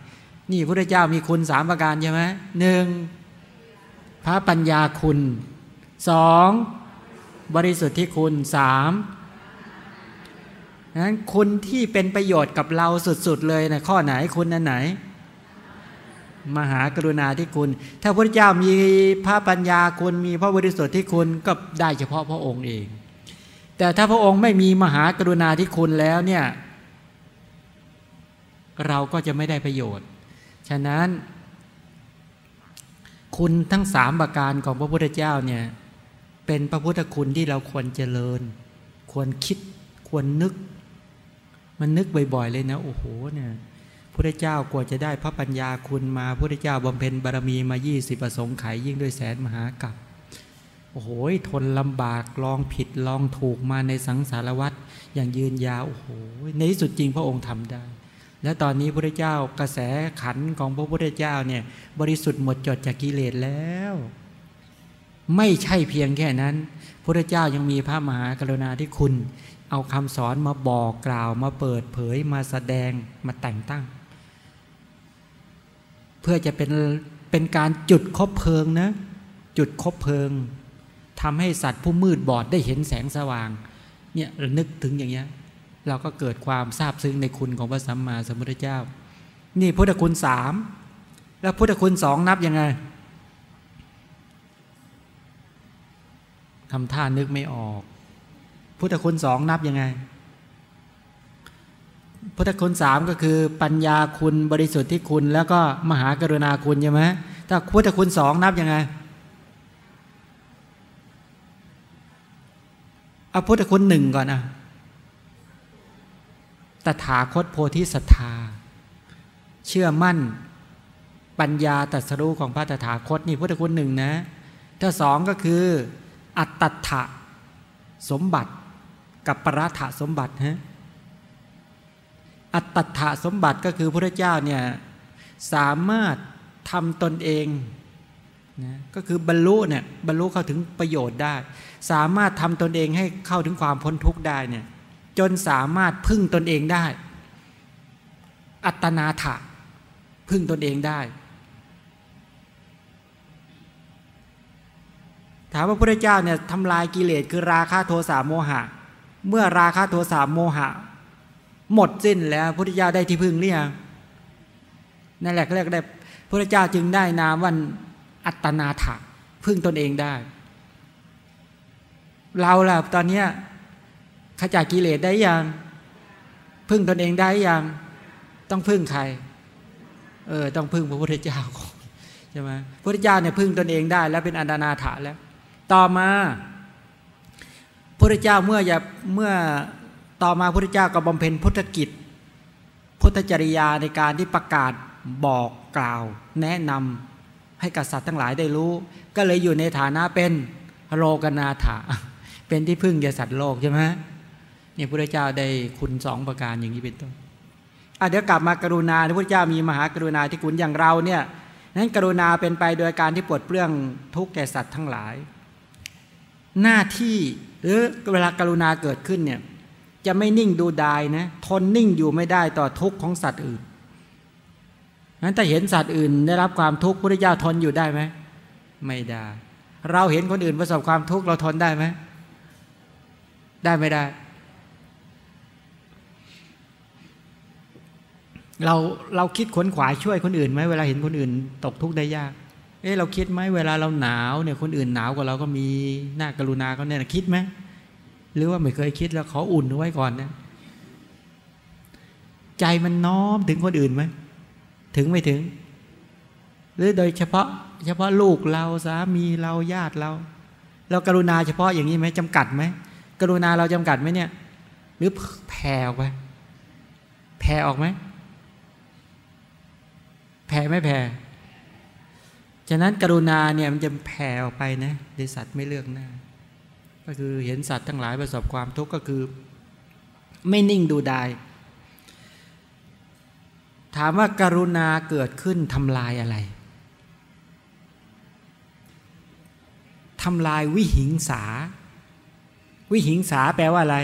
A: นี่พระเจ้ามีคุณสามประการใช่ไหมหนึ่งพระปัญญาคุณสองบริสุทธิ์ที่คุณสามนั้นคุณที่เป็นประโยชน์กับเราสุดๆเลยนะข้อไหนคุณนั้นไหน มหากรุณาที่คุณ ถ้าพระเจ้ามีพระปัญญาคุณมีพระบริสุทธิ์ที่คุณก็ได้เฉพาะพระองค์เอง แต่ถ้าพระองค์ไม่มีมหากรุณาที่คุณแล้วเนี่ยเราก็จะไม่ได้ประโยชน์ ฉะนั้น คุณทั้งสามประการของพระพุทธเจ้าเนี่ย เป็นพระพุทธคุณที่เราควรเจริญ ควรคิด ควรนึก มันนึกบ่อยๆเลยนะ โอ้โหเนี่ย พระเจ้ากว่าจะได้พระปัญญาคุณมาพระเจ้าบำเพ็ญบารมีมา20ประสงค์ไขยิ่งด้วยแสนมหากัปโอ้โหทนลำบากลองผิดลองถูกมาในสังสารวัฏอย่างยืนยาวโอ้โหในที่สุดจริงพระองค์ทำได้ และตอนนี้พระเจ้ากระแสขันของพระพุทธเจ้าเนี่ยบริสุทธิ์หมดจดจากกิเลสแล้ว ไม่ใช่เพียงแค่นั้นพระเจ้ายังมีพระมหากรุณาที่คุณ เอาคำสอนมาบอกกล่าวมาเปิดเผยมาแสดงมาแต่งตั้ง เพื่อจะเป็นเป็นการจุดคบเพลิงนะ จุดคบเพลิงทำให้สัตว์ผู้มืดบอดได้เห็นแสงสว่าง เนี่ยนึกถึงอย่างเงี้ย เราก็เกิดความทราบซึ้งในคุณของพระสัมมาสัมพุทธเจ้า นี่พุทธคุณสามแล้วพุทธคุณสองนับยังไงทำท่านึกไม่ออก พุทธคุณสองนับยังไง พุทธคุณสามก็คือปัญญาคุณบริสุทธิ์ที่คุณ แล้วก็มหากรุณาคุณใช่ไหมถ้าพุทธคุณสองนับยังไงเอาพุทธคุณหนึ่งก่อนอะตถาคตโพธิสัตธา เชื่อมั่น ปัญญาตรัสรู้ของพระตถาคตนี่พุทธคุณหนึ่งนะ ถ้าสองก็คือ อัตตถะสมบัติกับปรัฐสมบัติฮะ อัตถะสมบัติก็คือพระเจ้าเนี่ยสามารถทำตนเองนะก็คือบรรลุเนี่ยบรรลุเข้าถึงประโยชน์ได้ สามารถทำตนเองให้เข้าถึงความพ้นทุกข์ได้เนี่ยจนสามารถพึ่งตนเองได้ อัตนาถะพึ่งตนเองได้ ถามว่าพระเจ้าเนี่ยทำลายกิเลสคือราคะโทสะโมหะ เมื่อราคะโทสะโมหะ หมดสิ้นแล้วพระเจ้าได้ที่พึ่งหรือยังนั่นแหละเรียกได้พระเจ้าจึงได้นามวันอัตนาถะพึ่งตนเองได้ เราล่ะตอนนี้ขจัดกิเลสได้ยัง พึ่งตนเองได้ยัง ต้องพึ่งใคร เออ ต้องพึ่งพระพุทธเจ้าใช่ไหมพระพุทธเจ้าเนี่ยพึ่งตนเองได้ แล้วเป็นอันนาถาแล้ว ต่อมาพระพุทธเจ้าเมื่ออย่าเมื่อ ต่อมาพระพุทธเจ้าก็บำเพ็ญพุทธกิจ พุทธจริยาในการที่ประกาศบอกกล่าว แนะนำให้กับสัตว์ทั้งหลายได้รู้ ก็เลยอยู่ในฐานะเป็นโลกนาถาเป็นที่พึ่งแก่สัตว์โลกใช่ไหมนี่พระเจ้าได้คุณสองประการอย่างนี้เป็นต้นอะเดี๋ยวกลับมากรุณาที่พระเจ้ามีมหากรุณาที่คุณอย่างเราเนี่ยนั้นกรุณาเป็นไปโดยการที่ปลดเปลื้องทุกแก่สัตว์ทั้งหลาย หน้าที่หรือเวลากรุณาเกิดขึ้นเนี่ย จะไม่นิ่งดูดายนะ ทนนิ่งอยู่ไม่ได้ต่อทุกข์ของสัตว์อื่นงั้นถ้าเห็นสัตว์อื่น ได้รับความทุกข์พุทธเจ้าทนอยู่ได้ไหมไม่ได้ เราเห็นคนอื่นประสบความทุกข์เราทนได้ไหมได้ไม่ได้ เราเราคิดขวนขวายช่วยคนอื่นไหมเวลาเห็นคนอื่น ตกทุกข์ได้ยาก เอ๊ะเราคิดไหมเวลาเราหนาวเนี่ยคนอื่นหนาวกว่าเราก็มีหน้ากรุณาเขาเนี่ยคิดไหม หรือว่าไม่เคยคิดแล้วขออุ่นไว้ก่อนนะใจมันน้อมถึงคนอื่นไหมถึงไม่ถึง หรือโดยเฉพาะ เฉพาะลูกเราสามีเราญาติเรา เรากรุณาเฉพาะอย่างนี้ไหมจำกัดไหมกรุณาเราจำกัดไหมเนี่ย หรือแผ่ออกไปแผ่ออกไหมแผ่ไม่แผ่ฉะนั้นกรุณาเนี่ยมันจะแผ่ออกไปนะในสัตว์ไม่เลือกหน้า ก็คือเห็นสัตว์ทั้งหลายประสบความทุกข์ก็คือ ไม่นิ่งดูดายถามว่าการุณาเกิดขึ้นทำลายอะไรทำลายวิหิงสา วิหิงสาแปลว่าอะไร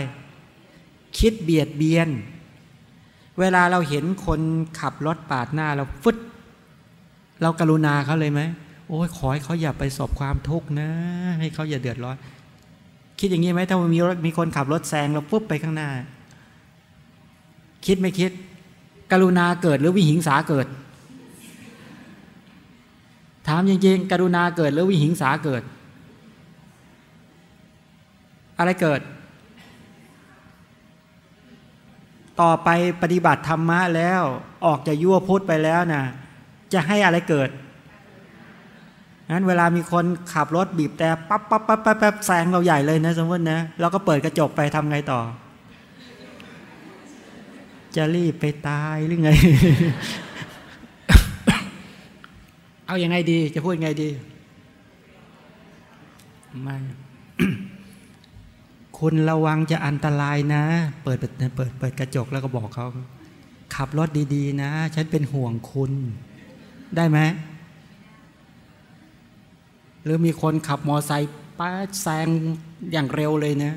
A: คิดเบียดเบียน เวลาเราเห็นคนขับรถปาดหน้าเราฟึด เรากรุณาเขาเลยไหมโอ้ยขอให้เขาอย่าไปสบความทุกข์นะ ให้เขาอย่าเดือดร้อน คิดอย่างนี้ไหมถ้ามีรถมีคนขับรถแซงเราปุ๊บไปข้างหน้า คิดไม่คิด กรุณาเกิดหรือวิหิงสาเกิด ถามจริงๆ กรุณาเกิดหรือวิหิงสาเกิด อะไรเกิด ต่อไปปฏิบัติธรรมะแล้วออกจากยั่วพุทธไปแล้วนะจะให้อะไรเกิด งั้นเวลามีคนขับรถบีบแต่ปั๊บปั๊บปั๊บปั๊บแซงเราใหญ่เลยนะ สมมตินะเราก็เปิดกระจกไปทำไงต่อ จะรีบไปตายหรือไง เอาอยัางไงดี จะพูดยังไงดีไม่คุณระวังจะอันตรายนะ เปิดเปิดเปิดเปิดกระจกแล้วก็บอกเขาขับรถดี ๆ นะ ฉันเป็นห่วงคุณ ได้ไหม หรือมีคนขับมอไซค์ป้าแซงอย่างเร็วเลยนะ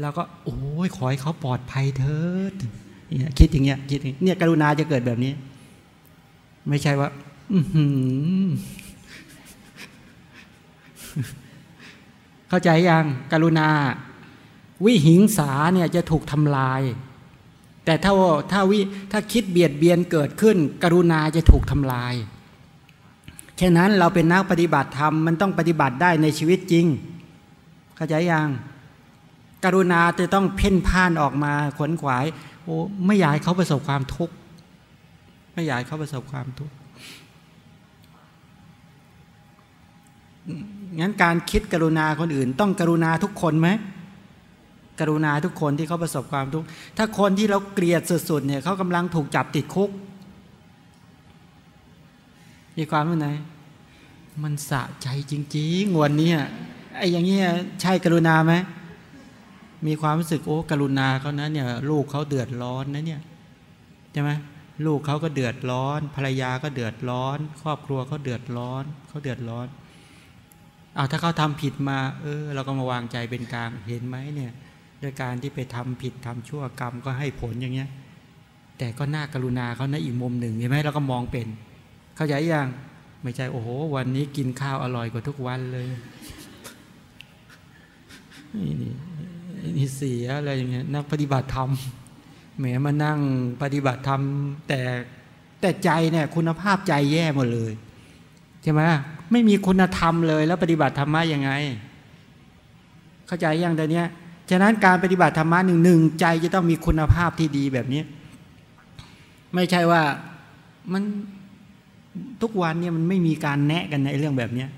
A: แล้วก็โอ้ยขอให้เขาปลอดภัยเถิดเนี่ยคิดอย่างเงี้ยคิดเนี่ยกรุณาจะเกิดแบบนี้ ไม่ใช่ว่า อืเข้าใจยังกรุณา วิหิงสาเนี่ยจะถูกทำลาย แต่ถ้าถ้าวิถ้าคิดเบียดเบียนเกิดขึ้น กรุณาจะถูกทำลาย ฉะนั้นเราเป็นนักปฏิบัติธรรมมันต้องปฏิบัติได้ในชีวิตจริง เข้าใจยังกรุณาจะต้องเพ่นพ่านออกมาขวนขวายโอ้ไม่อยากเขาประสบความทุกข์ไม่อยากเขาประสบความทุกข์งั้นการคิดกรุณาคนอื่น ต้องกรุณาทุกคนไหมกรุณาทุกคนที่เขาประสบความทุกข์ถ้าคนที่เราเกลียดสุดๆเนี่ยเขากำลังถูกจับติดคุก มีความว่าไง มันสะใจจริงๆวันนี้ไอ้อย่างเงี้ยใช่กรุณาไหมมีความรู้สึกโอ้กรุณาเขานะเนี่ยลูกเขาเดือดร้อนนะเนี่ยใช่ไหมลูกเขาก็เดือดร้อน ภรรยาก็เดือดร้อน ครอบครัวเขาเดือดร้อนเขาเดือดร้อนเอาถ้าเขาทำผิดมาเออเราก็มาวางใจเป็นกลางเห็นไหมเนี่ยโดยการที่ไปทำผิดทำชั่วกรรมก็ให้ผลอย่างเงี้ย แต่ก็น่ากรุณาเขานะอีกมุมหนึ่งเห็นไหมเราก็มองเป็น เข้าใจยัง ไม่ใช่โอ้โห วันนี้กินข้าวอร่อยกว่าทุกวันเลยนี่นี่เสียอะไรอย่างเงี้ยนักปฏิบัติธรรมแหมมานั่งปฏิบัติธรรมแต่แต่ใจเนี่ยคุณภาพใจแย่หมดเลยใช่ไหมไม่มีคุณธรรมเลย แล้วปฏิบัติธรรมะยังไง เข้าใจยังแต่เนี้ยฉะนั้นการปฏิบัติธรรมะหนึ่งหนึ่งใจจะต้องมีคุณภาพที่ดีแบบนี้ ไม่ใช่ว่ามัน ทุกวันเนี่ยมันไม่มีการแนะกันในเรื่องแบบเนี้ย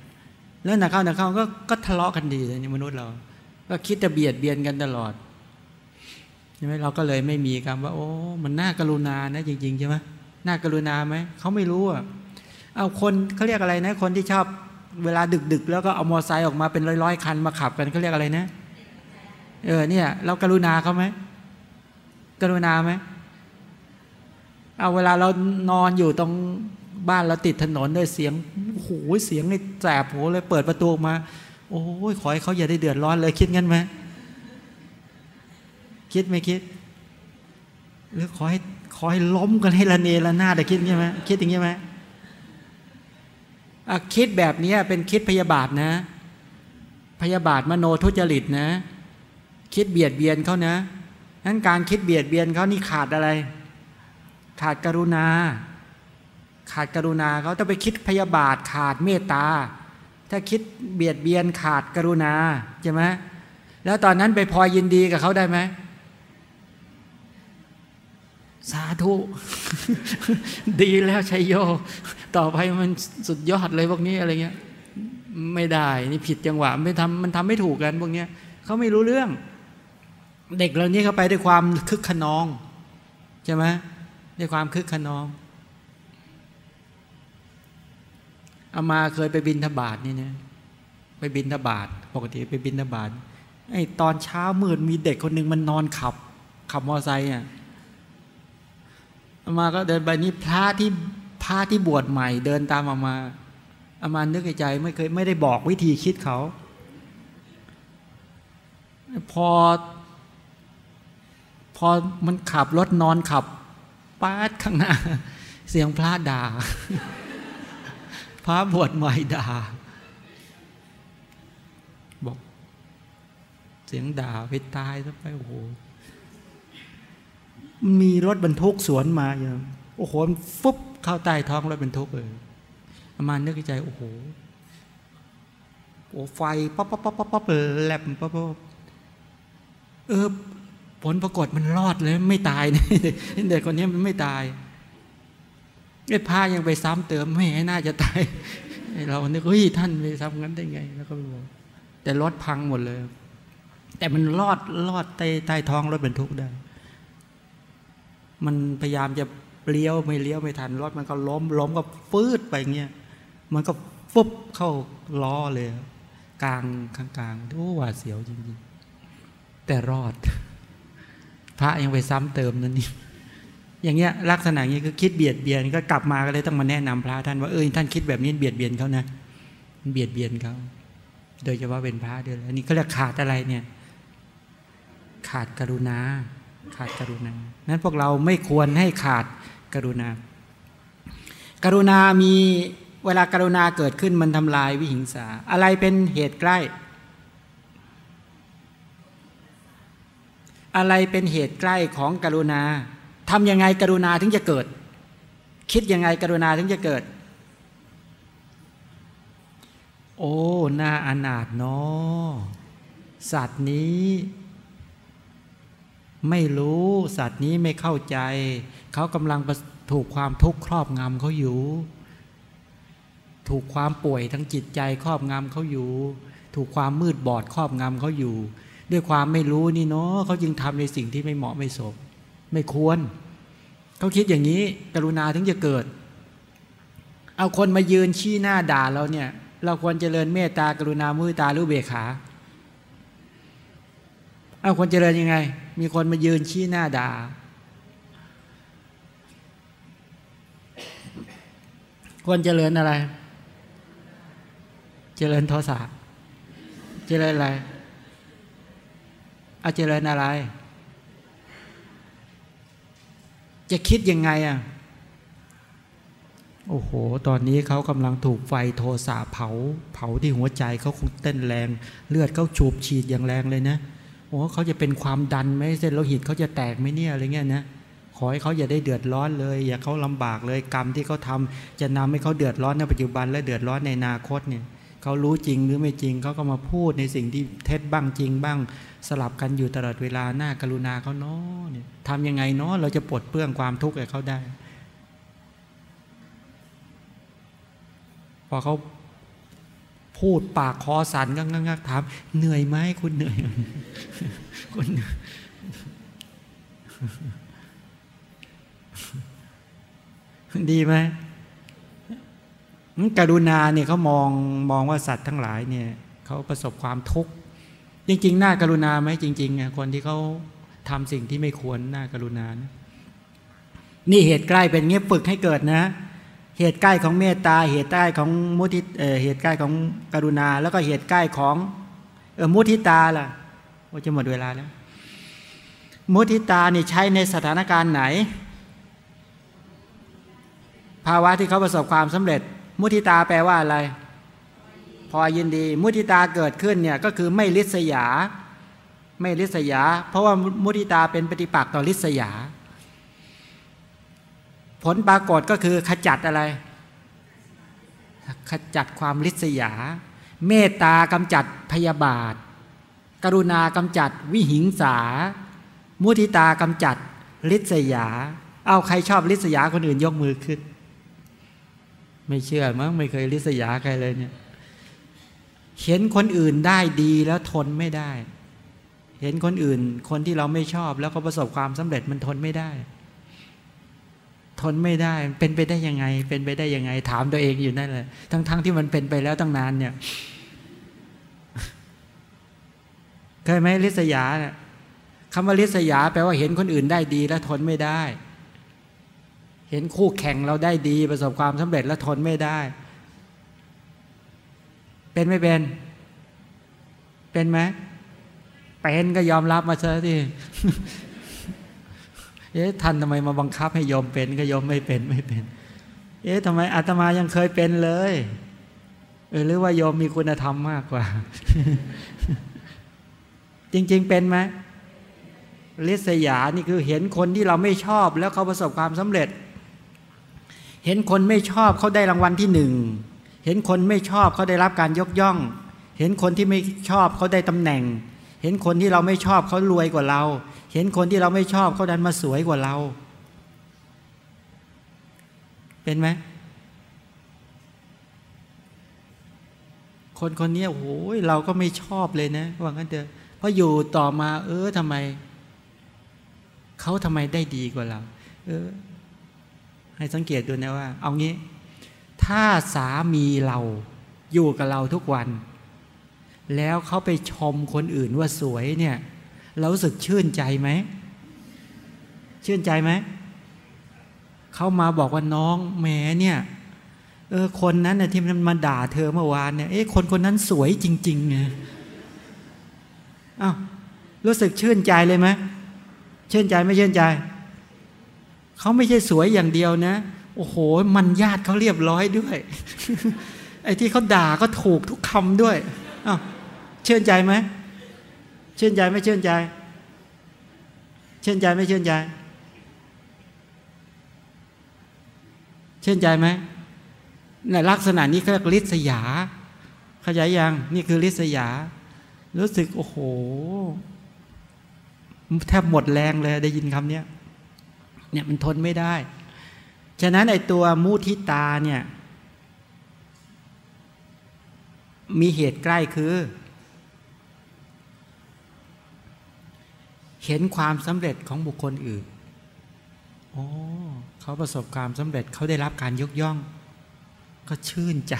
A: แล้วนักเข้านักเข้าก็ก็ทะเลาะกันดีเลยมนุษย์เรา ก็คิดจะเบียดเบียนกันตลอดใช่ไหมเราก็เลยไม่มีคำว่า โอ้มันน่ากรุณานะจริงๆใช่ไหมน่ากรุณาไหมเขาไม่รู้อะเอาคนเขาเรียกอะไรนะ คนที่ชอบเวลาดึกๆ แล้วก็เอามอไซค์ออกมาเป็นร้อยๆคันมาขับกันเขาเรียกอะไรนะ เออเนี่ย เรากรุณาเขาไหมกรุณาไหมเอาเวลาเรานอนอยู่ตรง บ้านเราติดถนนด้วยเสียงโอ้โหเสียงนี่แสบโหเลยเปิดประตูมา โอ้ยขอให้เขาอย่าได้เดือดร้อนเลยคิดงั้นไหมคิดไม่คิด หรือขอให้ขอให้ล้มกันให้ละเนระนาดคิดใช่ไหมคิดอย่างนี้ไหมคิดแบบนี้เป็นคิดพยาบาทนะ พยาบาทมโนทุจริตนะ คิดเบียดเบียนเขานะนั้นการคิดเบียดเบียนเขานี่ขาดอะไร ขาดกรุณา ขาดกรุณาเขาต้องไปคิดพยาบาทขาดเมตตา ถ้าคิดเบียดเบียนขาดกรุณาใช่ไหมแล้วตอนนั้นไปพอยินดีกับเขาได้ไหมสาธุ ดีแล้วชัยโย ต่อไปมันสุดยอดเลยพวกนี้อะไรเงี้ย ไม่ได้นี่ผิดจังหวะไม่ทำมันทำไม่ถูกกันพวกเนี้ยเขาไม่รู้เรื่อง เด็กเหล่านี้เขาไปด้วยความคึกขนองใช่ไหมด้วยความคึกขนองเอามาเคยไปบินทบาทนี่เนี่ยไปบินทบาทปกติไปบินทบาทไอ้ตอนเช้ามืดมีเด็กคนหนึ่งมันนอนขับ ขับมอไซค์อะอามาก็เดินไปนี่พระที่พระที่บวชใหม่ เดินตามอามาอามานึกในใจไม่เคยไม่ได้บอกวิธีคิดเขา พอ พอมันขับรถนอนขับป้าดข้างหน้า เสียงพระด่า พระบวชใหม่ด่าบอก เสียงด่าไปตายซะไปโอ้โหมีรถบรรทุกสวนมาอย่างโอ้โหฟุบเข้าใต้ท้องรถบรรทุกเลยประมาณนึกใจโอ้โหโอ้ไฟป๊อปป๊อปป๊อปป๊อปแลบป๊อปป๊อปเออผลปรากฏมันรอดเลย ไม่ตายเนี่ยเด็กคนนี้มันไม่ตาย ไอ้ผ้ายังไปซ้ำเติมไม่ให้น่าจะตายเราเนี่ยเฮ้ยท่านไปซ้ำงั้นได้ไง แล้วก็บอกแต่รถพังหมดเลย แต่มันรอดรอดใต้ใต้ท้องรถบรรทุกได้ มันพยายามจะเลี้ยวไม่เลี้ยวไม่ทันรถมันก็ล้มล้มก็ฟืดไปเงี้ยมันก็ฟุบเข้าล้อเลย กลางข้างกลางโอ้หวาเสียวจริงๆ แต่รอด พระยังไปซ้ำเติมนั่นนี่ อย่างเงี้ยลักษณะนี้คือคิดเบียดเบียนก็กลับมาก็เลยต้องมาแนะนำพระท่านว่าเออท่านคิดแบบนี้เบียดเบียนเขานะเบียดเบียนเขาโดยเฉพาะเป็นพระด้วยอันนี้เขาเรียกขาดอะไรเนี่ย ขาดกรุณา ขาดกรุณา นั้นพวกเราไม่ควรให้ขาดกรุณา กรุณามีเวลากรุณาเกิดขึ้นมันทำลายวิหิงสา อะไรเป็นเหตุใกล้ อะไรเป็นเหตุใกล้ของกรุณา ทำยังไงกรุณาถึงจะเกิด คิดยังไงกรุณาถึงจะเกิด โอ้หน่าอนาถเนาะสัตว์นี้ ไม่รู้สัตว์นี้ไม่เข้าใจ เขากำลังถูกความทุกข์ครอบงำเขาอยู่ ถูกความป่วยทั้งจิตใจครอบงำเขาอยู่ ถูกความมืดบอดครอบงำเขาอยู่ ด้วยความไม่รู้นี่เนาะเขาจึงทำในสิ่งที่ไม่เหมาะไม่สม ไม่ควร เขาคิดอย่างนี้ กรุณาถึงจะเกิด เอาคนมายืนชี้หน้าด่าเราเนี่ย เราควรเจริญเมตตากรุณามุตาหรือเบขาเอาคนเจริญยังไง มีคนมายืนชี้หน้าด่าควรเจริญอะไร เจริญโทสะ เจริญอะไรเอาเจริญอะไร จะคิดยังไงอะ โอ้โห ตอนนี้เขากำลังถูกไฟโทสะเผา เผาที่หัวใจเขาคงเต้นแรง เลือดเขาฉูบฉีดอย่างแรงเลยนะโอ้เขาจะเป็นความดันไหมเส้นโลหิตเขาจะแตกไหมเนี่ยอะไรเงี้ยนะขอให้เขาอย่าได้เดือดร้อนเลย อย่าเขาลำบากเลยกรรมที่เขาทาจะนำให้เขาเดือดร้อนในปัจจุบันและเดือดร้อนในอนาคตเนี่ยเขารู้จริงหรือไม่จริงเขาก็มาพูดในสิ่งที่เท็จบ้างจริงบ้าง สลับกันอยู่ตลอดเวลาหน้ากรุณาเขาเนาะเนี่ยทำยังไงเนาะเราจะปลดเปลื้องความทุกข์ให้เขาได้ พอเขาพูดปากคอสันงักงักถาม เหนื่อยไหมคุณเหนื่อยคุณดีไหมกรุณาเนี่ยเขามองมองว่าสัตว์ทั้งหลายเนี่ยเขาประสบความทุกข์ จริง ๆ น่ากรุณาไหมจริงๆคนที่เขาทำสิ่งที่ไม่ควรน่ากรุณานะนี่เหตุใกล้เป็นเงี้ยฝึกให้เกิดนะ เหตุใกล้ของเมตตา เหตุใกล้ของมุทิเหตุใกล้ของกรุณา แล้วก็เหตุใกล้ของเออมุทิตาล่ะว่าจะหมดเวลาแล้ว มุทิตานี่ใช้ในสถานการณ์ไหน ภาวะที่เขาประสบความสำเร็จ มุทิตาแปลว่าอะไร อยินดี มุทิตาเกิดขึ้นเนี่ยก็คือไม่ลิษยา ไม่ลิษยา เพราะว่ามุทิตาเป็นปฏิปักษ์ต่อลิษยา ผลปรากฏก็คือขจัดอะไร ขจัดความลิษยา เมตตากำจัดพยาบาท กรุณากำจัดวิหิงสา มุทิตากำจัดลิษยา เอาใครชอบลิษยาคนอื่นยกมือขึ้น ไม่เชื่อมั้งไม่เคยลิษยาใครเลยเนี่ย เห็นคนอื่นได้ดีแล้วทนไม่ได้ เห็นคนอื่น คนที่เราไม่ชอบแล้วก็ประสบความสำเร็จมันทนไม่ได้ ทนไม่ได้เป็นไปได้ยังไง เป็นไปได้ยังไง ถามตัวเองอยู่นั่นแหละทั้งๆทที่มันเป็นไปแล้วตั้งนานเนี่ยเคยไหมลิษยาเนี่ยคำว่าลิษยาแปลว่าเห็นคนอื่นได้ดีแล้วทนไม่ได้ เห็นคู่แข่งเราได้ดีประสบความสำเร็จแล้วทนไม่ได้ เป็นไม่เป็น เป็นไหมเป็นก็ยอมรับมาเถอะที่เอ๊ะท่านทำไมมาบังคับให้ยอมเป็นก็ยอมไม่เป็นไม่เป็น เอ๊ะทำไมอาตมายังเคยเป็นเลยเออหรือว่ายอมมีคุณธรรมมากกว่า จริง ๆ เป็นไหมลิษยานี่คือเห็นคนที่เราไม่ชอบแล้วเขาประสบความสำเร็จ เห็นคนไม่ชอบเขาได้รางวัลที่หนึ่ง เห็นคนไม่ชอบเขาได้รับการยกย่อง เห็นคนที่ไม่ชอบเขาได้ตำแหน่ง เห็นคนที่เราไม่ชอบเขารวยกว่าเรา เห็นคนที่เราไม่ชอบเขาดันมาสวยกว่าเรา เป็นไหมคนคนนี้โอ้โหเราก็ไม่ชอบเลยนะว่างั้นเถอะเพราะอยู่ต่อมา เออทำไม เขาทำไมได้ดีกว่าเรา เออ ให้สังเกตดูนะว่า เอางี้ ถ้าสามีเราอยู่กับเราทุกวัน แล้วเขาไปชมคนอื่นว่าสวยเนี่ยเรารู้สึกชื่นใจไหม ชื่นใจไหม เขามาบอกว่าน้องแหมเนี่ยเออคนนั้นนะที่มันมาด่าเธอเมื่อวานเนี่ยเอ๊ะคนคนนั้นสวยจริงๆไงอ้าวรู้สึกชื่นใจเลยไหมชื่นใจไม่ชื่นใจ เขาไม่ใช่สวยอย่างเดียวนะ โอ้โห มันญาติเขาเรียบร้อยด้วย ไอ้ที่เขาด่าก็ถูกทุกคำด้วยอ้าวชื่นใจไหมเชื่นใจไม่ชื่นใจชื่นใจไม่ชื่นใจชื่นใจไหมในลักษณะนี้เขาเรียกลิษยา ขยายยังนี่คือลิษยา รู้สึกโอ้โห แทบหมดแรงเลยได้ยินคำนี้เนี่ยมันทนไม่ได้ ฉะนั้นไอตัวมุทิตาเนี่ย มีเหตุใกล้คือ เห็นความสำเร็จของบุคคลอื่น โอ้เขาประสบความสำเร็จเขาได้รับการยกย่อง ก็ชื่นใจ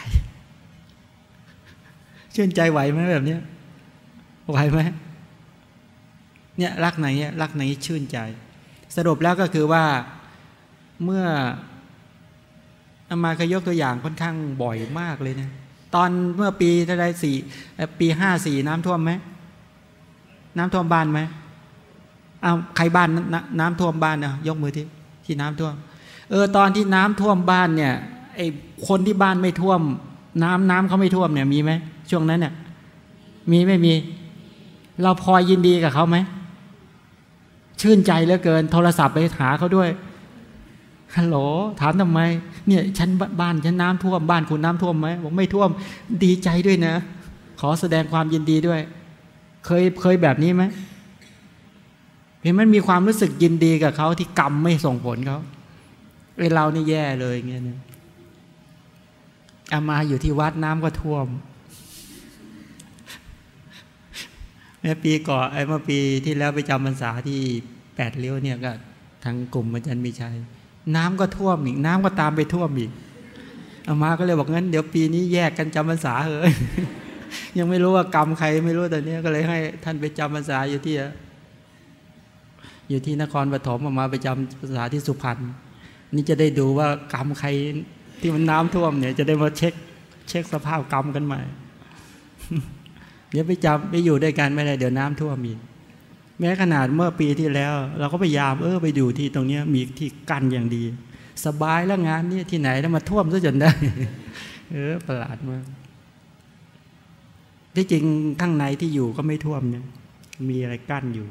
A: ชื่นใจไหวไหมแบบนี้ไหวไหมเนี่ยรักไหนเนี่ยรักไหนชื่นใจ สรุปแล้วก็คือว่าเมื่อ อามาเคยยกตัวอย่างค่อนข้างบ่อยมากเลยนะ ตอนเมื่อปีเท่าไรสี่ปีห้าสี่น้ำท่วมไหมน้ำท่วมบ้านไหมอ้าวใครบ้านนน้ำท่วมบ้านนะยกมือที่ที่น้ำท่วม เออตอนที่น้ำท่วมบ้านเนี่ยไอคนที่บ้านไม่ท่วม น้ำน้ำเขาไม่ท่วมเนี่ยมีไหมช่วงนั้นเนี่ยมีไม่มี เราพอยินดีกับเขาไหมชื่นใจเหลือเกิน โทรศัพท์ไปหาเขาด้วย ฮัลโหลถามทำไม เนี่ยฉันบ้านฉันน้ำท่วมบ้านคุณน้ำท่วมไหมบอกไม่ท่วมดีใจด้วยนะ ขอแสดงความยินดีด้วย เคยเคยแบบนี้ไหมเห็นมันมีความรู้สึกยินดีกับเขาที่กรรมไม่ส่งผลเขาไอเรานี่แย่เลยเงี้ยนะอามาอยู่ที่วัดน้ำก็ท่วมเมื่อปีก่อนไอ้เมื่อปีที่แล้วไปจำพรรษาที่แปดเลี้ยวเนี่ยก็ทางกลุ่มอาจารย์มีชัย น้ำก็ท่วมอีกน้ำก็ตามไปท่วมอีกอามาก็เลยบอกงั้นเดี๋ยวปีนี้แยกกันจำพรรษาเฮ้ยยังไม่รู้ว่ากรรมใครไม่รู้แต่เนี้ยก็เลยให้ท่านไปจำพรรษาอยู่ที่อยู่ที่นครปฐมออกมาไปจำภาษาที่สุพรรณนี่จะได้ดูว่ากรรมใครที่มันน้ำท่วมเนี่ย จะได้มาเช็ค เช็คสภาพกรรมกันใหม่เดี๋ยวไปจำไปอยู่ด้วยกันไม่ได้เดี๋ยวน้ำท่วมอีก แม้ขนาดเมื่อปีที่แล้ว เราก็พยายามเออไปอยู่ที่ตรงนี้มีที่กั้นอย่างดี สบายแล้วงานนี้ที่ไหนแล้วมาท่วมซะจนได้ เออประหลาดมากที่จริงข้างในที่อยู่ก็ไม่ท่วมเนี่ยมีอะไรกั้นอยู่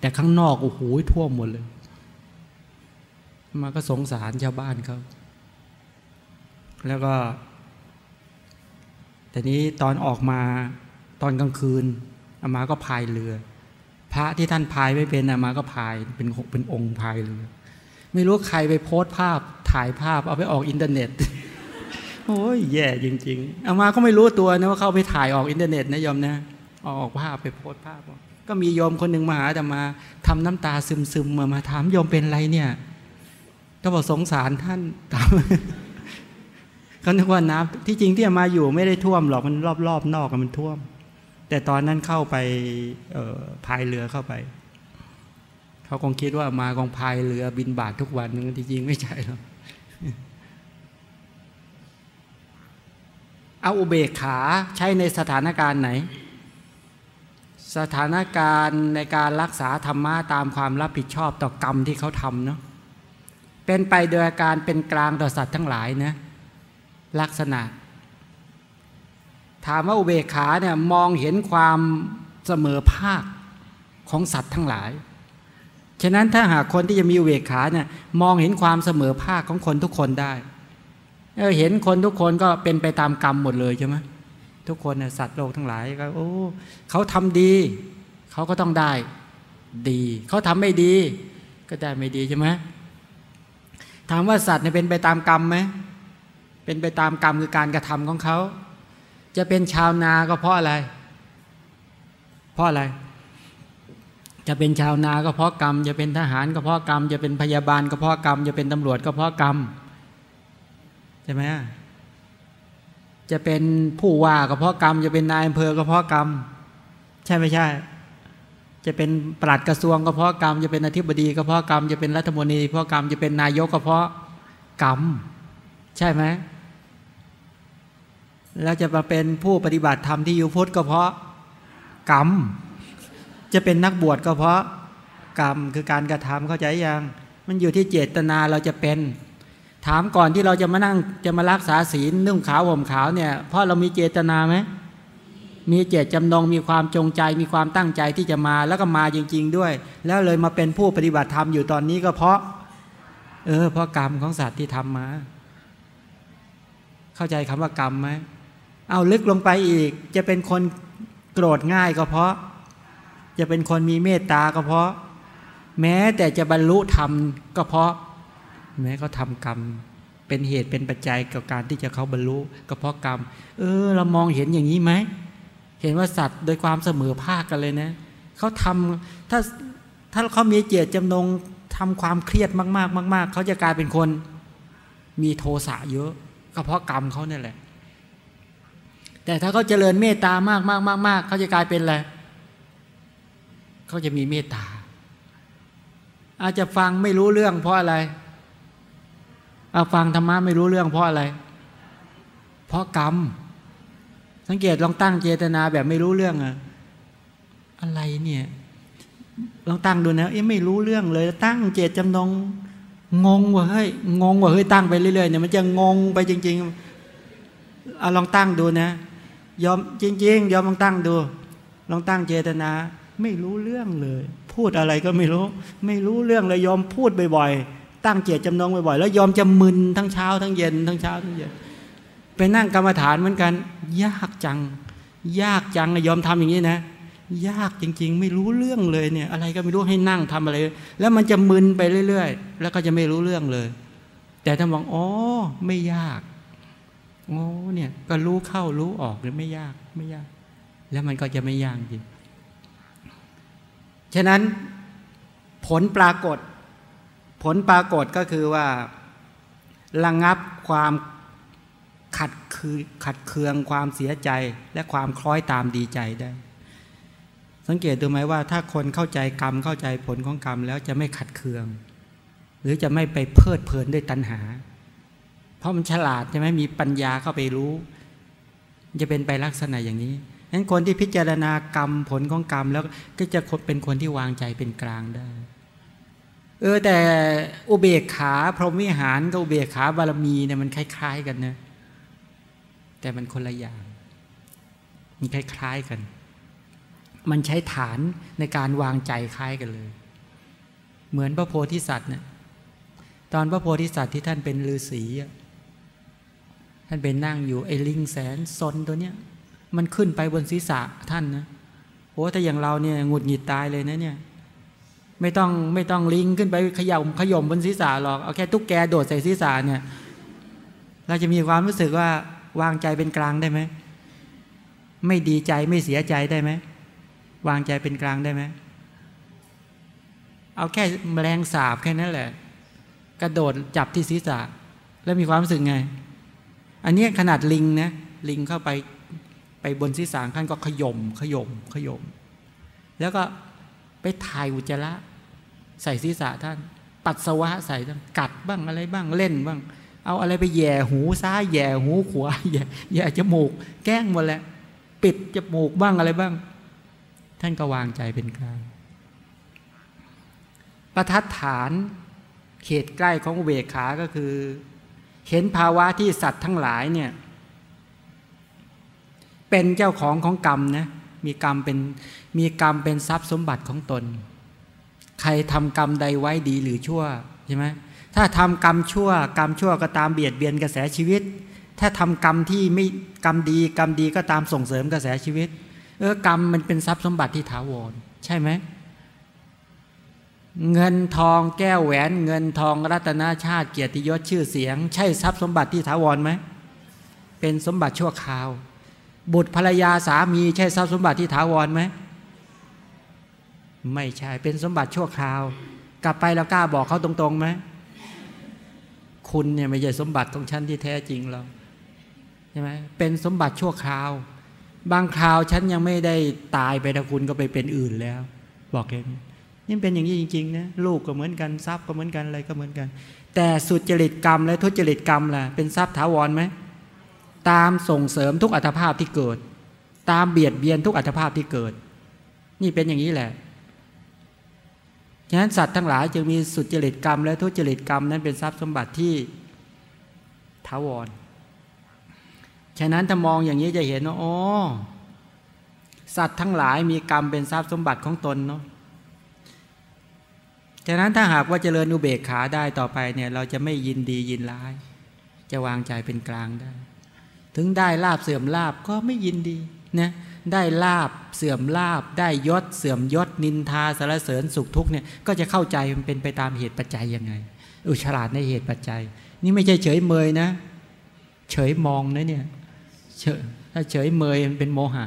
A: แต่ข้างนอกโอ้โหท่วมหมดเลย มาก็สงสารชาวบ้านเขาแล้วก็ แต่นี้ตอนออกมาตอนกลางคืนอามาก็พายเรือ พระที่ท่านพายไม่เป็นอามาก็พายเป็นเป็นองค์พายเรือไม่รู้ใครไปโพสต์ภาพถ่ายภาพเอาไปออกอินเทอร์เน็ตโอ้ยแย่จริงๆอาตมาก็ไม่รู้ตัวนะว่าเขาไปถ่ายออกอินเทอร์เน็ตนะยอมนะออกภาพไปโพสต์ภาพ ก็มีโยมคนหนึ่งมาหาแต่มาทำน้ำตาซึมๆมามาถามโยมเป็นไรเนี่ย ก็บอกสงสารท่านตามเขานึกว่าน้ำที่จริงที่มาอยู่ไม่ได้ท่วมหรอกมันรอบๆนอกมันท่วม แต่ตอนนั้นเข้าไปพายเรือเข้าไป เขาคงคิดว่ามากองพายเรือบินบาททุกวันนึงที่จริงไม่ใช่หรอกเอาอุเบกขาใช้ในสถานการณ์ไหน สถานการณ์ในการรักษาธรรมะตามความรับผิดชอบต่อกรรมที่เขาทำเนาะเป็นไปโดยการเป็นกลางต่อสัตว์ทั้งหลายนะลักษณะ ถามว่าอุเบกขาเนี่ยมองเห็นความเสมอภาคของสัตว์ทั้งหลาย ฉะนั้นถ้าหากคนที่จะมีอุเบกขาเนี่ยมองเห็นความเสมอภาคของคนทุกคนได้เเห็นคนทุกคนก็เป็นไปตามกรรมหมดเลยใช่ไหมทุกคนเนี่ยสัตว์โลกทั้งหลายก็โอ้เขาทำดีเขาก็ต้องได้ดี เขาทำไม่ดี ก็ได้ไม่ดีใช่ไหมถามว่าสัตว์เนี่ยเป็นไปตามกรรมไหมเป็นไปตามกรรมคือการกระทำของเขา จะเป็นชาวนาก็เพราะอะไร เพราะอะไร จะเป็นชาวนาก็เพราะกรรม จะเป็นทหารก็เพราะกรรม จะเป็นพยาบาลก็เพราะกรรม จะเป็นตำรวจก็เพราะกรรมใช่ไหมจะเป็นผู้ว่าก็เพราะกรรม จะเป็นนายอำเภอก็เพราะกรรม ใช่ไม่ใช่ จะเป็นปลัดกระทรวงก็เพราะกรรม จะเป็นอธิบดีก็เพราะกรรม จะเป็นรัฐมนตรีเพราะกรรม จะเป็นนายกก็เพราะกรรม ใช่ไหม แล้วจะมาเป็นผู้ปฏิบัติธรรมที่อยู่พุทธก็เพราะกรรม จะเป็นนักบวชก็เพราะกรรมคือการกระทำเข้าใจยัง มันอยู่ที่เจตนาเราจะเป็น ถามก่อนที่เราจะมานั่งจะมารักษาศีลนุ่งขาวห่มขาวเนี่ยเพราะเรามีเจตนาไหมมีเจตจำนงมีความจงใจมีความตั้งใจที่จะมาแล้วก็มาจริง ๆ ด้วย แล้วเลยมาเป็นผู้ปฏิบัติธรรมอยู่ตอนนี้ก็เพราะ เออเพราะกรรมของสัตว์ที่ทำมา เข้าใจคำว่ากรรมไหม เอาลึกลงไปอีก จะเป็นคนโกรธง่ายก็เพราะ จะเป็นคนมีเมตตาก็เพราะ แม้แต่จะบรรลุธรรมก็เพราะ แม้เขาทากรรมเป็นเหตุเป็นปัจจัยกับการที่จะเขาบรรลุก็เพราะกรรม เออ เรามองเห็นอย่างนี้ไหมเห็นว่าสัตว์โดยความเสมอภาคกันเลยนะเขาทำถ้าถ้าเขามีเจตจำนงทำความเครียดมาก ๆ มาก ๆเขาจะกลายเป็นคน มีโทสะเยอะก็เพราะกรรมเขาเนี่ยแหละ แต่ถ้าเขาเจริญเมตตามากมากมากมากเขาจะกลายเป็นอะไรเขาจะมีเมตตา อาจจะฟังไม่รู้เรื่องเพราะอะไรอาฟังธรรมะไม่รู้เรื่องเพราะอะไร เพราะกรรม สังเกตลองตั้งเจตนาแบบไม่รู้เรื่องอะอะไรเนี่ยลองตั้งดูนะเอ๊ะไม่รู้เรื่องเลย ตั้งเจตจำนงงงว่ะเฮ้ยงงว่ะเฮ้ยตั้งไปเรื่อยๆเนี่ยมันจะงงไปจริงๆเอาลองตั้งดูนะ ยอมจริงๆยอมลองตั้งดู ลองตั้งเจตนา ไม่รู้เรื่องเลย พูดอะไรก็ไม่รู้ ไม่รู้เรื่องเลยยอมพูดบ่อยๆ ตั้งเจตจำนงบ่อยๆ แล้วยอมจะมึนทั้งเช้าทั้งเย็นทั้งเช้าทั้งเย็นไปนั่งกรรมฐานเหมือนกัน ยากจัง ยากจังยอมทำอย่างนี้นะ ยากจริง ๆ ไม่รู้เรื่องเลยเนี่ย อะไรก็ไม่รู้ให้นั่งทำอะไร แล้วมันจะมึนไปเรื่อย ๆ แล้วก็จะไม่รู้เรื่องเลย แต่ถ้ามองอ๋อไม่ยาก โอ้เนี่ยก็รู้เข้ารู้ออกหรือไม่ยากไม่ยาก แล้วมันก็จะไม่ยากจริงฉะนั้นผลปรากฏ ผลปรากฏก็คือว่าระงงับความขัดคือขัดเคืองความเสียใจและความคล้อยตามดีใจได้ สังเกตดูไหมว่า ถ้าคนเข้าใจกรรมเข้าใจผลของกรรมแล้วจะไม่ขัดเคือง หรือจะไม่ไปเพลิดเพลินด้วยตัณหา เพราะมันฉลาดใช่ไหมมีปัญญาเข้าไปรู้ จะเป็นไปลักษณะอย่างนี้ฉะนั้นคนที่พิจารณากรรมผลของกรรมแล้วก็จะเป็นคนที่วางใจเป็นกลางได้ เออแต่อุเบกขาพรหมวิหารกับอุเบกขาบารมีเนี่ยมันคล้าย ๆ กันนะแต่มันคนละอย่างมันคล้าย ๆกัน มันใช้ฐานในการวางใจคล้ายกันเลย เหมือนพระโพธิสัตว์เนี่ยตอนพระโพธิสัตว์ที่ท่านเป็นฤาษี ท่านเป็นนั่งอยู่ไอ้ลิงแสนซนตัวเนี้ยมันขึ้นไปบนศีรษะท่านนะโอ้ถ้าอย่างเราเนี่ยหงุดหงิดตายเลยนะเนี่ยไม่ต้องไม่ต้องลิงขึ้นไปขย่มขย่มบนศีรษะหรอกเอาแค่ตุ๊กแกโดดใส่ศีรษะเนี่ย เราจะมีความรู้สึกว่าวางใจเป็นกลางได้ไหมไม่ดีใจไม่เสียใจได้ไหมวางใจเป็นกลางได้ไหมเอาแค่แมลงสาบแค่นั้นแหละ กระโดดจับที่ศีรษะ แล้วมีความรู้สึกไง อันนี้ขนาดลิงนะลิงเข้าไปไปบนศีรษะท่านก็ขยมขยมขยม แล้วก็ไปถ่ายอุจจาระใส่ศีรษะท่าน ปัสสาวะใส่ท่านกัดบ้างอะไรบ้างเล่นบ้าง เอาอะไรไปแย่หูซ้ายแย่หูขวาแย่แย่จมูก แกล้งหมดแหละปิดจมูกบ้างอะไรบ้าง ท่านก็วางใจเป็นกลางประทัดฐานเขตใกล้ของอุเบกขา ก็คือ เห็นภาวะที่สัตว์ทั้งหลายเนี่ยเป็นเจ้าของของกรรมนะมีกรรมเป็นมีกรรมเป็นทรัพย์สมบัติของตน ใครทำกรรมใดไว้ดีหรือชั่วใช่ไหมถ้าทำกรรมชั่ว กรรมชั่วก็ตามเบียดเบียนกระแสชีวิต ถ้าทำกรรมที่ไม่กรรมดีกรรมดีก็ตามส่งเสริมกระแสชีวิต เออกรรมมันเป็นทรัพย์สมบัติที่ถาวรใช่ไหม เงินทองแก้วแหวนเงินทองรัตนาชาติเกียรติยศชื่อเสียง ใช่ทรัพย์สมบัติที่ถาวรไหมเป็นสมบัติชั่วคราว บุตรภรรยาสามีใช่ทรัพย์สมบัติที่ถาวรไหมไม่ใช่เป็นสมบัติชั่วคราว กลับไปแล้วกล้าบอกเขาตรงๆไหมคุณเนี่ยไม่ใช่สมบัติของฉันที่แท้จริงเราใช่ไหมเป็นสมบัติชั่วคราว บางคราวฉันยังไม่ได้ตายไปนะคุณก็ไปเป็นอื่นแล้ว บอกแค่นี้ นี่เป็นอย่างนี้จริงๆนะลูกก็เหมือนกันทรัพย์ก็เหมือนกันอะไรก็เหมือนกัน แต่สุจริตกรรมและทุจริตกรรมล่ะเป็นทรัพย์ถาวรไหมตามส่งเสริมทุกอัตภาพที่เกิด ตามเบียดเบียนทุกอัตภาพที่เกิด นี่เป็นอย่างนี้แหละฉะนั้นสัตว์ทั้งหลายจึงมีสุจริตกรรม และทุจริตกรรมนั้นเป็นทรัพย์สมบัติที่ถาวร ฉะนั้นถ้ามองอย่างนี้จะเห็นว่าอ๋อสัตว์ทั้งหลายมีกรรมเป็นทรัพย์สมบัติของตนเนาะ ฉะนั้นถ้าหากว่าเจริญอุเบกขาได้ต่อไปเนี่ยเราจะไม่ยินดียินร้าย จะวางใจเป็นกลางได้ ถึงได้ลาบเสื่อมลาบก็ไม่ยินดีนะได้ลาบเสื่อมลาบ ได้ยศเสื่อมยศนินทาสารเสริญสุขทุกเนี่ยก็จะเข้าใจมันเป็นไปตามเหตุปัจจัยยังไงอุฉลาดในเหตุปัจจัย นี่ไม่ใช่เฉยเมยนะ เฉยมองนะเนี่ยเฉยถ้าเฉยเมยมันเป็นโมหะ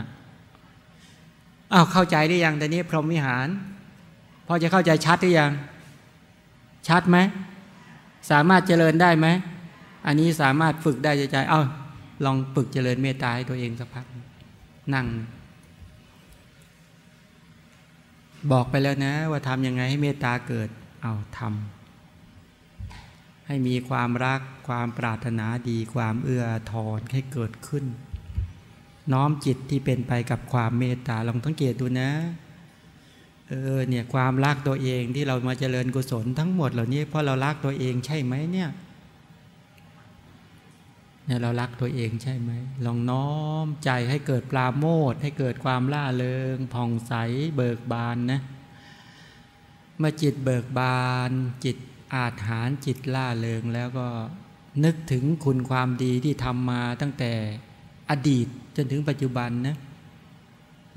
A: อ้าวเข้าใจได้ยังแต่นี้พรหมวิหาร พอจะเข้าใจชัดหรือยัง ชัดไหม สามารถเจริญได้ไหม อันนี้สามารถฝึกได้ใจใจ เอ้าลองฝึกเจริญเมตตาให้ตัวเองสักพัก นั่ง บอกไปแล้วนะ ว่าทำยังไงให้เมตตาเกิด เอาทำให้มีความรักความปรารถนาดีความเอื้อทอนให้เกิดขึ้น น้อมจิตที่เป็นไปกับความเมตตาลองสังเกตดูนะ เออเนี่ยความรักตัวเองที่เรามาเจริญกุศลทั้งหมดเหล่านี้เพราะเรารักตัวเองใช่ไหมเนี่ยเนี่ยเรารักตัวเองใช่ไหมลองน้อมใจให้เกิดปลาโมดให้เกิดความล่าเริงผ่องใสเบิกบานนะเมื่อจิตเบิกบาน จิตอาจหารจิตล่าเริงแล้วก็นึกถึงคุณความดีที่ทำมาตั้งแต่อดีตจนถึงปัจจุบันนะ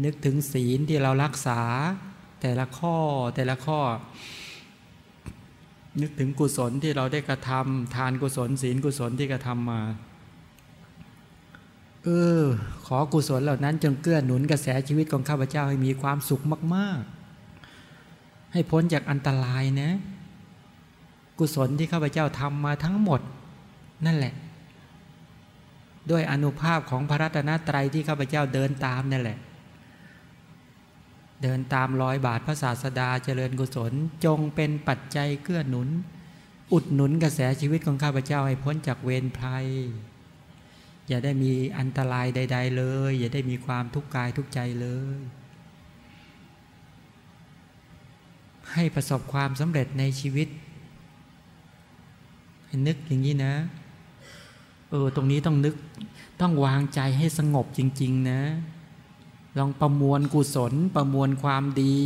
A: นึกถึงศีลที่เรารักษา แต่ละข้อแต่ละข้อ นึกถึงกุศลที่เราได้กระทำทานกุศลศีลกุศลที่กระทำมาเออขอกุศลเหล่านั้นจงเกื้อหนุนกระแสชีวิตของข้าพเจ้าให้มีความสุขมาก ๆ ให้พ้นจากอันตรายนะ กุศลที่ข้าพเจ้าทำมาทั้งหมด นั่นแหละ ด้วยอนุภาพของพระรัตนตรัยที่ข้าพเจ้าเดินตามนั่นแหละ เดินตามรอยบาทพระศาสดาเจริญกุศล จงเป็นปัจจัยเกื้อหนุน อุดหนุนกระแสชีวิตของข้าพเจ้าให้พ้นจากเวรภัย อย่าได้มีอันตรายใด ๆ เลย อย่าได้มีความทุกข์กายทุกใจเลย ให้ประสบความสำเร็จในชีวิตให้นึกอย่างนี้นะเออตรงนี้ต้องนึกต้องวางใจให้สงบจริง ๆ นะ ลองประมวลกุศลประมวลความดี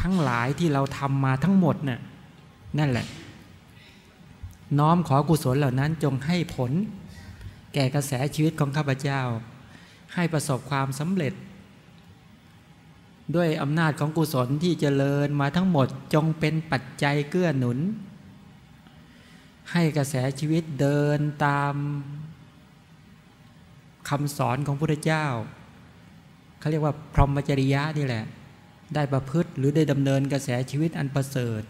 A: ทั้งหลายที่เราทำมาทั้งหมดน่ะนั่นแหละ น้อมขอกุศลเหล่านั้นจงให้ผล แก่กระแสชีวิตของข้าพเจ้า ให้ประสบความสำเร็จ ด้วยอำนาจของกุศลที่เจริญมาทั้งหมดจงเป็นปัจจัยเกื้อหนุน ให้กระแสชีวิตเดินตามคำสอนของพระพุทธเจ้า เขาเรียกว่าพรหมจริยะนี่แหละ ได้ประพฤติหรือได้ดำเนินกระแสชีวิตอันประเสริฐ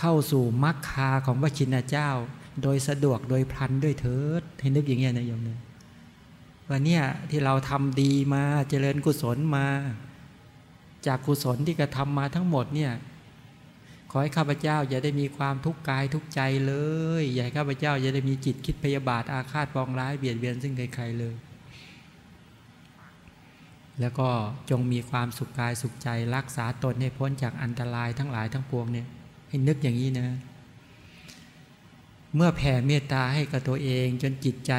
A: เข้าสู่มรรคาของพระชินเจ้า โดยสะดวกโดยพลันด้วยเถิดให้นึกอย่างเงี้ยนะโยมเนี่ยว่าเนี่ยที่เราทำดีมาเจริญกุศลมา จากกุศลที่กระทำมาทั้งหมดเนี่ยขอให้ข้าพเจ้าอย่าได้มีความทุกข์กายทุกใจเลย อย่าให้ข้าพเจ้าอย่าได้มีจิตคิดพยาบาทอาฆาตปองร้ายเบียดเบียนซึ่งใครๆเลย แล้วก็จงมีความสุขกายสุขใจ รักษาตนให้พ้นจากอันตรายทั้งหลายทั้งปวงเนี่ยให้นึกอย่างนี้นะเมื่อแผ่เมตตาให้กับตัวเอง จนจิตใจ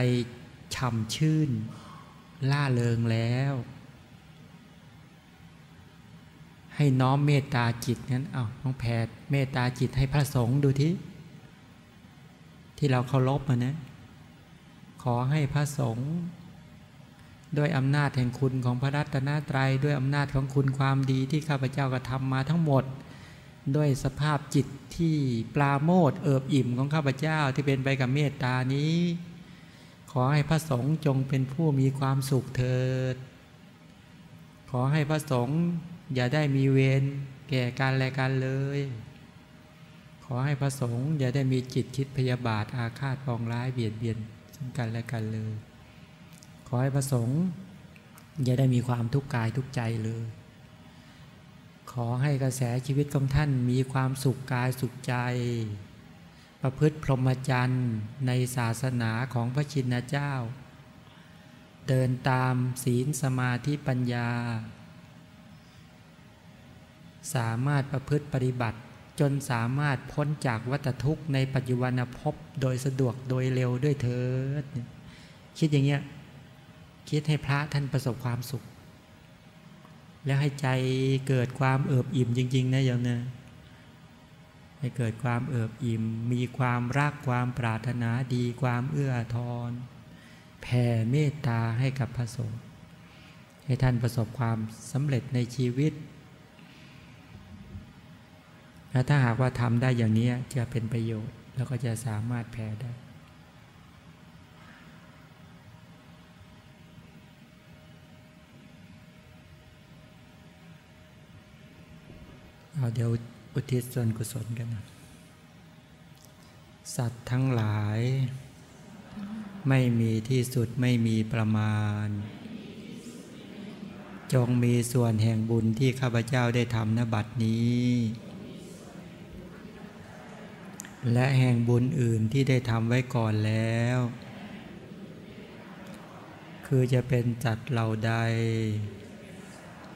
A: ฉ่ำชื่น ล่าเริงแล้ว ให้น้อมเมตตาจิตนั้นเอาต้องแผ่เมตตาจิตให้พระสงฆ์ดูที่ที่เราเคารพมานะขอให้พระสงฆ์ ด้วยอำนาจแห่งคุณของพระรัตนตรยัย ด้วยอำนาจของคุณความดีที่ข้าพเจ้ากระทำมาทั้งหมด ด้วยสภาพจิตที่ปลาโมดเอิบอิ่มของข้าพเจ้าที่เป็นไปกับเมตตานี้ ขอให้พระสงฆ์จงเป็นผู้มีความสุขเถิด ขอให้พระสงฆ์อย่าได้มีเวรแก่การและกันเลย ขอให้พระสงฆ์อย่าได้มีจิตคิดพยาบาทอาฆาตปองร้ายเบียดเบียนซึ่งกันและกันเลย อให้พระสงฆ์อย่าได้มีความทุกข์กายทุกใจเลย ขอให้กระแสชีวิตของท่านมีความสุขกายสุขใจ ประพฤติพรหมจรรย์ในศาสนาของพระชินเจ้า เดินตามศีลสมาธิปัญญา สามารถประพฤติปฏิบัติจนสามารถพ้นจากวัฏทุกข์ในปัจจุบันภพโดยสะดวกโดยเร็วด้วยเถิด คิดอย่างเงี้ย คิดให้พระท่านประสบความสุข แล้วให้ใจเกิดความเอิบอิ่มจริง ๆ นะโยมนะให้เกิดความเอิบอิ่ม มีความรักความปรารถนาดีความเอื้อทอนแผ่เมตตาให้กับพระสงฆ์ให้ท่านประสบความสำเร็จในชีวิตถ้าหากว่าทำได้อย่างนี้จะเป็นประโยชน์ แล้วก็จะสามารถแผ่ได้ เอาเดี๋ยวอุทิศส่วนกุศลกันนะสัตว์ทั้งหลาย ไม่มีที่สุดไม่มีประมาณ จงมีส่วนแห่งบุญที่ข้าพเจ้าได้ทำนบัดนี้ และแห่งบุญอื่นที่ได้ทำไว้ก่อนแล้ว คือจะเป็นจัดเหล่าใด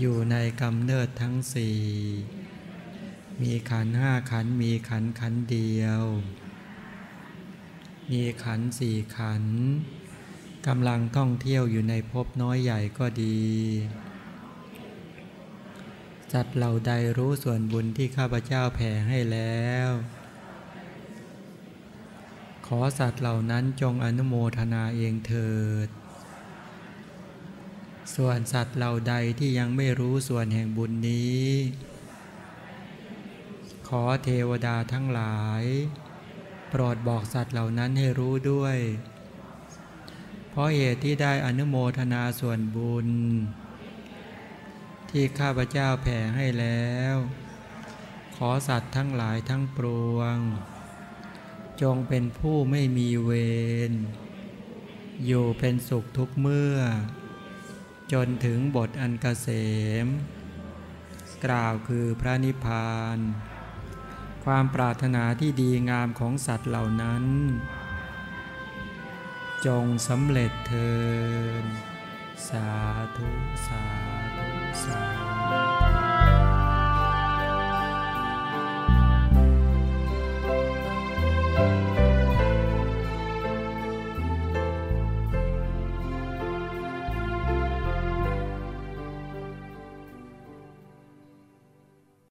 A: อยู่ในกำเนิดทั้งสี่มีขันห้าขันมีขันขันเดียว มีขันสี่ขันกำลังท่องเที่ยวอยู่ในภพน้อยใหญ่ก็ดีจัดเหล่าใดรู้ส่วนบุญที่ข้าพเจ้าแผ่ให้แล้ว ขอสัตว์เหล่านั้นจงอนุโมทนาเองเถิด ส่วนสัตว์เหล่าใดที่ยังไม่รู้ส่วนแห่งบุญนี้ ขอเทวดาทั้งหลาย โปรดบอกสัตว์เหล่านั้นให้รู้ด้วย เพราะเหตุที่ได้อนุโมทนาส่วนบุญ ที่ข้าพเจ้าแผ่ให้แล้ว ขอสัตว์ทั้งหลายทั้งปวง จงเป็นผู้ไม่มีเวรอยู่เป็นสุขทุกเมื่อ จนถึงบทอันกเกษม กล่าวคือพระนิพพาน ความปรารถนาที่ดีงามของสัตว์เหล่านั้น จงสำเร็จเทินสาธุ สาธุ สาธุ